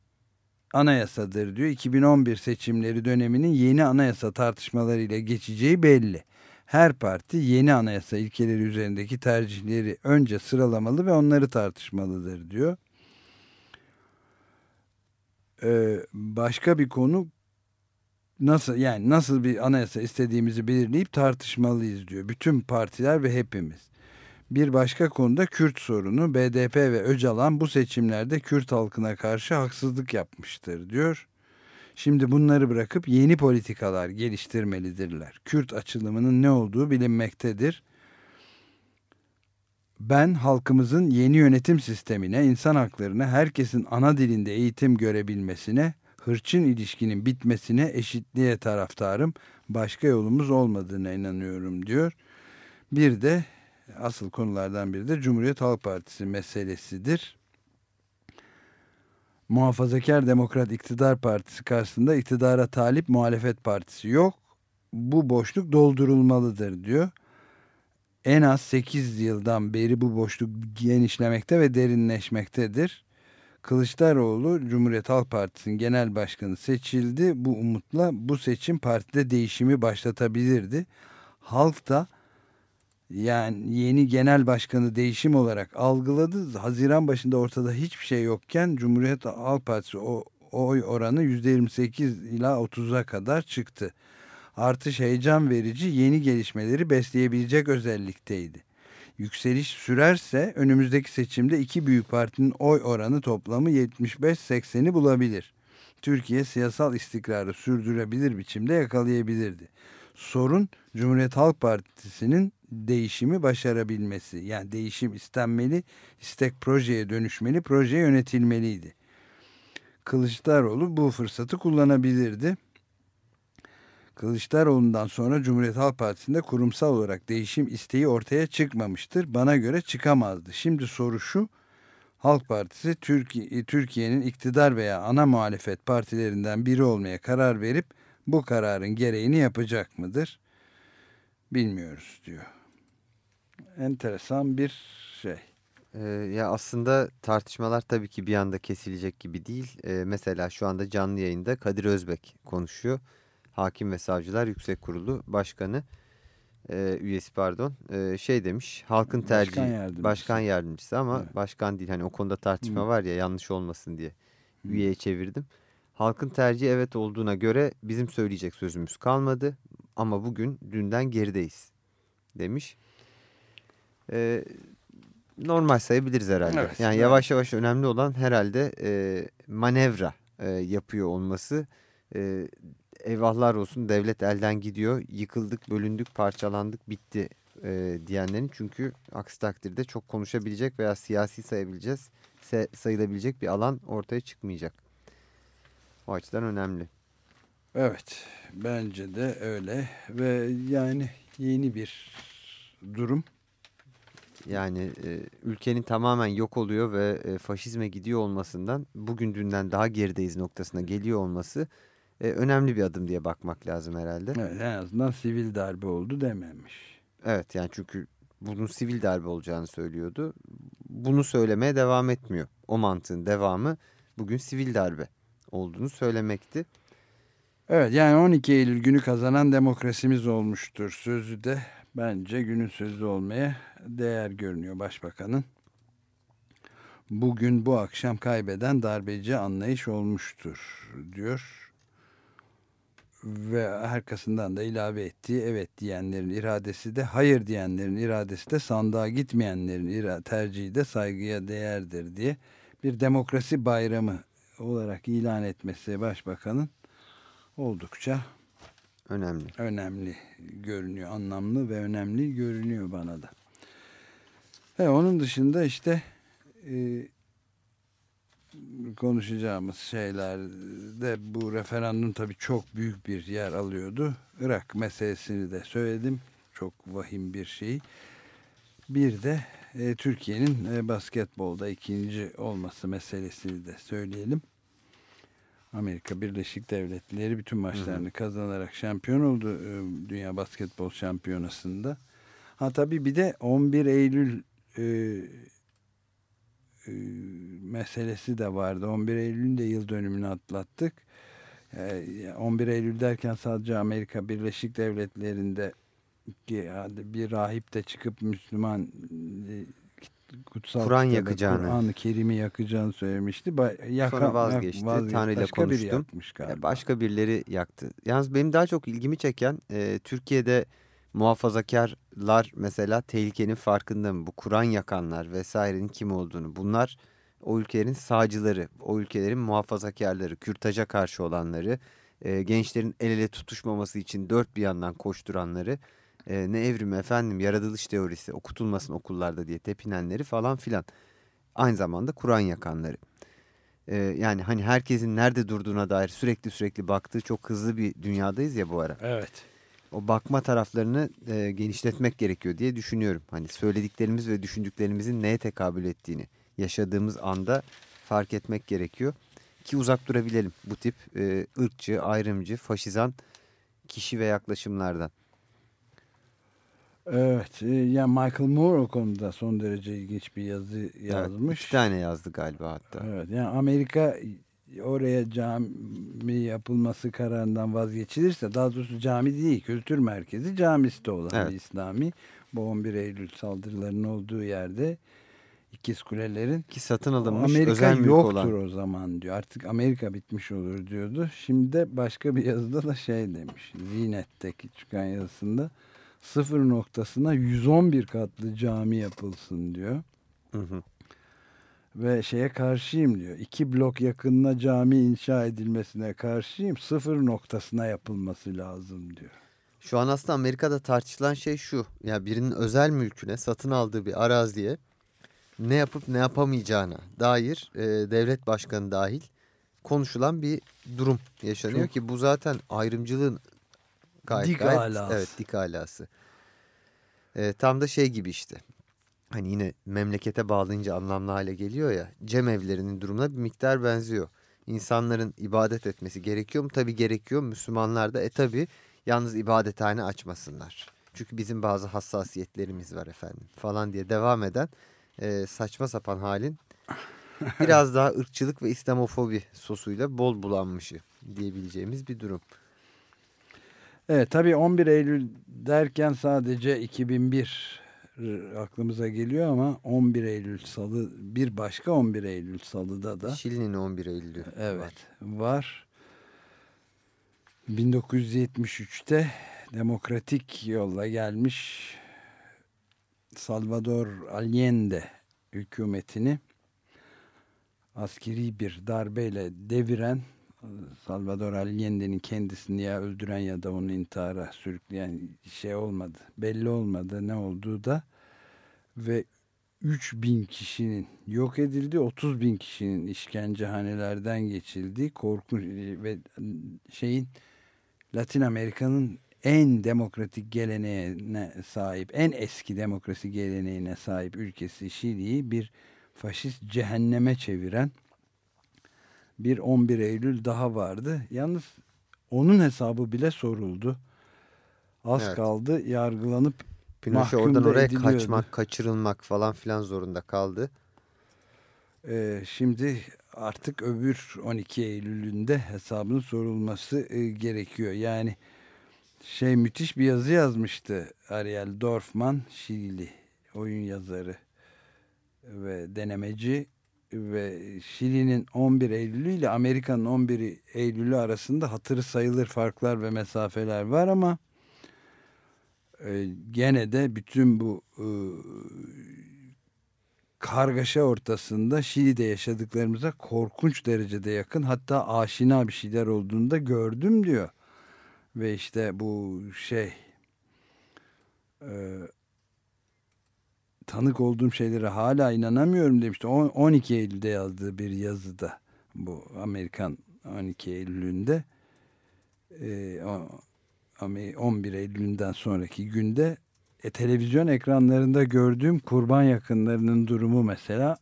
anayasadır diyor. 2011 seçimleri döneminin yeni anayasa tartışmalarıyla geçeceği belli. Her parti yeni anayasa ilkeleri üzerindeki tercihleri önce sıralamalı ve onları tartışmalıdır diyor. Başka bir konu nasıl yani nasıl bir anayasa istediğimizi belirleyip tartışmalıyız diyor. Bütün partiler ve hepimiz. Bir başka konuda Kürt sorunu BDP ve Öcalan bu seçimlerde Kürt halkına karşı haksızlık yapmıştır diyor. Şimdi bunları bırakıp yeni politikalar geliştirmelidirler. Kürt açılımının ne olduğu bilinmektedir. Ben halkımızın yeni yönetim sistemine, insan haklarına, herkesin ana dilinde eğitim görebilmesine, hırçın ilişkinin bitmesine, eşitliğe taraftarım. Başka yolumuz olmadığına inanıyorum diyor. Bir de asıl konulardan biri de Cumhuriyet Halk Partisi meselesidir. Muhafazakar Demokrat İktidar Partisi karşısında iktidara talip muhalefet partisi yok. Bu boşluk doldurulmalıdır diyor. En az 8 yıldan beri bu boşluk genişlemekte ve derinleşmektedir. Kılıçdaroğlu Cumhuriyet Halk Partisi'nin genel başkanı seçildi. Bu umutla bu seçim partide değişimi başlatabilirdi. Halk da yani yeni genel başkanı değişim olarak algıladı. Haziran başında ortada hiçbir şey yokken Cumhuriyet Halk Partisi o oy oranı %28 ila 30'a kadar çıktı. Artış heyecan verici yeni gelişmeleri besleyebilecek özellikteydi. Yükseliş sürerse önümüzdeki seçimde iki büyük partinin oy oranı toplamı 75-80'i bulabilir. Türkiye siyasal istikrarı sürdürebilir biçimde yakalayabilirdi. Sorun Cumhuriyet Halk Partisi'nin değişimi başarabilmesi. Yani değişim istenmeli, istek projeye dönüşmeli, proje yönetilmeliydi. Kılıçdaroğlu bu fırsatı kullanabilirdi. Kılıçdaroğlu'ndan sonra Cumhuriyet Halk Partisi'nde kurumsal olarak değişim isteği ortaya çıkmamıştır. Bana göre çıkamazdı. Şimdi soru şu, Halk Partisi Türkiye, Türkiye'nin iktidar veya ana muhalefet partilerinden biri olmaya karar verip bu kararın gereğini yapacak mıdır? Bilmiyoruz diyor. Enteresan bir şey.
Ee, ya aslında tartışmalar tabii ki bir anda kesilecek gibi değil. Ee, mesela şu anda canlı yayında Kadir Özbek konuşuyor. Hakim ve Savcılar Yüksek Kurulu Başkanı, e, üyesi pardon, e, şey demiş. Halkın
Başkan
tercihi,
yardımcısı.
başkan yardımcısı ama
Evet.
başkan değil. Hani o konuda tartışma
Hı.
var ya yanlış olmasın diye
Hı.
üyeye çevirdim. Halkın tercihi evet olduğuna göre bizim söyleyecek sözümüz kalmadı ama bugün dünden gerideyiz demiş. Ee, normal sayabiliriz herhalde.
Evet,
yani
evet.
yavaş yavaş önemli olan herhalde e, manevra e, yapıyor olması. E, eyvahlar olsun devlet elden gidiyor, yıkıldık, bölündük, parçalandık, bitti e, diyenlerin. Çünkü aksi takdirde çok konuşabilecek veya siyasi sayabileceğiz, sayılabilecek bir alan ortaya çıkmayacak. O açıdan önemli.
Evet bence de öyle ve yani yeni bir durum.
Yani e, ülkenin tamamen yok oluyor ve e, faşizme gidiyor olmasından bugün dünden daha gerideyiz noktasına geliyor olması e, önemli bir adım diye bakmak lazım herhalde.
Evet, en azından sivil darbe oldu dememiş.
Evet yani çünkü bunun sivil darbe olacağını söylüyordu. Bunu söylemeye devam etmiyor. O mantığın devamı bugün sivil darbe olduğunu söylemekti.
Evet yani 12 Eylül günü kazanan demokrasimiz olmuştur sözü de bence günün sözü olmaya değer görünüyor başbakanın. Bugün bu akşam kaybeden darbeci anlayış olmuştur diyor. Ve arkasından da ilave ettiği evet diyenlerin iradesi de hayır diyenlerin iradesi de sandığa gitmeyenlerin tercihi de saygıya değerdir diye bir demokrasi bayramı olarak ilan etmesi başbakanın oldukça
Önemli.
önemli görünüyor. Anlamlı ve önemli görünüyor bana da. He, onun dışında işte e, konuşacağımız şeylerde bu referandum tabii çok büyük bir yer alıyordu. Irak meselesini de söyledim. Çok vahim bir şey. Bir de e, Türkiye'nin e, basketbolda ikinci olması meselesini de söyleyelim. Amerika Birleşik Devletleri bütün maçlarını kazanarak şampiyon oldu e, Dünya Basketbol Şampiyonası'nda. Ha tabii bir de 11 Eylül e, e, meselesi de vardı. 11 Eylül'ün de yıl dönümünü atlattık. E, 11 Eylül derken sadece Amerika Birleşik Devletleri'nde bir rahip de çıkıp Müslüman e, kutsal
Kur'an yakacağını.
Kur'an-ı Kerim'i yakacağını söylemişti. Ba- Yaka,
Sonra vazgeçti.
vazgeçti. Başka biri
konuştum.
yakmış galiba.
Başka birileri yaktı. Yalnız benim daha çok ilgimi çeken e, Türkiye'de muhafazakarlar mesela tehlikenin farkında mı? Bu Kur'an yakanlar vesairenin kim olduğunu. Bunlar o ülkelerin sağcıları, o ülkelerin muhafazakarları, kürtaja karşı olanları, e, gençlerin el ele tutuşmaması için dört bir yandan koşturanları, e, ne evrim efendim yaratılış teorisi okutulmasın okullarda diye tepinenleri falan filan. Aynı zamanda Kur'an yakanları. E, yani hani herkesin nerede durduğuna dair sürekli sürekli baktığı çok hızlı bir dünyadayız ya bu ara.
Evet.
O bakma taraflarını e, genişletmek gerekiyor diye düşünüyorum. Hani söylediklerimiz ve düşündüklerimizin neye tekabül ettiğini yaşadığımız anda fark etmek gerekiyor. Ki uzak durabilelim bu tip e, ırkçı, ayrımcı, faşizan kişi ve yaklaşımlardan.
Evet. e, Yani Michael Moore o konuda son derece ilginç bir yazı
Evet,
yazmış.
iki tane yazdı galiba hatta.
Evet. Yani Amerika oraya cami yapılması kararından vazgeçilirse daha doğrusu cami değil kültür merkezi camisi de olan
Evet.
bir İslami. Bu 11 Eylül saldırılarının olduğu yerde İkiz Kulelerin
Ki satın alınmış
Amerika
özel
yoktur
olan.
o zaman diyor. Artık Amerika bitmiş olur diyordu. Şimdi de başka bir yazıda da şey demiş. Zinet'teki çıkan yazısında sıfır noktasına 111 katlı cami yapılsın diyor.
Hı hı.
Ve şeye karşıyım diyor. İki blok yakınına cami inşa edilmesine karşıyım. Sıfır noktasına yapılması lazım diyor.
Şu an aslında Amerika'da tartışılan şey şu. Ya birinin özel mülküne satın aldığı bir araziye ne yapıp ne yapamayacağına dair e, devlet başkanı dahil konuşulan bir durum yaşanıyor
Çok-
ki bu zaten ayrımcılığın gayet
Dik
gayet
alası.
evet dik alası. E, tam da şey gibi işte. Hani yine memlekete bağlayınca anlamlı hale geliyor ya. Cemevlerinin durumuna bir miktar benziyor. İnsanların ibadet etmesi gerekiyor mu? Tabii gerekiyor. Müslümanlar da e tabii yalnız ibadethane açmasınlar. Çünkü bizim bazı hassasiyetlerimiz var efendim falan diye devam eden e, saçma sapan halin biraz daha ırkçılık ve İslamofobi sosuyla bol bulanmışı diyebileceğimiz bir durum.
Evet tabii 11 Eylül derken sadece 2001 r- aklımıza geliyor ama 11 Eylül salı bir başka 11 Eylül salıda da
Şili'nin 11 Eylül'ü
evet
var.
var. 1973'te demokratik yolla gelmiş Salvador Allende hükümetini askeri bir darbeyle deviren Salvador Allende'nin kendisini ya öldüren ya da onu intihara sürükleyen şey olmadı. Belli olmadı ne olduğu da ve 3000 kişinin yok edildi, 30 bin kişinin işkencehanelerden geçildiği korkunç ve şeyin Latin Amerika'nın en demokratik geleneğine sahip, en eski demokrasi geleneğine sahip ülkesi Şili'yi bir faşist cehenneme çeviren bir 11 Eylül daha vardı. Yalnız onun hesabı bile soruldu. Az
Evet.
kaldı yargılanıp
Pinochet oradan
da
oraya
ediliyordu.
kaçmak, kaçırılmak falan filan zorunda kaldı.
Ee, şimdi artık öbür 12 Eylül'ünde hesabının sorulması e, gerekiyor. Yani şey müthiş bir yazı yazmıştı Ariel Dorfman, Şili oyun yazarı ve denemeci ve Şili'nin 11 Eylül'ü ile Amerika'nın 11 Eylül'ü arasında hatırı sayılır farklar ve mesafeler var ama e, gene de bütün bu e, kargaşa ortasında Şili'de yaşadıklarımıza korkunç derecede yakın hatta aşina bir şeyler olduğunu da gördüm diyor. Ve işte bu şey e, tanık olduğum şeylere hala inanamıyorum demişti. On- 12 Eylül'de yazdığı bir yazıda bu Amerikan 12 Eylül'ünde e, o- Amer- 11 Eylül'ünden sonraki günde e, televizyon ekranlarında gördüğüm kurban yakınlarının durumu mesela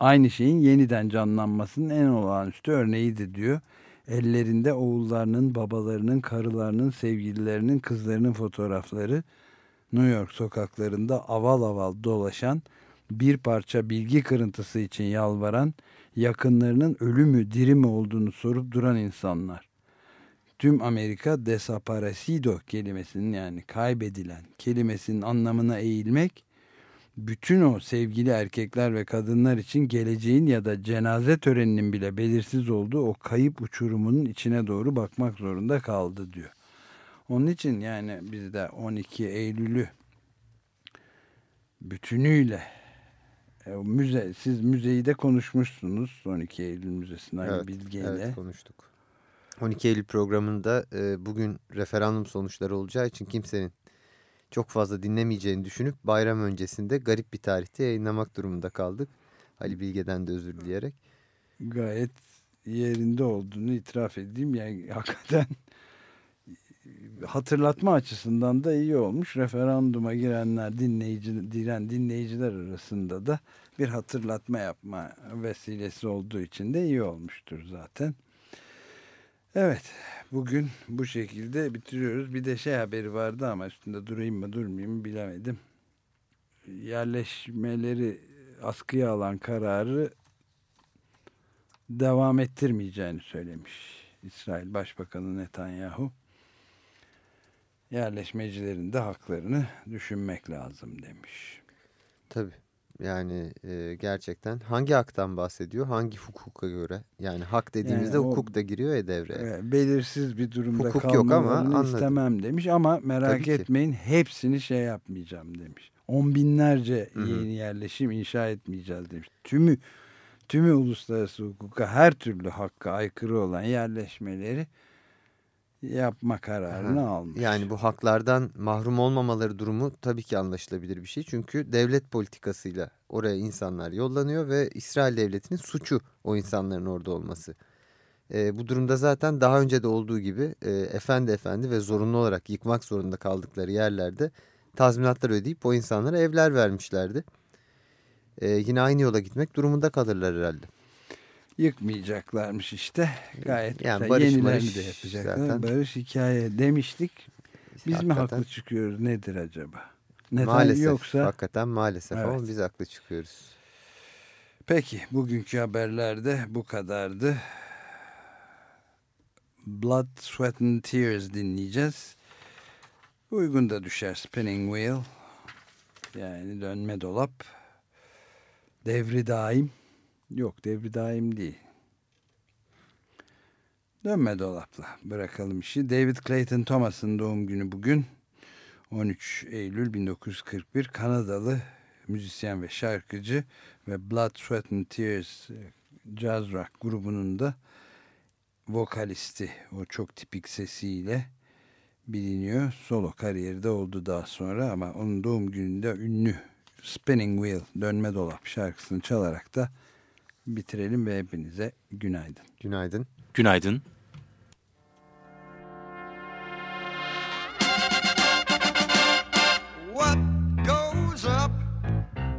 aynı şeyin yeniden canlanmasının en olağanüstü örneğiydi diyor. Ellerinde oğullarının, babalarının, karılarının, sevgililerinin, kızlarının fotoğrafları New York sokaklarında aval aval dolaşan, bir parça bilgi kırıntısı için yalvaran, yakınlarının ölü mü diri mi olduğunu sorup duran insanlar. Tüm Amerika desaparecido kelimesinin yani kaybedilen kelimesinin anlamına eğilmek, bütün o sevgili erkekler ve kadınlar için geleceğin ya da cenaze töreninin bile belirsiz olduğu o kayıp uçurumunun içine doğru bakmak zorunda kaldı diyor. Onun için yani biz de 12 Eylül'ü bütünüyle e, müze, siz müzeyi de konuşmuşsunuz 12 Eylül Müzesi'nin Ali
Evet,
Bilge ile.
evet konuştuk. 12 Eylül programında e, bugün referandum sonuçları olacağı için kimsenin çok fazla dinlemeyeceğini düşünüp bayram öncesinde garip bir tarihte yayınlamak durumunda kaldık. Ali Bilge'den de özür dileyerek.
gayet yerinde olduğunu itiraf edeyim. Yani hakikaten hatırlatma açısından da iyi olmuş. Referanduma girenler, dinleyici, diren dinleyiciler arasında da bir hatırlatma yapma vesilesi olduğu için de iyi olmuştur zaten. Evet, bugün bu şekilde bitiriyoruz. Bir de şey haberi vardı ama üstünde durayım mı durmayayım mı bilemedim. Yerleşmeleri askıya alan kararı devam ettirmeyeceğini söylemiş İsrail Başbakanı Netanyahu. Yerleşmecilerin de haklarını düşünmek lazım demiş.
Tabii yani e, gerçekten hangi haktan bahsediyor? Hangi hukuka göre? Yani hak dediğimizde
Yani o-
hukuk da giriyor ya devreye.
Ee, Belirsiz bir durumda
Hukuk yok ama anladım.
istemem demiş ama merak
Tabii ki.
etmeyin hepsini şey yapmayacağım demiş. On binlerce
Hı hı.
yeni yerleşim inşa etmeyeceğiz demiş. Tümü tümü uluslararası hukuka her türlü hakka aykırı olan yerleşmeleri yapma kararını almış.
Yani bu haklardan mahrum olmamaları durumu tabii ki anlaşılabilir bir şey. Çünkü devlet politikasıyla oraya insanlar yollanıyor ve İsrail devletinin suçu o insanların orada olması. E, bu durumda zaten daha önce de olduğu gibi e, efendi efendi ve zorunlu olarak yıkmak zorunda kaldıkları yerlerde tazminatlar ödeyip o insanlara evler vermişlerdi. E, yine aynı yola gitmek durumunda kalırlar herhalde.
Yıkmayacaklarmış işte. Gayet
Yani
güzel.
barış
Yenilerini
barış
de yapacaklar.
zaten.
Barış hikaye demiştik. Biz mi
Hakikaten.
haklı çıkıyoruz? Nedir acaba? Neden
maalesef,
yoksa
hakikaten maalesef ama
Evet.
biz haklı çıkıyoruz.
Peki bugünkü haberlerde bu kadardı. Blood, Sweat and Tears dinleyeceğiz. Uygun da düşer Spinning Wheel. Yani dönme dolap. Devri daim. Yok devri daim değil. Dönme dolapla bırakalım işi. David Clayton Thomas'ın doğum günü bugün. 13 Eylül 1941 Kanadalı müzisyen ve şarkıcı ve Blood, Sweat and Tears e, Jazz Rock grubunun da vokalisti. O çok tipik sesiyle biliniyor. Solo kariyeri de oldu daha sonra ama onun doğum gününde ünlü Spinning Wheel dönme dolap şarkısını çalarak da bitirelim ve hepinize günaydın.
Günaydın.
Günaydın.
What goes up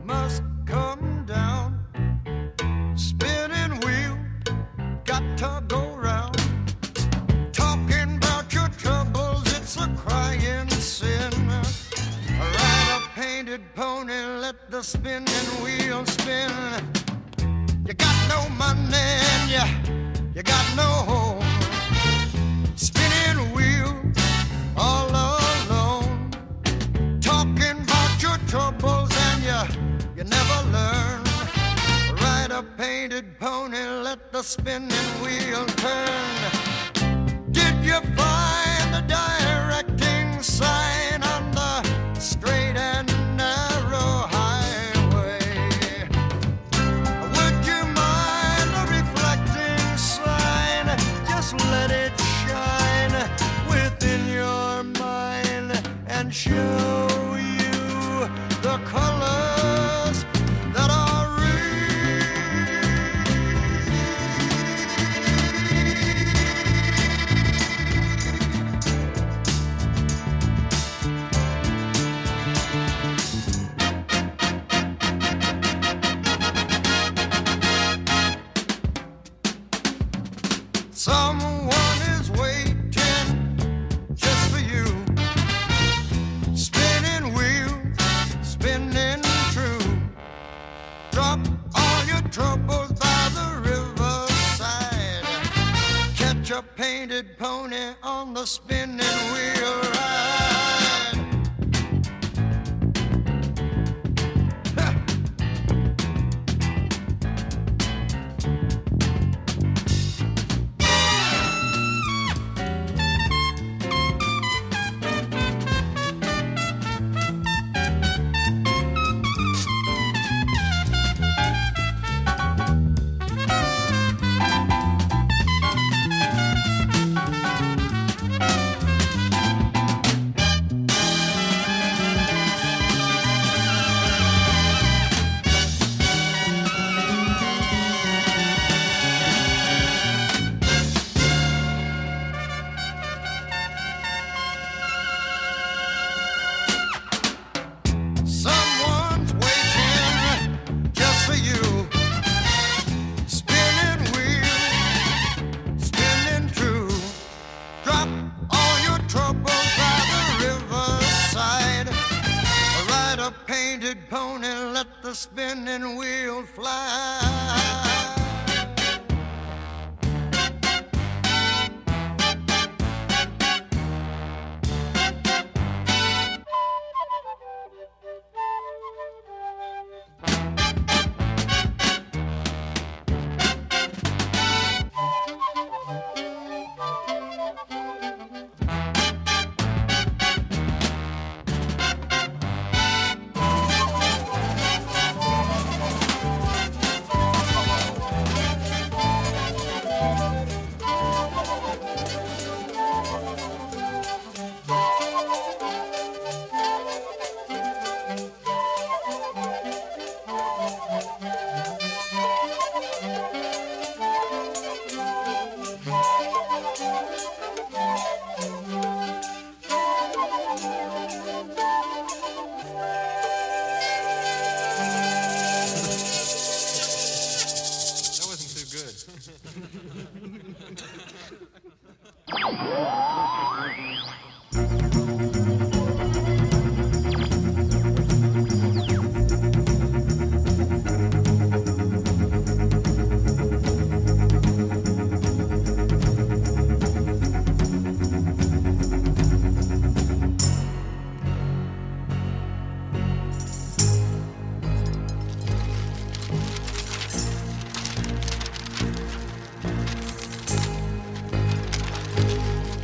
must come down. Spinning wheel, got to go round. Talking about your troubles, it's a crying sin. Ride a painted pony, let the spinning wheel spin. You got no money and you, you got no home. Spinning wheel, all alone talking about your troubles and you you never learn. Ride a painted pony, let the spinning wheel turn. Did you find the directing sign show